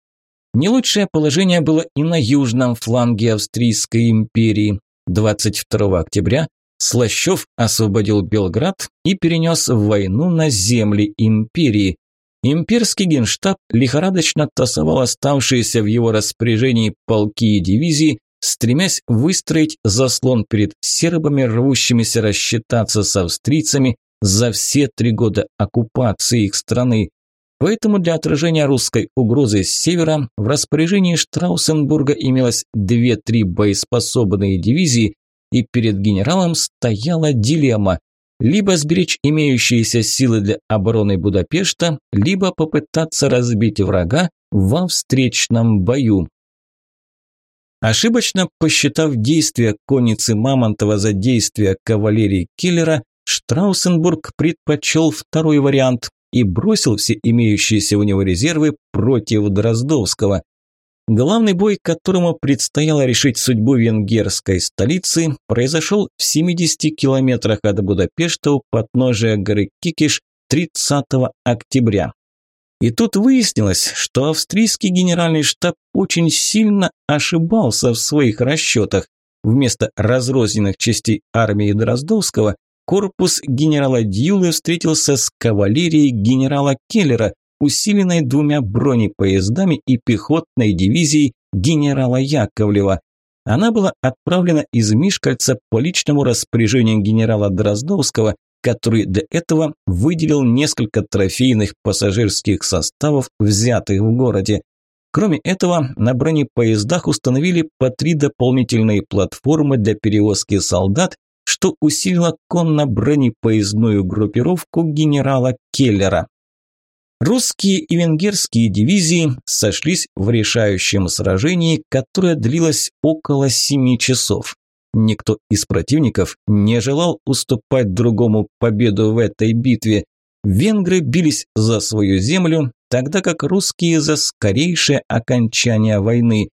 Не лучшее положение было и на южном фланге Австрийской империи. 22 октября Слащев освободил Белград и перенес войну на земли империи. Имперский генштаб лихорадочно тасовал оставшиеся в его распоряжении полки и дивизии, стремясь выстроить заслон перед сербами, рвущимися рассчитаться с австрийцами за все три года оккупации их страны. Поэтому для отражения русской угрозы с севера в распоряжении Штраусенбурга имелось две-три боеспособные дивизии, и перед генералом стояла дилемма – либо сберечь имеющиеся силы для обороны Будапешта, либо попытаться разбить врага во встречном бою. Ошибочно посчитав действия конницы Мамонтова за действия кавалерии Киллера, Штраусенбург предпочел второй вариант и бросил все имеющиеся у него резервы против Дроздовского. Главный бой, которому предстояло решить судьбу венгерской столицы, произошел в 70 километрах от Будапешта у подножия горы Кикиш 30 октября. И тут выяснилось, что австрийский генеральный штаб очень сильно ошибался в своих расчетах. Вместо разрозненных частей армии Дроздовского корпус генерала Дьюлы встретился с кавалерией генерала Келлера, усиленной двумя бронепоездами и пехотной дивизией генерала Яковлева. Она была отправлена из Мишкальца по личному распоряжению генерала Дроздовского, который для этого выделил несколько трофейных пассажирских составов, взятых в городе. Кроме этого, на бронепоездах установили по три дополнительные платформы для перевозки солдат, что усилило конно-бронепоездную группировку генерала Келлера. Русские и венгерские дивизии сошлись в решающем сражении, которое длилось около семи часов. Никто из противников не желал уступать другому победу в этой битве. Венгры бились за свою землю, тогда как русские за скорейшее окончание войны.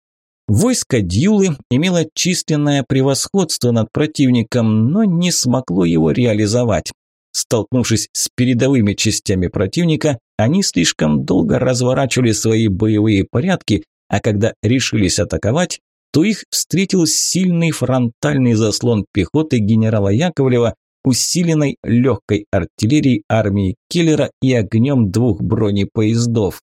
Войско Дьюлы имело численное превосходство над противником, но не смогло его реализовать. Столкнувшись с передовыми частями противника, они слишком долго разворачивали свои боевые порядки, а когда решились атаковать, то их встретил сильный фронтальный заслон пехоты генерала Яковлева, усиленной легкой артиллерией армии Келлера и огнем двух бронепоездов.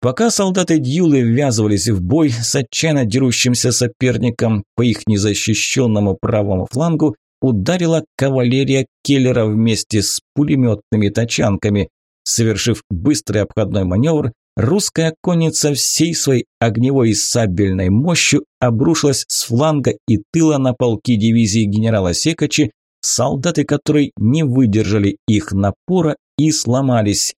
Пока солдаты Дьюлы ввязывались в бой с отчаянно дерущимся соперником по их незащищенному правому флангу, ударила кавалерия Келлера вместе с пулеметными тачанками. Совершив быстрый обходной маневр, русская конница всей своей огневой и сабельной мощью обрушилась с фланга и тыла на полки дивизии генерала Секачи, солдаты которой не выдержали их напора и сломались.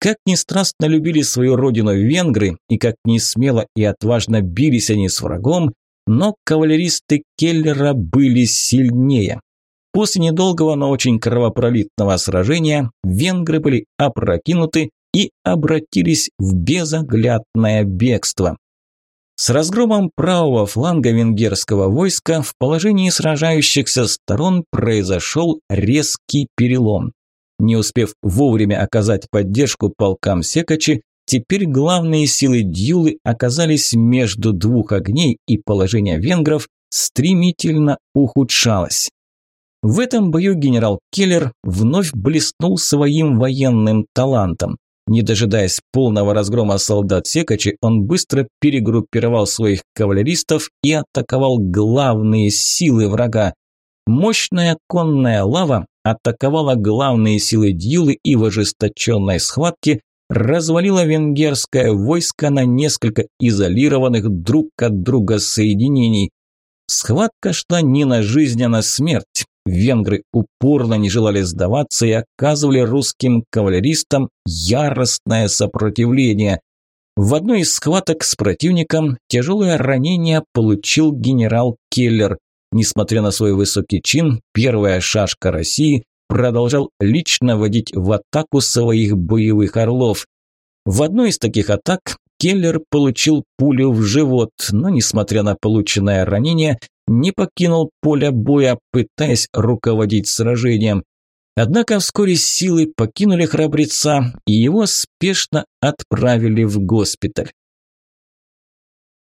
Как ни страстно любили свою родину венгры, и как не смело и отважно бились они с врагом, но кавалеристы Келлера были сильнее. После недолгого, но очень кровопролитного сражения венгры были опрокинуты и обратились в безоглядное бегство. С разгромом правого фланга венгерского войска в положении сражающихся сторон произошел резкий перелом. Не успев вовремя оказать поддержку полкам Секачи, Теперь главные силы Дьюлы оказались между двух огней, и положение венгров стремительно ухудшалось. В этом бою генерал Келлер вновь блеснул своим военным талантом. Не дожидаясь полного разгрома солдат Секачи, он быстро перегруппировал своих кавалеристов и атаковал главные силы врага. Мощная конная лава атаковала главные силы Дьюлы и в ожесточенной схватке развалила венгерское войско на несколько изолированных друг от друга соединений. Схватка шла не на жизнь, а на смерть. Венгры упорно не желали сдаваться и оказывали русским кавалеристам яростное сопротивление. В одной из схваток с противником тяжелое ранение получил генерал Келлер. Несмотря на свой высокий чин, первая шашка России продолжал лично водить в атаку своих боевых орлов. В одной из таких атак Келлер получил пулю в живот, но, несмотря на полученное ранение, не покинул поля боя, пытаясь руководить сражением. Однако вскоре силы покинули храбреца, и его спешно отправили в госпиталь.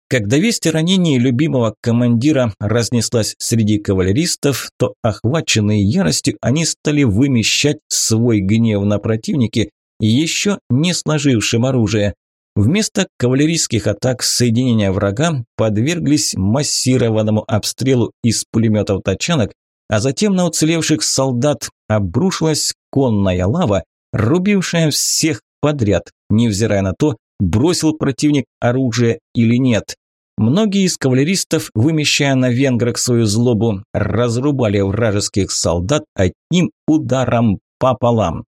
Когда весть о ранении любимого командира разнеслась среди кавалеристов, то, охваченные яростью, они стали вымещать свой гнев на противнике, еще не сложившим оружие. Вместо кавалерийских атак соединения врага подверглись массированному обстрелу из пулеметов тачанок, а затем на уцелевших солдат обрушилась конная лава, рубившая всех подряд, невзирая на то, бросил противник оружие или нет. Многие из кавалеристов, вымещая на венграх свою злобу, разрубали вражеских солдат одним ударом пополам.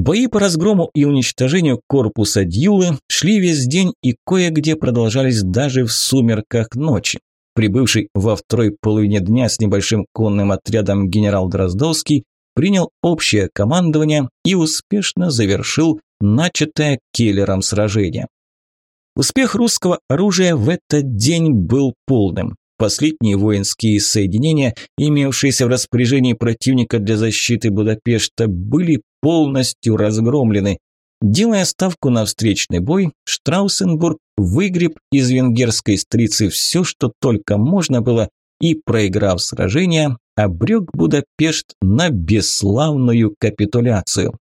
Бои по разгрому и уничтожению корпуса Дьюлы шли весь день и кое-где продолжались даже в сумерках ночи. Прибывший во второй половине дня с небольшим конным отрядом генерал Дроздовский принял общее командование и успешно завершил начатое Келлером сражение. Успех русского оружия в этот день был полным. Последние воинские соединения, имевшиеся в распоряжении противника для защиты Будапешта, были полностью разгромлены. Делая ставку на встречный бой, Штраусенбург выгреб из венгерской столицы все, что только можно было, и, проиграв сражение, обрек Будапешт на бесславную капитуляцию.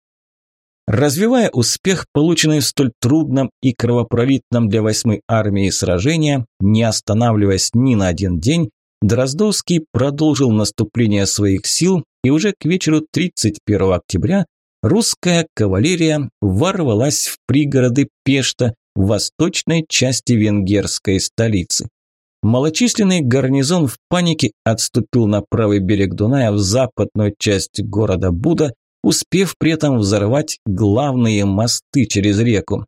Развивая успех, полученный в столь трудном и кровопролитном для восьмой армии сражения, не останавливаясь ни на один день, Дроздовский продолжил наступление своих сил, и уже к вечеру 31 октября русская кавалерия ворвалась в пригороды Пешта, в восточной части венгерской столицы. Малочисленный гарнизон в панике отступил на правый берег Дуная в западную часть города Буда, успев при этом взорвать главные мосты через реку.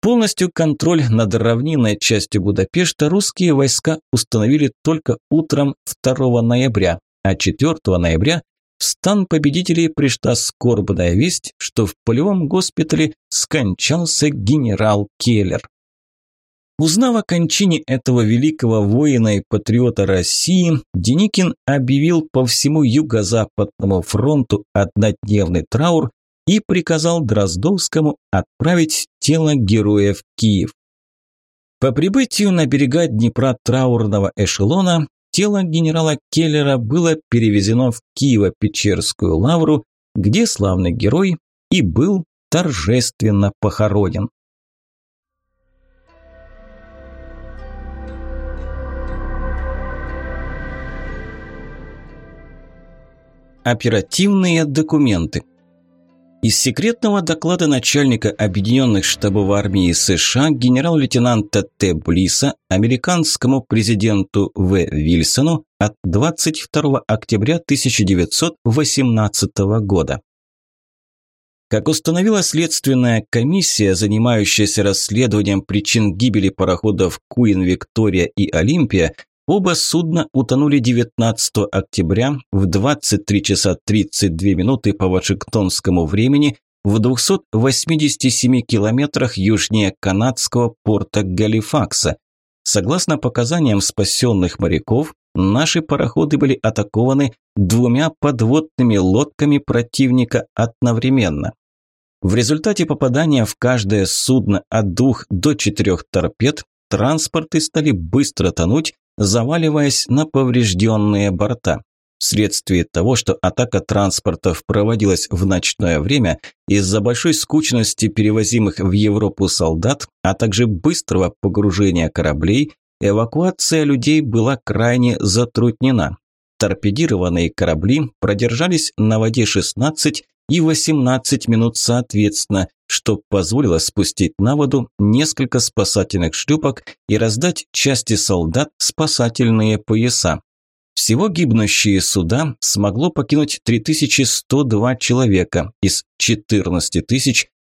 Полностью контроль над равнинной частью Будапешта русские войска установили только утром 2 ноября, а 4 ноября стан победителей пришла скорбная весть, что в полевом госпитале скончался генерал Келлер. Узнав о кончине этого великого воина и патриота России, Деникин объявил по всему Юго-Западному фронту однодневный траур и приказал Дроздовскому отправить тело героя в Киев. По прибытию на берега Днепра траурного эшелона тело генерала Келлера было перевезено в Киево-Печерскую лавру, где славный герой и был торжественно похоронен. Оперативные документы. Из секретного доклада начальника Объединенных штабов армии США генерал-лейтенанта Т. Блиса американскому президенту В. Вильсону от 22 октября 1918 года. Как установила следственная комиссия, занимающаяся расследованием причин гибели пароходов Куин, Виктория и Олимпия, Оба судна утонули 19 октября в 23 часа 32 минуты по вашингтонскому времени в 287 километрах южнее канадского порта Галифакса. Согласно показаниям спасенных моряков, наши пароходы были атакованы двумя подводными лодками противника одновременно. В результате попадания в каждое судно от двух до четырех торпед транспорты стали быстро тонуть, заваливаясь на поврежденные борта. Вследствие того, что атака транспортов проводилась в ночное время, из-за большой скучности перевозимых в Европу солдат, а также быстрого погружения кораблей, эвакуация людей была крайне затруднена. Торпедированные корабли продержались на воде 16 и 18 минут соответственно, что позволило спустить на воду несколько спасательных шлюпок и раздать части солдат спасательные пояса. Всего гибнущие суда смогло покинуть 3102 человека из 14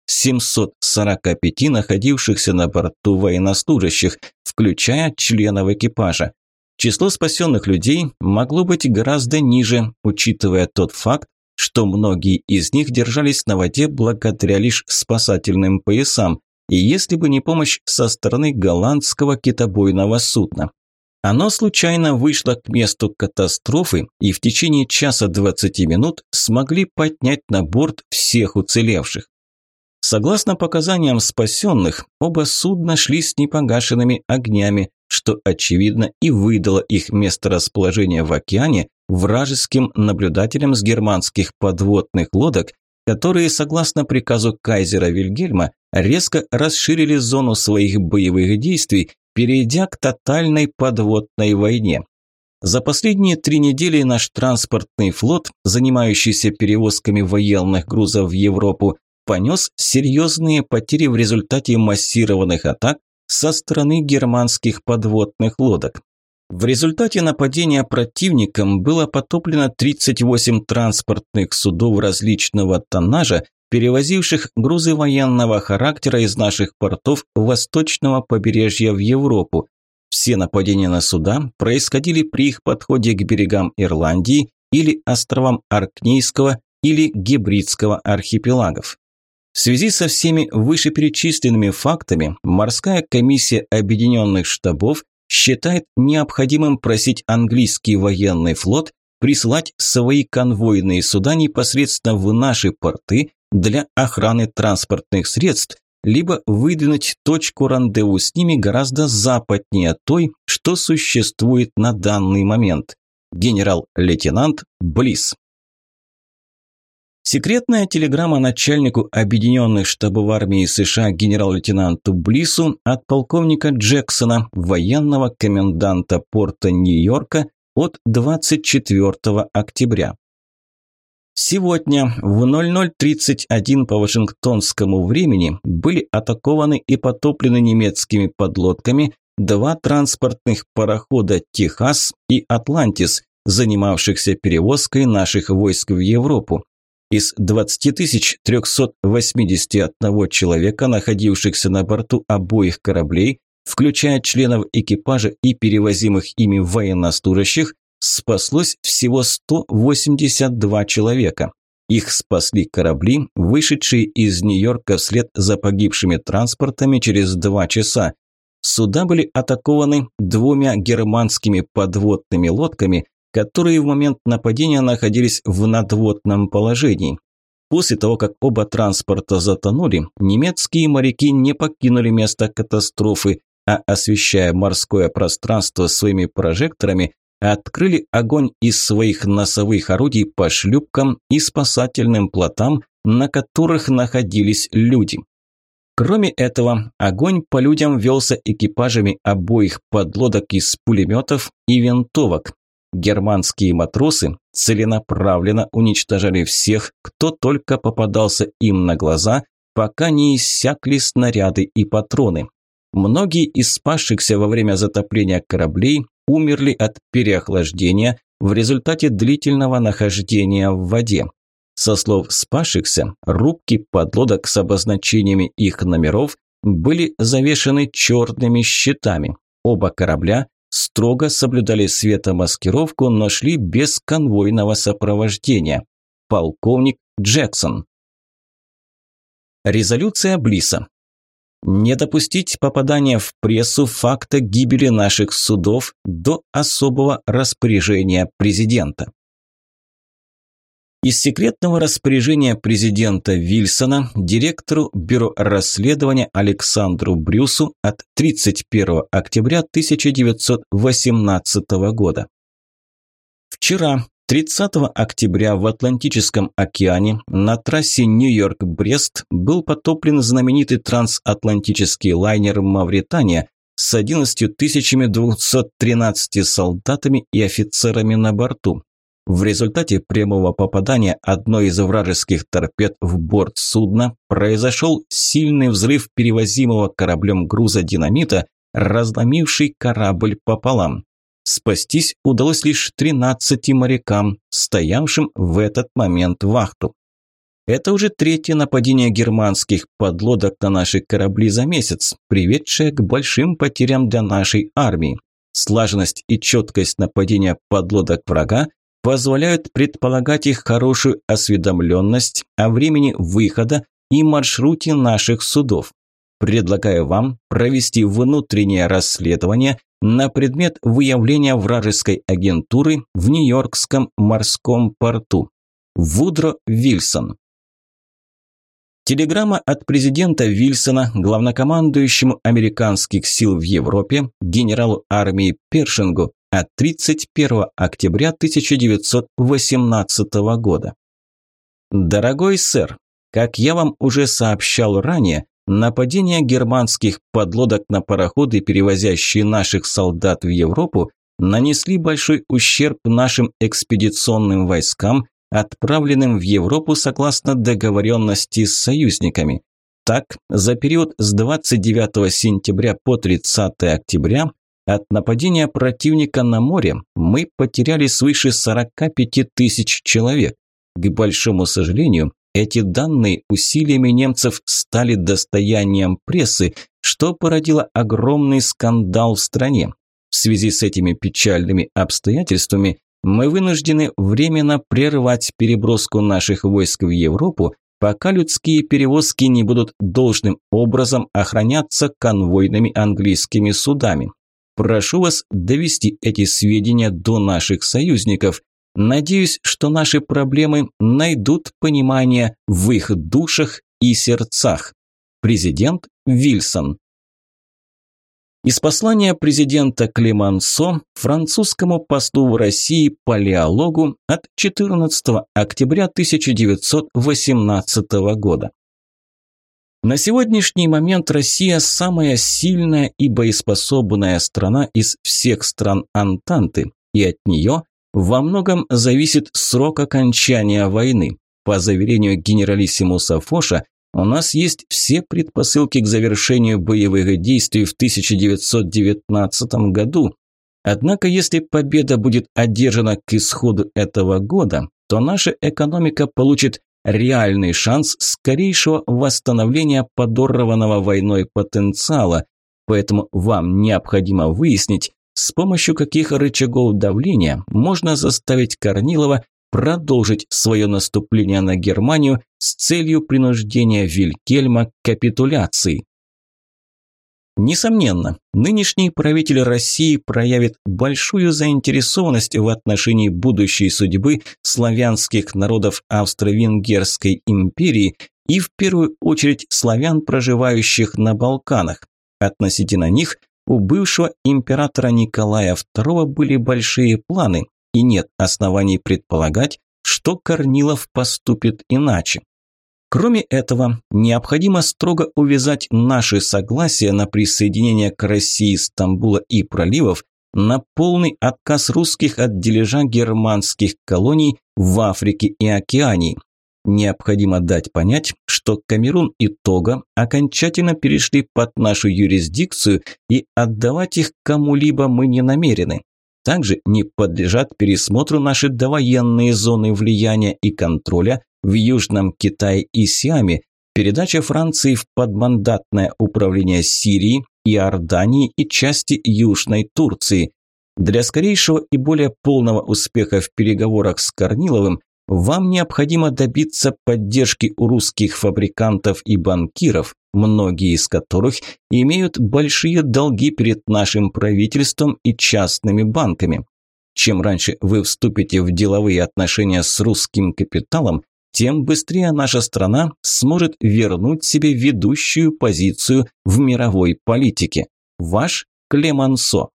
745 находившихся на борту военнослужащих, включая членов экипажа. Число спасенных людей могло быть гораздо ниже, учитывая тот факт, что многие из них держались на воде благодаря лишь спасательным поясам, и если бы не помощь со стороны голландского китобойного судна. Оно случайно вышло к месту катастрофы и в течение часа 20 минут смогли поднять на борт всех уцелевших. Согласно показаниям спасенных, оба судна шли с непогашенными огнями, что очевидно и выдало их месторасположение в океане вражеским наблюдателям с германских подводных лодок, которые, согласно приказу кайзера Вильгельма, резко расширили зону своих боевых действий, перейдя к тотальной подводной войне. За последние три недели наш транспортный флот, занимающийся перевозками военных грузов в Европу, понес серьезные потери в результате массированных атак со стороны германских подводных лодок. В результате нападения противником было потоплено 38 транспортных судов различного тоннажа, перевозивших грузы военного характера из наших портов восточного побережья в Европу. Все нападения на суда происходили при их подходе к берегам Ирландии или островам Аркнейского или Гибридского архипелагов. В связи со всеми вышеперечисленными фактами морская комиссия Объединенных Штабов считает необходимым просить английский военный флот прислать свои конвойные суда непосредственно в наши порты для охраны транспортных средств, либо выдвинуть точку рандеву с ними гораздо западнее той, что существует на данный момент. Генерал-лейтенант Близ. Секретная телеграмма начальнику Объединенных штабов армии США генерал-лейтенанту Блису от полковника Джексона, военного коменданта порта Нью-Йорка от 24 октября. Сегодня в 00.31 по вашингтонскому времени были атакованы и потоплены немецкими подлодками два транспортных парохода «Техас» и «Атлантис», занимавшихся перевозкой наших войск в Европу. Из 20 381 человека, находившихся на борту обоих кораблей, включая членов экипажа и перевозимых ими военнослужащих, спаслось всего 182 человека. Их спасли корабли, вышедшие из Нью-Йорка вслед за погибшими транспортами через два часа. Суда были атакованы двумя германскими подводными лодками, которые в момент нападения находились в надводном положении. После того, как оба транспорта затонули, немецкие моряки не покинули место катастрофы, а освещая морское пространство своими прожекторами, открыли огонь из своих носовых орудий по шлюпкам и спасательным плотам, на которых находились люди. Кроме этого, огонь по людям велся экипажами обоих подлодок из пулеметов и винтовок, Германские матросы целенаправленно уничтожали всех, кто только попадался им на глаза, пока не иссякли снаряды и патроны. Многие из спасшихся во время затопления кораблей умерли от переохлаждения в результате длительного нахождения в воде. Со слов спасшихся, рубки подлодок с обозначениями их номеров были завешены черными щитами. Оба корабля строго соблюдали светомаскировку, но шли без конвойного сопровождения. Полковник Джексон. Резолюция Блиса. Не допустить попадания в прессу факта гибели наших судов до особого распоряжения президента. Из секретного распоряжения президента Вильсона директору Бюро расследования Александру Брюсу от 31 октября 1918 года. Вчера, 30 октября в Атлантическом океане на трассе Нью-Йорк-Брест был потоплен знаменитый трансатлантический лайнер «Мавритания» с 11 213 солдатами и офицерами на борту, В результате прямого попадания одной из вражеских торпед в борт судна произошел сильный взрыв перевозимого кораблем груза динамита, разломивший корабль пополам. Спастись удалось лишь 13 морякам, стоявшим в этот момент вахту. Это уже третье нападение германских подлодок на наши корабли за месяц, приведшее к большим потерям для нашей армии. Слаженность и четкость нападения подлодок врага позволяют предполагать их хорошую осведомленность о времени выхода и маршруте наших судов. Предлагаю вам провести внутреннее расследование на предмет выявления вражеской агентуры в Нью-Йоркском морском порту. Вудро Вильсон. Телеграмма от президента Вильсона, главнокомандующему американских сил в Европе, генералу армии Першингу от 31 октября 1918 года. Дорогой сэр, как я вам уже сообщал ранее, нападение германских подлодок на пароходы, перевозящие наших солдат в Европу, нанесли большой ущерб нашим экспедиционным войскам отправленным в Европу согласно договоренности с союзниками. Так, за период с 29 сентября по 30 октября от нападения противника на море мы потеряли свыше 45 тысяч человек. К большому сожалению, эти данные усилиями немцев стали достоянием прессы, что породило огромный скандал в стране. В связи с этими печальными обстоятельствами мы вынуждены временно прервать переброску наших войск в Европу, пока людские перевозки не будут должным образом охраняться конвойными английскими судами. Прошу вас довести эти сведения до наших союзников. Надеюсь, что наши проблемы найдут понимание в их душах и сердцах. Президент Вильсон. Из послания президента Клемансо французскому послу в России палеологу от 14 октября 1918 года. На сегодняшний момент Россия самая сильная и боеспособная страна из всех стран Антанты, и от нее во многом зависит срок окончания войны. По заверению генералиссимуса Фоша, у нас есть все предпосылки к завершению боевых действий в 1919 году. Однако, если победа будет одержана к исходу этого года, то наша экономика получит реальный шанс скорейшего восстановления подорванного войной потенциала. Поэтому вам необходимо выяснить, с помощью каких рычагов давления можно заставить Корнилова продолжить свое наступление на Германию с целью принуждения Вильгельма к капитуляции. Несомненно, нынешний правитель России проявит большую заинтересованность в отношении будущей судьбы славянских народов Австро-Венгерской империи и в первую очередь славян, проживающих на Балканах. Относительно них у бывшего императора Николая II были большие планы, и нет оснований предполагать, что Корнилов поступит иначе. Кроме этого, необходимо строго увязать наши согласия на присоединение к России Стамбула и проливов на полный отказ русских от дележа германских колоний в Африке и Океании. Необходимо дать понять, что Камерун и Того окончательно перешли под нашу юрисдикцию и отдавать их кому-либо мы не намерены. Также не подлежат пересмотру наши довоенные зоны влияния и контроля в Южном Китае и Сиаме, передача Франции в подмандатное управление Сирии, Иордании и части Южной Турции. Для скорейшего и более полного успеха в переговорах с Корниловым вам необходимо добиться поддержки у русских фабрикантов и банкиров, многие из которых имеют большие долги перед нашим правительством и частными банками. Чем раньше вы вступите в деловые отношения с русским капиталом, тем быстрее наша страна сможет вернуть себе ведущую позицию в мировой политике. Ваш Клемансо.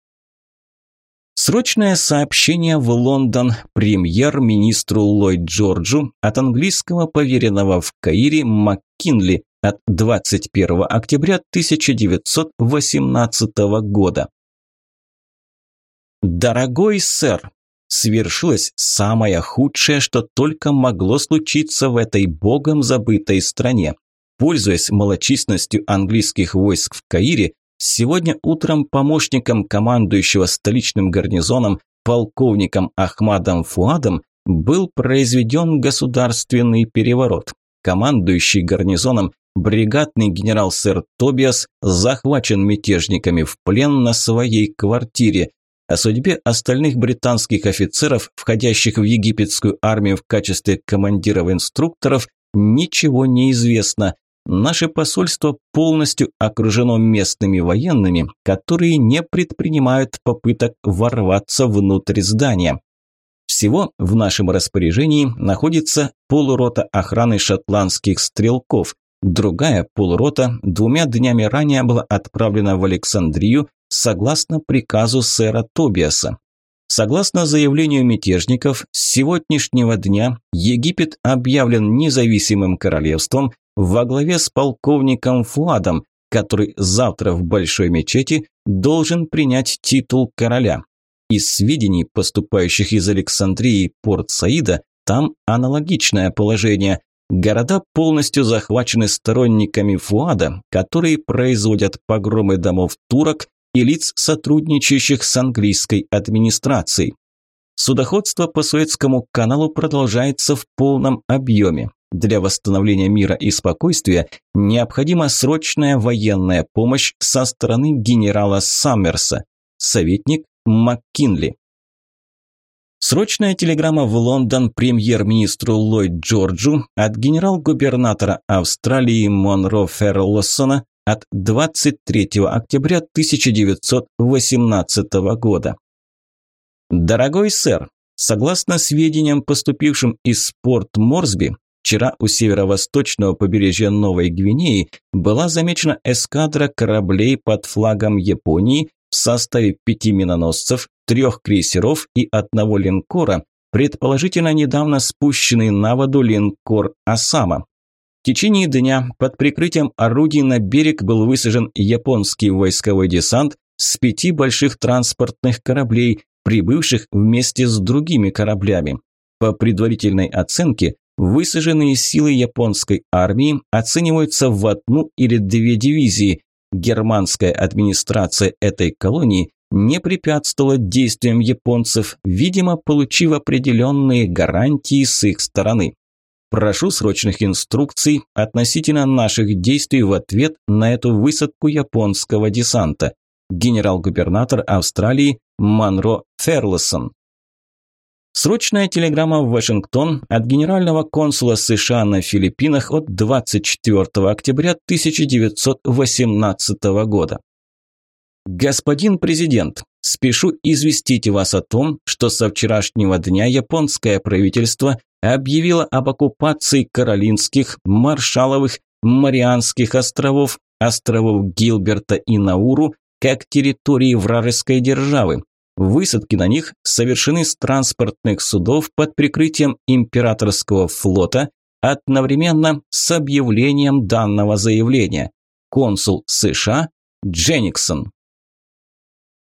Срочное сообщение в Лондон премьер-министру Ллойд Джорджу от английского поверенного в Каире МакКинли от 21 октября 1918 года. Дорогой сэр, свершилось самое худшее, что только могло случиться в этой богом забытой стране. Пользуясь малочисленностью английских войск в Каире, сегодня утром помощником командующего столичным гарнизоном полковником Ахмадом Фуадом был произведен государственный переворот. Командующий гарнизоном бригадный генерал сэр Тобиас захвачен мятежниками в плен на своей квартире. О судьбе остальных британских офицеров, входящих в египетскую армию в качестве командиров-инструкторов, ничего не известно. Наше посольство полностью окружено местными военными, которые не предпринимают попыток ворваться внутрь здания. Всего в нашем распоряжении находится полурота охраны шотландских стрелков. Другая полурота двумя днями ранее была отправлена в Александрию согласно приказу сэра Тобиаса. Согласно заявлению мятежников, с сегодняшнего дня Египет объявлен независимым королевством во главе с полковником Фуадом, который завтра в Большой мечети должен принять титул короля. Из сведений, поступающих из Александрии и Порт-Саида, там аналогичное положение. Города полностью захвачены сторонниками Фуада, которые производят погромы домов турок и лиц, сотрудничающих с английской администрацией. Судоходство по Суэцкому каналу продолжается в полном объеме. Для восстановления мира и спокойствия необходима срочная военная помощь со стороны генерала Саммерса. Советник МакКинли. Срочная телеграмма в Лондон премьер-министру Ллойд Джорджу от генерал-губернатора Австралии Монро Ферлосона от 23 октября 1918 года. Дорогой сэр, согласно сведениям, поступившим из порт Морсби, вчера у северо-восточного побережья Новой Гвинеи была замечена эскадра кораблей под флагом Японии в составе пяти миноносцев, трех крейсеров и одного линкора, предположительно недавно спущенный на воду линкор «Осама». В течение дня под прикрытием орудий на берег был высажен японский войсковой десант с пяти больших транспортных кораблей, прибывших вместе с другими кораблями. По предварительной оценке, высаженные силы японской армии оцениваются в одну или две дивизии. Германская администрация этой колонии не препятствовала действиям японцев, видимо, получив определенные гарантии с их стороны. Прошу срочных инструкций относительно наших действий в ответ на эту высадку японского десанта. Генерал-губернатор Австралии Монро Ферлосон. Срочная телеграмма в Вашингтон от генерального консула США на Филиппинах от 24 октября 1918 года. Господин президент, спешу известить вас о том, что со вчерашнего дня японское правительство объявила об оккупации Каролинских, Маршаловых, Марианских островов, островов Гилберта и Науру как территории вражеской державы. Высадки на них совершены с транспортных судов под прикрытием императорского флота одновременно с объявлением данного заявления. Консул США Дженниксон.